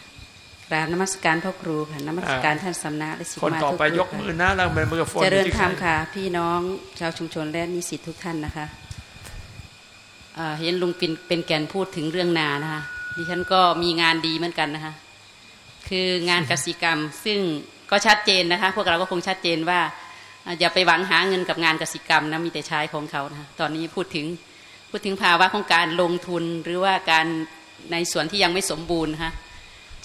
กราบนมัสการพ่อครูค่ะนมัสการท่านสำนักและสิคนต่อไปยกมือนะแล้วมันมือโฟนเจริญธรรมค่ะ พี่น้องชาวชุมชนและนิสิตทุกท่านนะคะเห็นลุงเป็นเป็นแกนพูดถึงเรื่องนานะคะดิฉันก็มีงานดีเหมือนกันนะคะ คืองานกสิกรรม ซึ่งก็ชัดเจนนะคะ พวกเราก็คงชัดเจนว่า อย่าไปหวังหาเงินกับงานกสิกรรมนะมีแต่ใช้ของเขานะตอนนี้พูดถึงพูดถึงภาวะของการลงทุนหรือว่าการในส่วนที่ยังไม่สมบูรณ์นะคะ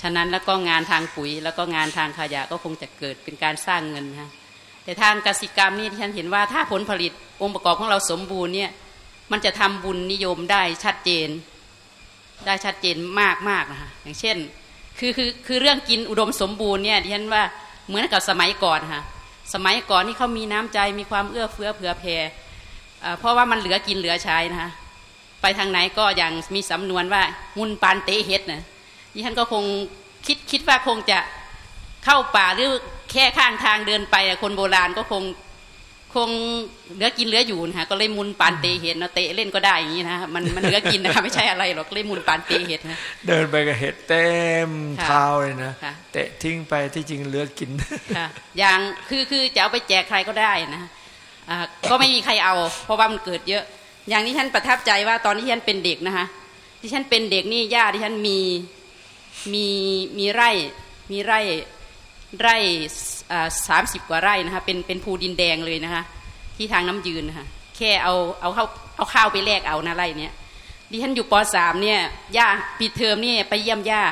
ฉะนั้นแล้วก็งานทางปุ๋ย แล้วก็งานทางขยะก็คงจะเกิดเป็นการสร้างเงินนะแต่ทางกสิกรรมนี่ที่ฉันเห็นว่าถ้าผลผลิตองค์ประกอบของเราสมบูรณ์เนี่ยมันจะทำบุญนิยมได้ชัดเจน ได้ชัดเจนมากมากนะคะอย่างเช่นคือคือคือเรื่องกินอุดมสมบูรณ์เนี่ยที่ฉันว่าเหมือนกับสมัยก่อนค่ะสมัยก่อนนี่เขามีน้ำใจมีความเอื้อเฟื้อเผื่อแผ่เพราะว่ามันเหลือกินเหลือใช้นะคะไปทางไหนก็อย่างมีสำนวนว่ามุนปานเตเฮ็ดนะ ดิฉันก็คงคิดคิดว่าคงจะเข้าป่าหรือแค่ข้างทางเดินไปคนโบราณก็คงคงเหลือกินเหลืออยู่นะคะก็เลยมุนปานเตเห็ดนะเตะเล่นก็ได้อย่างนี้นะมันมันเหลือกินนะคะไม่ใช่อะไรหรอกเลยมุนปานเตเห็ดนะเดินไปกับเห็ดเต็มเท้าเลยนะเตะทิ้งไปที่จริงเหลือกินค่ะอย่างคือคือจะเอาไปแจกใครก็ได้นะก็ไม่มีใครเอา เพราะว่ามันเกิดเยอะ อย่างที่ฉันประทับใจว่าตอนที่ฉันเป็นเด็กนะคะที่ฉันเป็นเด็กนี่ย่าที่ฉันมี มีมีไร่มีไร่ไร่สามสิบกว่าไร่นะคะเป็นเป็นภูดินแดงเลยนะคะที่ทางน้ำยืนนะคะแค่เอาเอาเข้าเอาข้าวไปแลกเอานะไร่เนี้ยดิฉันอยู่ปสามเนี่ยย่าปีเทอมนี่ไปเยี่ยมย่า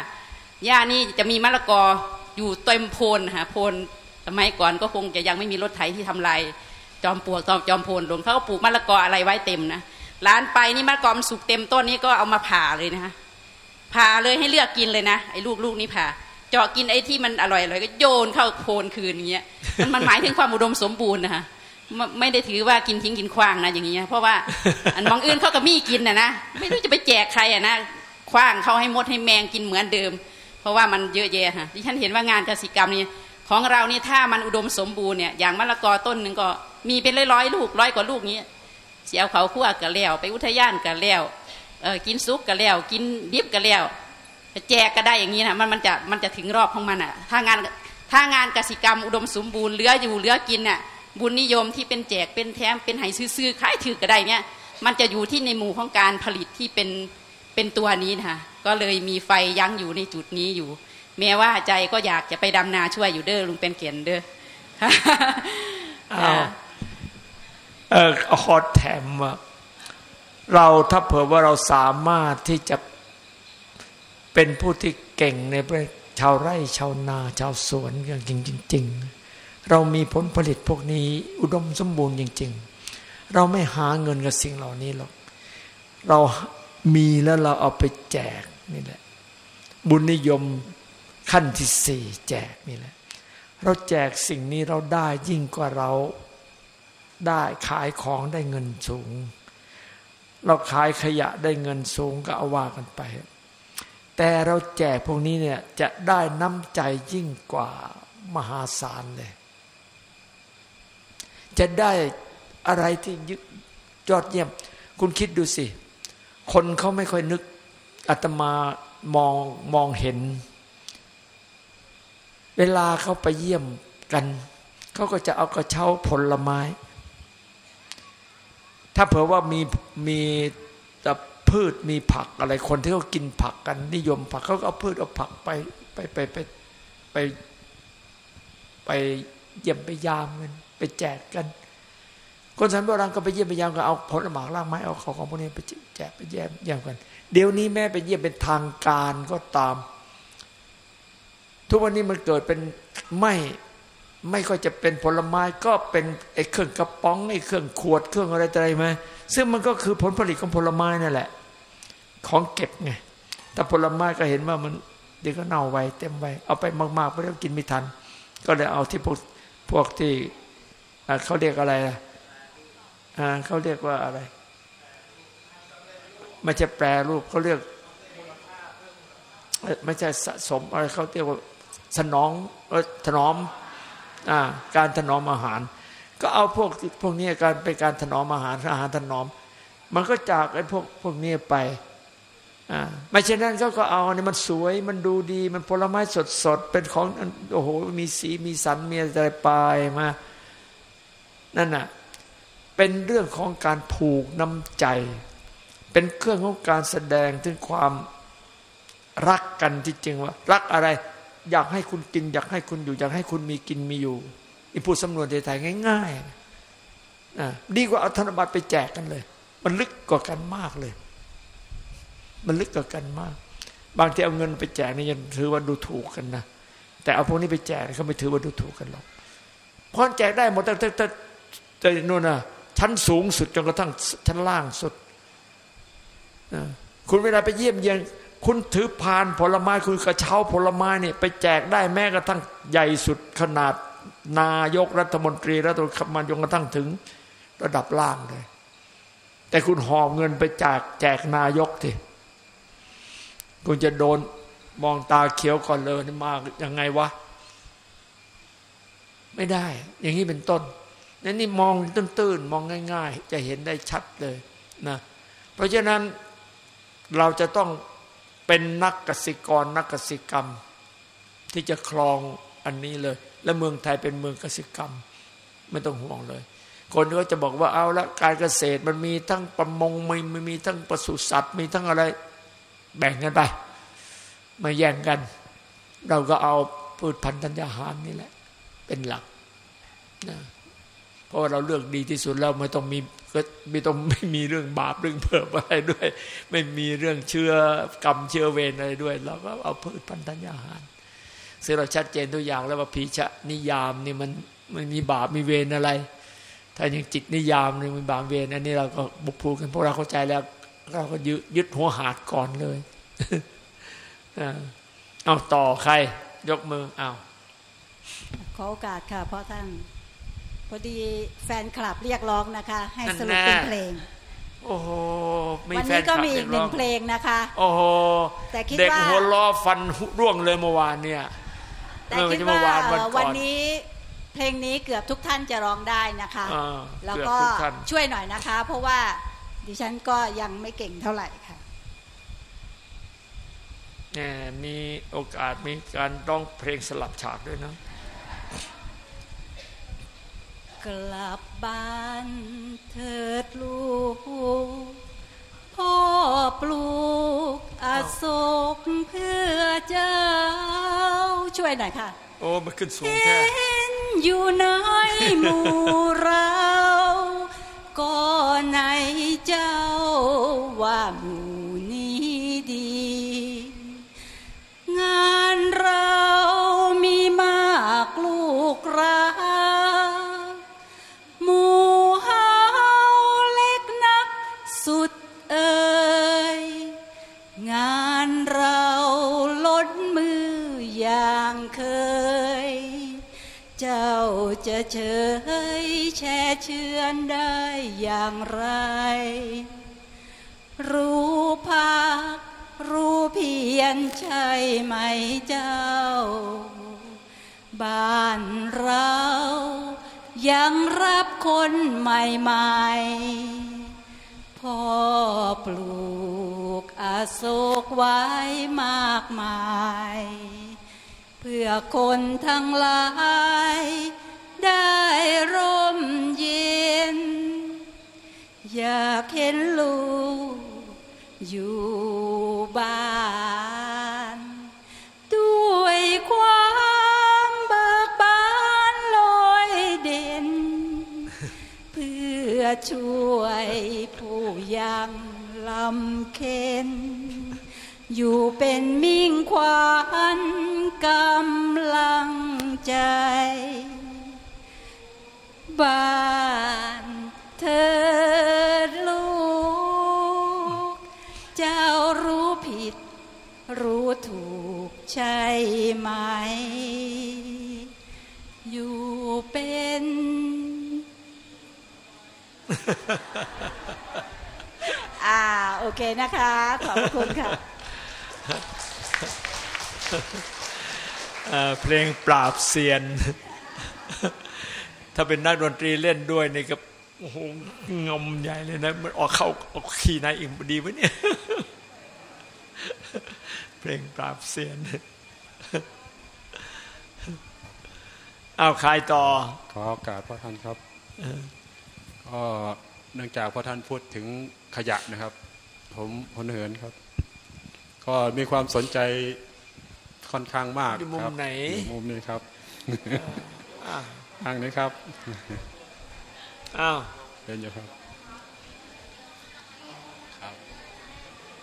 ย่านี่จะมีมะละกออยู่เต็มโพนค่ะโพนสมัยก่อนก็คงจะยังไม่มีรถไถที่ทำลายจอมปลวกจอมจอมโพนลงเขาก็ปลูกมะละกออะไรไว้เต็มนะร้านไปนี่มะละกอมันสุกเต็มต้นนี้ก็เอามาผ่าเลยนะคะ ผ่าเลยให้เลือกกินเลยนะไอ้ลูกลูกนี้ผ่าเจาะกินไอ้ที่มันอร่อยอร่อยก็โยนเข้าโพนคืนอย่างเงี้ยมันมันหมายถึงความอุดมสมบูรณ์นะคะไม่ได้ถือว่ากินทิ้งกินคว้างนะอย่างเงี้ยเพราะว่าอันมองอื่นเขาก็มีกินนะนะไม่รู้จะไปแจกใครอะนะคว้างเขาให้มดให้แมงกินเหมือนเดิม เพราะว่ามันเยอะแยะค่ะที่ฉันเห็นว่างานกสิกรรมนี่ของเรานี่ถ้ามันอุดมสมบูรณ์เนี่ยอย่างมะละกอต้นหนึ่งก็มีเป็นร้อยๆลูกร้อยกว่าลูกนี้เสียวเขาคั่วกะแล้วไปอุทยานกะแล้ว เออกินซุปกะแล้ว กินดิบกะแล้วแจกก็ได้อย่างนี้นะมันมันจะมันจะถึงรอบของมันอะ ถ้างานถ้างานกสิกรรมอุดมสมบูรณ์เหลืออยู่เหลือกินเนี่ยบุญนิยมที่เป็นแจกเป็นแถมเป็นไห้ซื้อๆคล้ายถือก็ได้เนี่ยมันจะอยู่ที่ในหมู่ของการผลิตที่เป็นเป็นตัวนี้นะคะก็เลยมีไฟยั้งอยู่ในจุดนี้อยู่ แม้ว่าใจก็อยากจะไปดำนาช่วยอยู่เด้อลุงเป็นเกียนเด้อเอาเออขอแถมว่า เราถ้าเผื่อว่าเราสามารถที่จะเป็นผู้ที่เก่งในชาวไร่ชาวนาชาวสวนอย่างจริงๆเรามีผลผลิตพวกนี้อุดมสมบูรณ์จริง ๆ เราไม่หาเงินกับสิ่งเหล่านี้หรอก เรามีแล้วเราเอาไปแจกนี่แหละ บุญนิยมขั้นที่สี่แจกนี่แหละ เราแจกสิ่งนี้เราได้ยิ่งกว่าเราได้ขายของได้เงินสูง เราขายขยะได้เงินสูงก็เอาว่ากันไป แต่เราแจกพวกนี้เนี่ยจะได้น้ำใจยิ่งกว่ามหาศาลเลย จะได้อะไรที่ยึดยอดเยี่ยม คุณคิดดูสิ คนเขาไม่ค่อยนึกอาตมามองมองเห็น เวลาเขาไปเยี่ยมกัน เขาก็จะเอากระเช้าผลไม้ ถ้าเผื่อว่ามีมีแต่พืชมีผักอะไรคนที่เขากินผักกัน นิยมผักเขาก็เอาพืชเอาผักไปไปไปไปไปไปเยี่ยมไปยามกันไปแจกกัน คนสันโบราณก็ไปเยี่ยมไปยามกันเอาผลไม้ล่างไม้เอาของของพวกนี้ไปแจกไปแยมแยมกัน เดี๋ยวนี้แม่ไปเยี่ยมเป็นทางการก็ตาม ทุกวันนี้มันเกิดเป็นไม่ ไม่ก็จะเป็นผลไม้ก็เป็นไอ้เครื่องกระป๋องไอ้เครื่องขวดเครื่องอะไรอะไรมซึ่งมันก็คือผลผลิตของผลไม้นั่นแหละ ของเก็บไงแต่ผลไม้ก็เห็นว่ามันเดี๋ยวก็เน่าไวเต็มไวเอาไปมากๆไปแล้วกินไม่ทัน ก็เลยเอาที่พวกพวกที่เขาเรียกอะไรอ่าเขาเรียกว่าอะไรไม่ใช่แปรรูปเขาเรียกไม่ใช่สะสมอะไรเขาเรียกว่าสนองถนอม การถนอมอาหาร ก็เอาพวกพวกนี้การเป็นการถนอมอาหารอาหารถนอม มันก็จากไอ้พวกพวกนี้ไปไม่เช่นนั้นเขาก็เอาเนี่ยมันสวยมันดูดี มันผลไม้สดสดเป็นของโอ้โหมีสีมีสันมีอะไรปลายมานั่นน่ะเป็นเรื่องของการผูกน้ำใจ เป็นเครื่องของการแสดงถึงความรักกันที่จริงว่า รักอะไร อยากให้คุณกิน อยากให้คุณอยู่ อยากให้คุณมีกินมีอยู่อีพูดสำนวนไทยๆง่ายๆดีกว่าเอาธนบัตรไปแจกกันเลย มันลึกกว่ากันมากเลย มันลึกกว่ากันมาก บางทีเอาเงินไปแจกนี่ยังถือว่าดูถูกกันนะแต่เอาพวกนี้ไปแจกเขาไม่ถือว่าดูถูกกันหรอกเพราะแจกได้หมดแต่แต่แต่นู่นน่ะชั้นสูงสุดจนกระทั่งชั้นล่างสุดคุณเวลาไปเยี่ยมเยียน คุณถือพานผลไม้คุณกระเช้าผลไม้เนี่ยไปแจกได้แม้กระทั่งใหญ่สุดขนาดนายกรัฐมนตรีรัฐมนตรีมันจนกระทั่งถึงระดับล่างเลย แต่คุณหอบเงินไปแจกแจกนายกทีคุณจะโดนมองตาเขียวก่อนเลยมายังไงวะ ไม่ได้ อย่างนี้เป็นต้นนั่นนี่มองตื้นๆมองง่าย ๆ จะเห็นได้ชัดเลยนะเพราะฉะนั้นเราจะต้อง เป็นนักกสิกรนักกสิกรรม ที่จะครองอันนี้เลย และเมืองไทยเป็นเมืองกสิกรรม ไม่ต้องห่วงเลย คนก็จะบอกว่าเอาละการเกษตรมันมีทั้งประมงมีมมีทั้งปศุสัตว์มีทั้งอะไร แบ่งกันไปมาแย่งกัน เราก็เอาพืชพันธุ์ธัญญาหารนี่แหละ เป็นหลักนะเพราะว่าเราเลือกดีที่สุดแล้วไม่ต้องมี ก็ไม่ต้องไม่มีเรื่องบาปเรื่องเพิ่มอะไรด้วย ไม่มีเรื่องเชื้อกรรมเชื้อเวรอะไรด้วยเราก็เอาพืชพันธัญญาหารซึ่งเราชัดเจนตัวอย่างแล้วว่าพีชะนิยามนี่มันมันมีบาปมีเวรอะไร ถ้ายังจิตนิยามนี่มีบาปเวรอันนี้เราก็บุกพูกันพวกเราเข้าใจแล้วเราก็ยึดยึดหัวหาดก่อนเลยเอาต่อใคร ยกมือเอาขอโอกาสค่ะเพราะท่าน พอดีแฟนคลับเรียกร้องนะคะ ให้สรุปเป็นเพลง โอ้โหวันนี้ก็มีอีกหนึ่งเพลงนะคะ โอ้โหแต่คิดว่าเด็กหัวล้อฟันร่วงเลยเมื่อวานเนี่ยแต่คิดว่าวันนี้เพลงนี้เกือบทุกท่านจะร้องได้นะคะ แล้วก็ช่วยหน่อยนะคะ เพราะว่าดิฉันก็ยังไม่เก่งเท่าไหร่ค่ะเนี่ยมีโอกาสมีการร้องเพลงสลับฉากด้วยนะ กลับบ้านเถิดลูก พ่อปลูกอโศกเพื่อเจ้า ช่วยหน่อยค่ะ โอ้มันขึ้นสูงแค่อยู่ในหมู่เราก็ในเจ้าว่าหมู่ จะเฉยแช่เชือนได้อย่างไร รู้พักรู้เพียรใช่ไหมเจ้า บ้านเรายังรับคนใหม่ๆ พ่อปลูกอาโศกไว้มากมาย เพื่อคนทั้งหลาย ได้ร่มเย็น อยากเห็นลูกอยู่บ้านด้วยความเบิกบานลอยเด่น เพื่อช่วยผู้ยังลำเค็นอยู่เป็นมิ่งขวานกำลังใจ บ้านเธอลูก เจ้ารู้ผิด รู้ถูกใช่ไหม อยู่เป็น อ่า โอเคนะคะ ขอบคุณค่ะเพลงปราบเซียน ถ้าเป็นนักดนตรีเล่นด้วยนี่ก็โอ้โหงมใหญ่เลยนะมันออกเข้าออกขี่นายอีกดีวะเนี่ย เพลงปราบเซียนเอาใครต่อ ขอโอกาสพ่อท่านครับก็เนื่องจากพ่อท่านพูดถึงขยะนะครับ ผมพลเหินครับ ก็มีความสนใจค่อนข้างมากอยู่มุคมรับไหนอยู่มุมนี้ครับ อะทางนี้ครับ อ้าวเป็นอยู่ครับ ครับ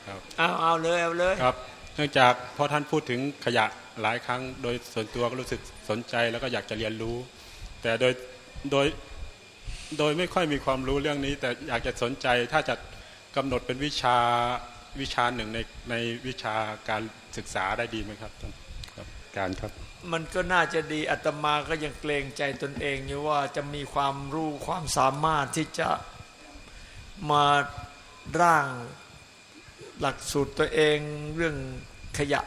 ครับเอาเอาเลยเอาเลย ครับ เนื่องจากพ่อท่านพูดถึงขยะหลายครั้ง โดยส่วนตัวก็รู้สึกสนใจแล้วก็อยากจะเรียนรู้ แต่โดย โดย โดยไม่ค่อยมีความรู้เรื่องนี้ แต่อยากจะสนใจถ้าจะกำหนดเป็นวิชาวิชาหนึ่งในในวิชาการศึกษาได้ดีไหมครับท่านครับการครับ มันก็น่าจะดีอาตมาก็ยังเกรงใจตนเองอยู่ว่าจะมีความรู้ความสามารถที่จะมาร่างหลักสูตรตัวเองเรื่องขยะ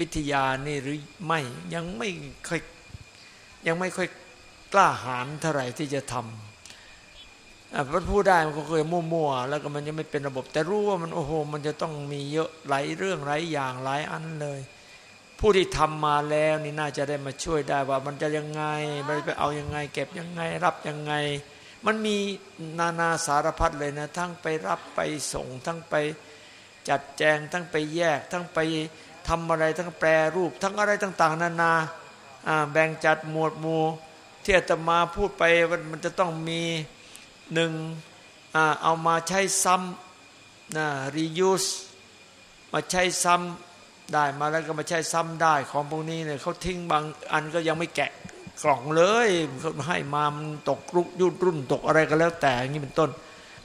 วิทยานี่หรือไม่ยังไม่ค่อยยังไม่ค่อยกล้าหาญเท่าไหร่ที่จะทำอะพูดได้มันก็เคยมั่วๆแล้วก็มันยังไม่เป็นระบบ แต่รู้ว่ามันโอ้โห มันจะต้องมีเยอะหลายเรื่องหลายอย่างหลายอันเลย ผู้ที่ทำมาแล้วนี่น่าจะได้มาช่วยได้ว่ามันจะยังไงมันไปเอายังไง เก็บยังไง รับยังไง มันมีนานาสารพัดเลยนะ ทั้งไปรับไปส่ง ทั้งไปจัดแจง ทั้งไปแยก ทั้งไปทำอะไรทั้งแปรรูป ทั้งอะไรต่าง ๆ นานาแบ่งจัดหมวดหมู่ที่อาตมาพูดไปมันจะต้องมีหนึ่งอเอามาใช้ซ้ำนะ reuse มาใช้ซ้ำ ได้มาแล้วก็มาใช้ซ้ำได้ของพวกนี้เนี่ยเขาทิ้งบางอันก็ยังไม่แกะกล่องเลยเขาให้มามันตกรุกยุ่นรุ่นตกอะไรก็แล้วแต่อย่างนี้เป็นต้น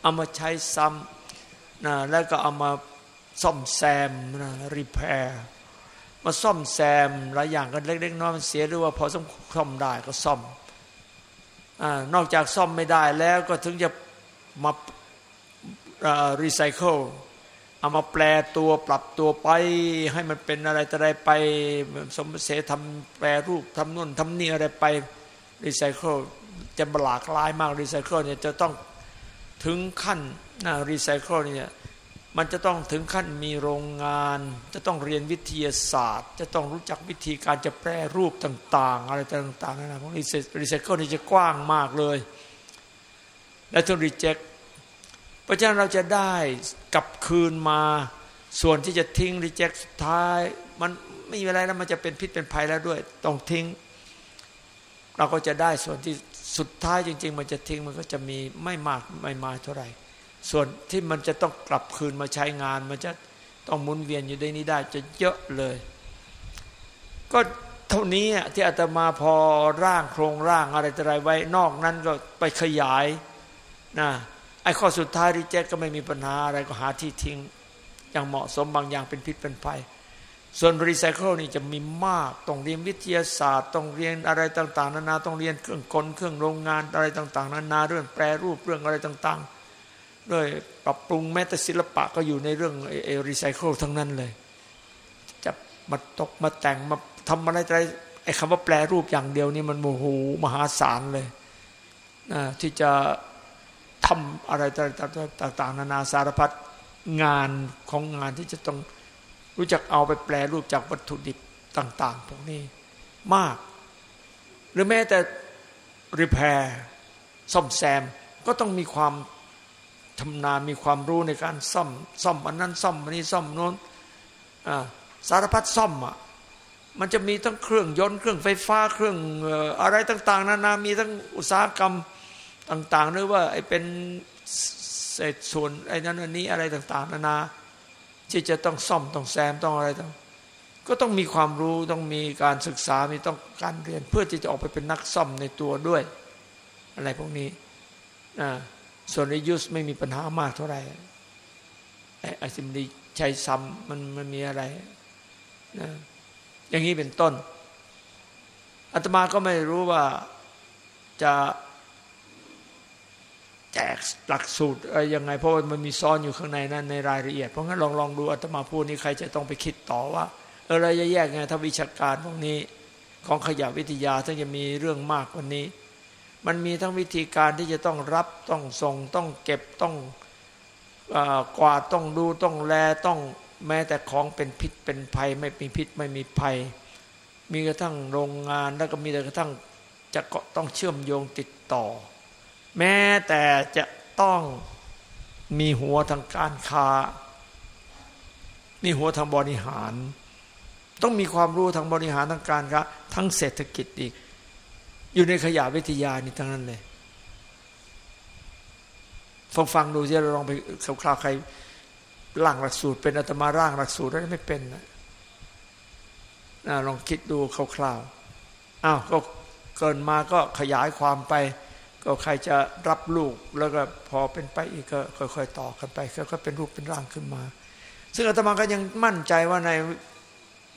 เอามาใช้ซ้ำนะแล้วก็เอามาซ่อมแซมนะรีแพร์มาซ่อมแซมหลายอย่างกันเล็กๆน้อยๆมันเสียหรือว่าพอซ่อมได้ก็ซ่อมอนอกจากซ่อมไม่ได้แล้วก็ถึงจะมารีไซเคิล เอามาแปลตัวปรับตัวไป ให้มันเป็นอะไรแต่อะไรไป สมเสทำแปรรูปทำนู่นทำนี่อะไรไปรีไซเคิลจะหลากหลายมากรีไซเคิลเนี่ยจะต้องถึงขั้นนะรีไซเคิลเนี่ยมันจะต้องถึงขั้นมีโรงงาน จะต้องเรียนวิทยาศาสตร์ จะต้องรู้จักวิธีการจะแปรรูปต่าง ๆ อะไรต่างๆนะพวกรีไซเคิลนี่จะกว้างมากเลย และต้อง reject เพราะฉะนั้นเราจะได้กลับคืนมา ส่วนที่จะทิ้ง reject สุดท้าย มันไม่มีอะไรแล้วมันจะเป็นพิษเป็นภัยแล้วด้วย ต้องทิ้ง เราก็จะได้ส่วนที่สุดท้ายจริง ๆ มันจะทิ้งมันก็จะมีไม่มากไม่มาเท่าไหร่ ส่วนที่มันจะต้องกลับคืนมาใช้งาน มันจะต้องหมุนเวียนอยู่ในนี้ได้จะเยอะเลย ก็เท่านี้ที่อาตมาพอร่างโครงร่างอะไรต่ออะไรไว้นอกนั้นก็ไปขยายนะ ไอ้ข้อสุดท้ายรีเจ็คก็ไม่มีปัญหาอะไรก็หาที่ทิ้ง อย่างเหมาะสมบางอย่างเป็นพิษเป็นภัย ส่วนรีไซเคิลนี่จะมีมากต้องเรียนวิทยาศาสตร์ต้องเรียนอะไรต่าง ๆ นานาต้องเรียนเครื่องกลเครื่องโรงงานอะไรต่าง ๆ นานาเรื่องแปรรูปเรื่องอะไรต่าง ๆ ด้วยปรับปรุงแม้แต่ศิลปะก็อยู่ในเรื่องเอรีไซเคิลทั้งนั้นเลย จะมาตกมาแต่งมาทำอะไรอะไรไอ้คำว่าแปรรูปอย่างเดียวนี่มันโอ้โหมหาศาลเลยนะที่จะ ทำอะไรต่างๆ นานาสารพัดงานของงานที่จะต้องรู้จักเอาไปแปลรูปจากวัตถุดิบต่าง ๆ พวกนี้มาก หรือแม้แต่รีแพร์ซ่อมแซมก็ต้องมีความทำนามีความรู้ในการซ่อมซ่อมอันนั้นซ่อมอันนี้ซ่อมโน้นสารพัดซ่อมอะมันจะมีทั้งเครื่องยนต์เครื่องไฟฟ้าเครื่องอะไรต่าง ๆ นานา มีทั้งอุตสาหกรรม ต่างๆหรือว่าไอ้เป็นเศษส่วนไอ้นั้นอันนี้อะไรต่าง ๆ นานา ที่จะต้องซ่อมต้องแซมต้องอะไรต้อง ก็ต้องมีความรู้ต้องมีการศึกษามีต้องการเรียน เพื่อที่จะออกไปเป็นนักซ่อมในตัวด้วย อะไรพวกนี้นะส่วนในยุสไม่มีปัญหามากเท่าไหร่ไอ้สิมดีใช้ซ้ำมันมันมีอะไรนะอย่างนี้เป็นต้นอาตมาก็ไม่รู้ว่าจะ แจกหลักสูตรอะไรยังไง เพราะมันมีซ้อนอยู่ข้างในนั้นในรายละเอียด เพราะงั้นลองลองดูอาตมาพูดนี้ใครจะต้องไปคิดต่อว่าเอออะไรจะแยกไงถ้าวิชาการพวกนี้ของขยะวิทยาถ้าจะมีเรื่องมากกว่านี้ มันมีทั้งวิธีการที่จะต้องรับต้องส่งต้องเก็บต้องกวาดต้องดูต้องแลต้องแม้แต่ของเป็นพิษเป็นภัย ไม่มีพิษไม่มีภัย มีกระทั่งโรงงานแล้วก็มีแต่กระทั่งจะต้องเชื่อมโยงติดต่อ แม้แต่จะต้องมีหัวทางการค้า มีหัวทางบริหาร ต้องมีความรู้ทางบริหารทางการค้าทั้งเศรษฐกิจอีก อยู่ในขยะวิทยานี่ทั้งนั้นเลย ฟังฟังดูที่เราลองไปคร่าวๆใครร่างหลักสูตร เป็นอาตมาร่างหลักสูตรได้ไม่เป็นนะลองคิดดูคร่าวๆอ้าวก็เกินมาก็ขยายความไป ก็ใครจะรับลูกแล้วก็พอเป็นไปอีกก็ค่อยๆต่อกันไปก็เป็นรูปเป็นร่างขึ้นมา ซึ่งอาตมาก็ยังมั่นใจว่าใน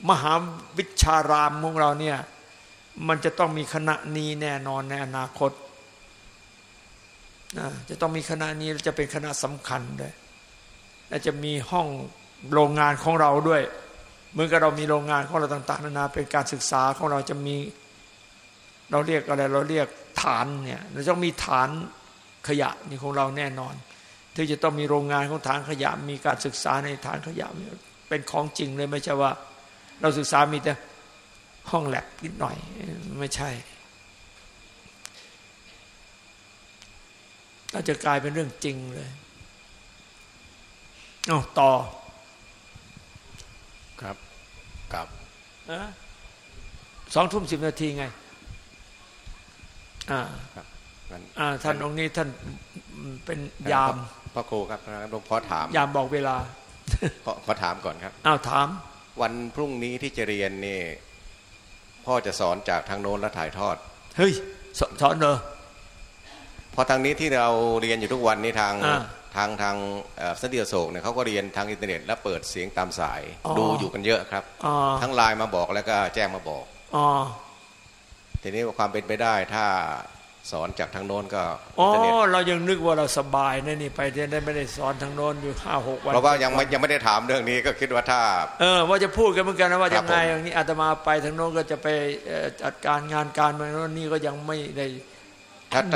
มหาวิชารามของเราเนี่ย มันจะต้องมีคณะนี้แน่นอนในอนาคตนะจะต้องมีคณะนี้จะเป็นคณะสำคัญด้วยและจะมีห้องโรงงานของเราด้วยเหมือนกับเรามีโรงงานของเราต่าง ๆ นานาเป็นการศึกษาของเราจะมี เราเรียกอะไรเราเรียก ฐานเนี่ยเราต้องมีฐานขยะนี่ของเราแน่นอน ที่จะต้องมีโรงงานของฐานขยะ มีการศึกษาในฐานขยะเป็นของจริงเลยไม่ใช่ว่า เราศึกษามีแต่ห้องแลบนิดหน่อยไม่ใช่เราจะกลายเป็นเรื่องจริงเลยเอาต่อ ครับกับสองทุ่มสิบนาทีไง อ่าอ่าท่านองค์นี้ท่านเป็นยามพระครูครับหลวงพ่อถาม ยามบอกเวลาขอขอถามก่อนครับอ้าวถาม วันพรุ่งนี้ที่จะเรียนนี่ พ่อจะสอนจากทางโน้นและถ่ายทอด เฮ้ย สอนเนอะพอทางนี้ที่เราเรียนอยู่ทุกวันนี้ทางทางทางสันติโศกเนี่ยเขาก็เรียนทางอินเทอร์เน็ตแล้วเปิดเสียงตามสาย ดูอยู่กันเยอะครับ ทั้งไลน์มาบอกแล้วก็แจ้งมาบอก ทีนี้ความเป็นไปได้ถ้าสอนจากทางโน้นก็อ๋อเรายังนึกว่าเราสบายนะนี่ไปเรียนได้ไม่ได้สอนทางโน้นอยู่ห้าหกวันเพราะว่ายังไม่ยังไม่ได้ถามเรื่องนี้ก็คิดว่าถ้าเออว่าจะพูดกันเหมือนกันนะว่ายังไงอย่างนี้อาตมาไปทางโน้นก็จะไปจัดการงานการเมืองโน้นนี่ก็ยังไม่ได้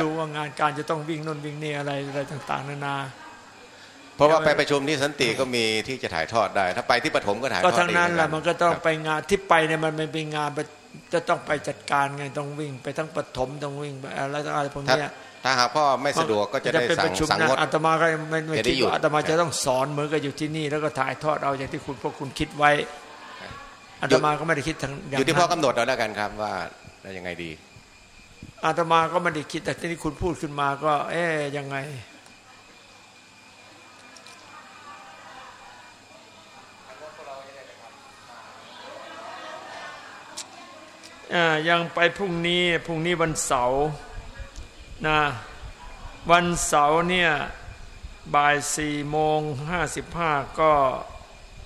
ดูว่างานการจะต้องวิ่งโน้นวิ่งนี่อะไรอะไรต่างๆนานาเพราะว่าไปประชุมที่สันติก็มีที่จะถ่ายทอดได้ ถ้าไปที่ปฐมก็ถ่ายทอดได้ก็ทั้งนั้นแหละมันก็ต้องไปงานที่ไปเนี่ยมันเป็นงาน จะต้องไปจัดการไงต้องวิ่ง ไปทั้งปฐมต้องวิ่งไปอะไรต่างๆพวกนี้ถ้าหากพ่อไม่สะดวกก็จะได้สั่งสั่งงดอาตมาก็ไม่ไม่คิดว่าอาตมาจะต้องสอนเหมือนกับอยู่ที่นี่ แล้วก็ถ่ายทอดเอาอย่างที่คุณพวกคุณคิดไว้อาตมาก็ไม่ได้คิดทางอยู่ที่พ่อกำหนดเราแล้วกันครับว่ายังไงดีอาตมาก็ไม่ได้คิดแต่ที่คุณพูดขึ้นมาก็ เอ๊ยยังไง ยังไปพรุ่งนี้พรุ่งนี้วันเสาร์นะวันเสาร์เนี่ยบ่ายสี่โมงห้าสิบห้าก็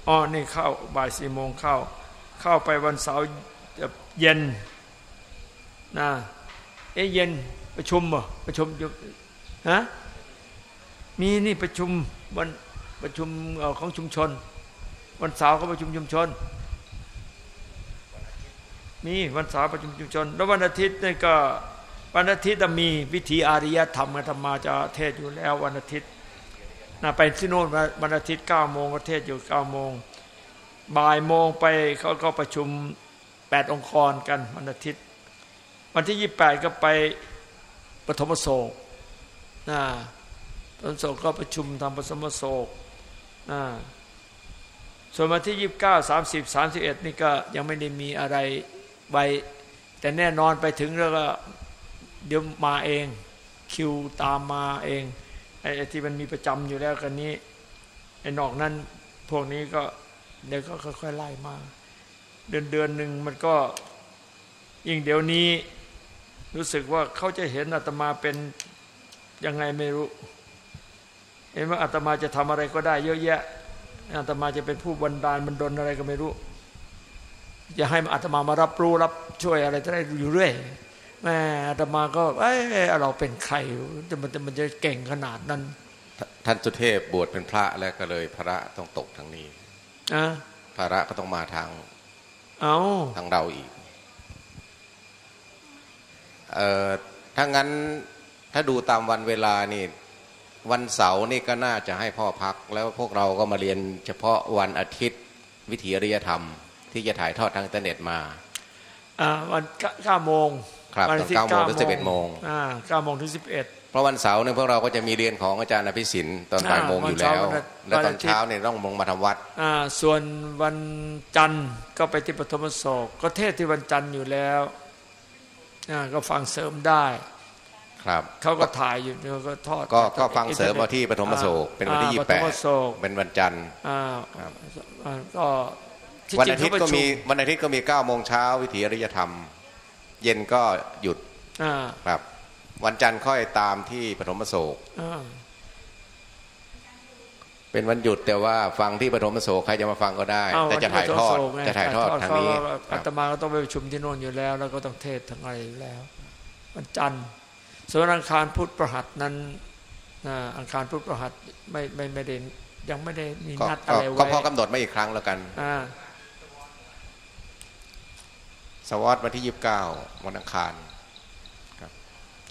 อ๋อนี่เข้าบ่ายสี่โมงเข้า เข้าไปวันเสาร์เย็นนะเอ้เย็นประชุมบ่ประชุมฮะมีนี่ประชุมวันประชุมของชุมชน วันเสาร์ก็ประชุมชุมชน มีวันเสาร์ประชุมชุมชน แล้ววันอาทิตย์นี่ก็วันอาทิตย์มีวิธีอาริยธรรมธรรมาจะเทศอยู่แล้ววันอาทิตย์นะไปที่โน่นวันอาทิตย์เก้าโมงก็เทศอยู่เก้าโมงบ่ายโมงไปเขาก็ประชุมแปดองค์กรกันวันอาทิตย์ วันที่ยี่แปดก็ไปปฐมโศกนะปฐมโศกก็ประชุมทำปฐมโศกนะส่วนวันที่ยี่บเก้าสามสิบสามสิบเอ็ดนี่ก็ยังไม่ได้มีอะไร ไว้ แต่แน่นอนไปถึงแล้วก็เดี๋ยวมาเอง คิวตามมาเองไอ้ที่มันมีประจำอยู่แล้วกันนี้ไอ้นอกนั้นพวกนี้ก็เดี๋ยวก็ค่อยๆไล่มา เดือนเดือนหนึ่งมันก็ยิ่งเดี๋ยวนี้รู้สึกว่าเขาจะเห็นอาตมาเป็นยังไงไม่รู้ เห็นว่าอาตมาจะทำอะไรก็ได้ เยอะแยะอาตมาจะเป็นผู้บันดาลบันดลอะไรก็ไม่รู้ จะให้อาตมามารับรู้รับช่วยอะไรได้อยู่เรื่อยแม่อาตมาก็เอ้เราเป็นใครจะมันจะมันจะเก่งขนาดนั้น ท่านสุเทพบวชเป็นพระแล้วก็เลยพระต้องตกทางนี้อะภาระก็ต้องมาทาง เอาทางเราอีกเอ่อถ้างั้นถ้าดูตามวันเวลานี่วันเสาร์นี่ก็น่าจะให้พ่อพัก แล้วพวกเราก็มาเรียนเฉพาะวันอาทิตย์วิถีอริยธรรม ที่จะถ่ายทอดทางอินเทอร์เน็ตมาอ่าวันเก้าโมงครับตอนเก้าโมงถึงสิบเอ็ดโมงอ่าเก้าโมงถึงสิบเอ็ดเพราะวันเสาร์เนี่ยพวกเราก็จะมีเรียนของอาจารย์อภิสินตอนบ่ายโมงอยู่แล้ว แล้วตอนเช้าเนี่ยต้องมงมาทำวัตรอ่าส่วนวันจันทร์ก็ไปที่ปฐมอโศกก็เทศที่วันจันทร์อยู่แล้วอ่าก็ฟังเสริมได้ครับเขาก็ถ่ายอยู่เขาก็ทอดก็ก็ฟังเสริมมาที่ปฐมโศกเป็นวันที่ยี่แปดเป็นวันจันทร์อ่าก็ วันอาทิตย์ก็มีวันอาทิตย์ก็มีเก้าโมงเช้าวิถีอริยธรรม เย็นก็หยุดครับ วันจันทร์ค่อยตามที่ปฐมโศกเป็นวันหยุดแต่ว่าฟังที่ปฐมโศกใครจะมาฟังก็ได้ แต่จะถ่ายทอดจะถ่ายทอดทางนี้อาตมาก็ต้องไปประชุมที่โน่นอยู่แล้ว แล้วก็ต้องเทศทั้งอะไรแล้ว วันจันทร์ส่วนอังคารพุธประหัสนั้นอังคารพุธประหัสไม่ไม่ไม่ได้ยังไม่ได้มีนัดอะไรไว้ก็พอกำหนดไม่อีกครั้งแล้วกัน สวัสดิ์วันที่ยี่สิบเก้าวันอังคาร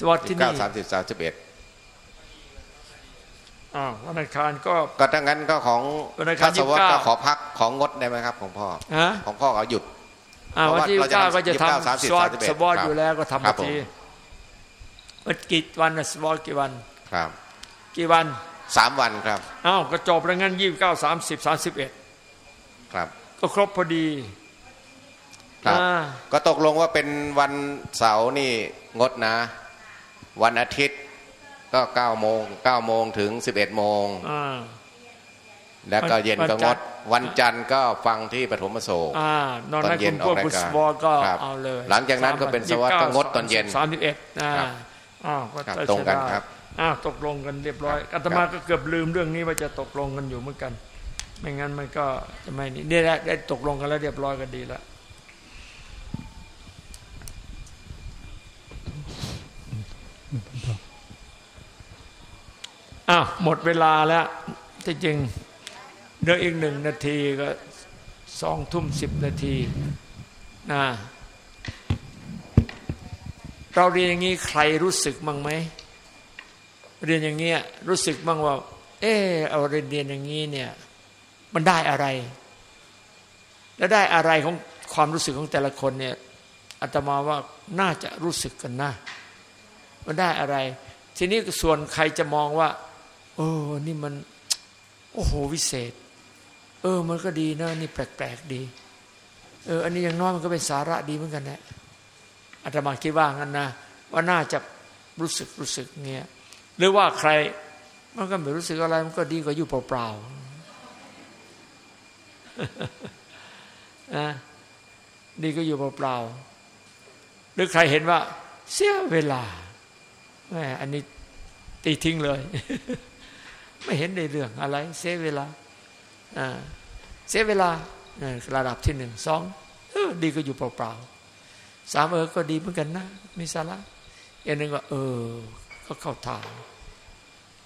วัดที่นี่สามสิบสามสิบเอ็ดอ่าวันอังคารก็ก็ถ้างั้นก็ของพระสวัสดิ์ก็ขอพักของงดได้ไหมครับของพ่อของพ่อเขาหยุดวันที่เก้าก็จะทำสวัสดิ์สวัสดิ์อยู่แล้วก็ทำทีมันกี่วันสวัสดิ์กี่วันครับ กี่วันสามวันครับอ้าวก็จบแล้วงั้นยี่สิบเก้าสามสิบสามสิบเอ็ดครับ ก็ครบพอดี ครับก็ตกลงว่าเป็นวันเสาร์นี่งดนะ วันอาทิตย์ก็เก้าโมงเก้าโมงถึงสิบเอ็ดโมงแล้วก็เย็นก็งด วันจันทร์ก็ฟังที่ปฐมโศกตอนเย็นออกรายการก็เอาเลยหลังจากนั้นก็เป็นสวัสดิ์ก็งดตอนเย็นสามสิบเอ็ดตรงกันครับอ้าวตกลงกันเรียบร้อยอาตมาก็เกือบลืมเรื่องนี้ว่าจะตกลงกันอยู่เหมือนกัน ไม่งั้นมันก็จะไม่นี่นี่แหละได้ตกลงกันแล้วเรียบร้อยกันดีแล้ว อ้าวหมดเวลาแล้วที่จริงเดืออีกหนึ่งนาทีก็สองทุ่มสิบนาทีนะเราเรียนอย่างนี้ใครรู้สึกมั่งไหมเรียนอย่างเงี้ยรู้สึกบ้างว่า เออเอาเรียนเรียนอย่างนี้เนี่ย มันได้อะไร แล้วได้อะไรของความรู้สึกของแต่ละคนเนี่ยอาตมาว่าน่าจะรู้สึกกันนะมันได้อะไร ทีนี้ส่วนใครจะมองว่า เออ นี่มัน โอ้โหวิเศษ เออ มันก็ดีนะ นี่แปลกๆดี เออ อันนี้อย่างน้อยมันก็เป็นสาระดีเหมือนกันนะอาตมาคิดว่างั้นนะว่าน่าจะรู้สึกรู้สึกเงี้ยหรือว่าใคร มันก็ไม่รู้สึกอะไร มันก็ดีกว่าอยู่เปล่าๆนะดีก็อยู่เปล่าๆหรือใครเห็นว่า เสียเวลาแหมอันนี้ตีทิ้งเลย ไม่เห็นในเรื่องอะไร เสียเวลาเสียเวลาระดับที่หนึ่งสองดีก็อยู่เปล่าๆสามเออก็ดีเหมือนกันนะมีสาระอันนึงก็เออ ก็เข้าทาง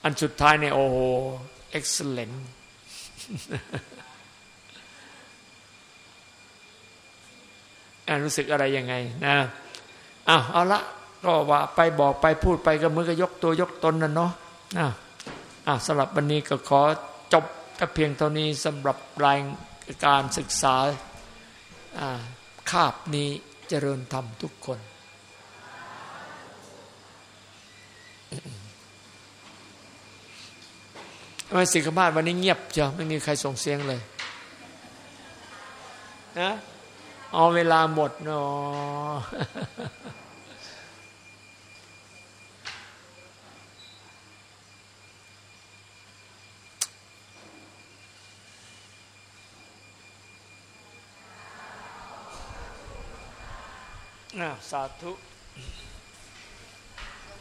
อันสุดท้ายเนี่ยโอ้โห excellent รู้สึกอะไรยังไงนะอ้าวเอาละก็ว่าไปบอกไปพูดไปก็มือก็ยกตัวยกตนนั่นเนาะอ่า สำหรับวันนี้ก็ขอจบแต่เพียงเท่านี้สำหรับรายการศึกษาคาบนี้เจริญธรรมทุกคนทำไมสิกขาวันนี้เงียบจ้ะไม่มีใครส่งเสียงเลยนะเอาเวลาหมดเนาะะสาธุ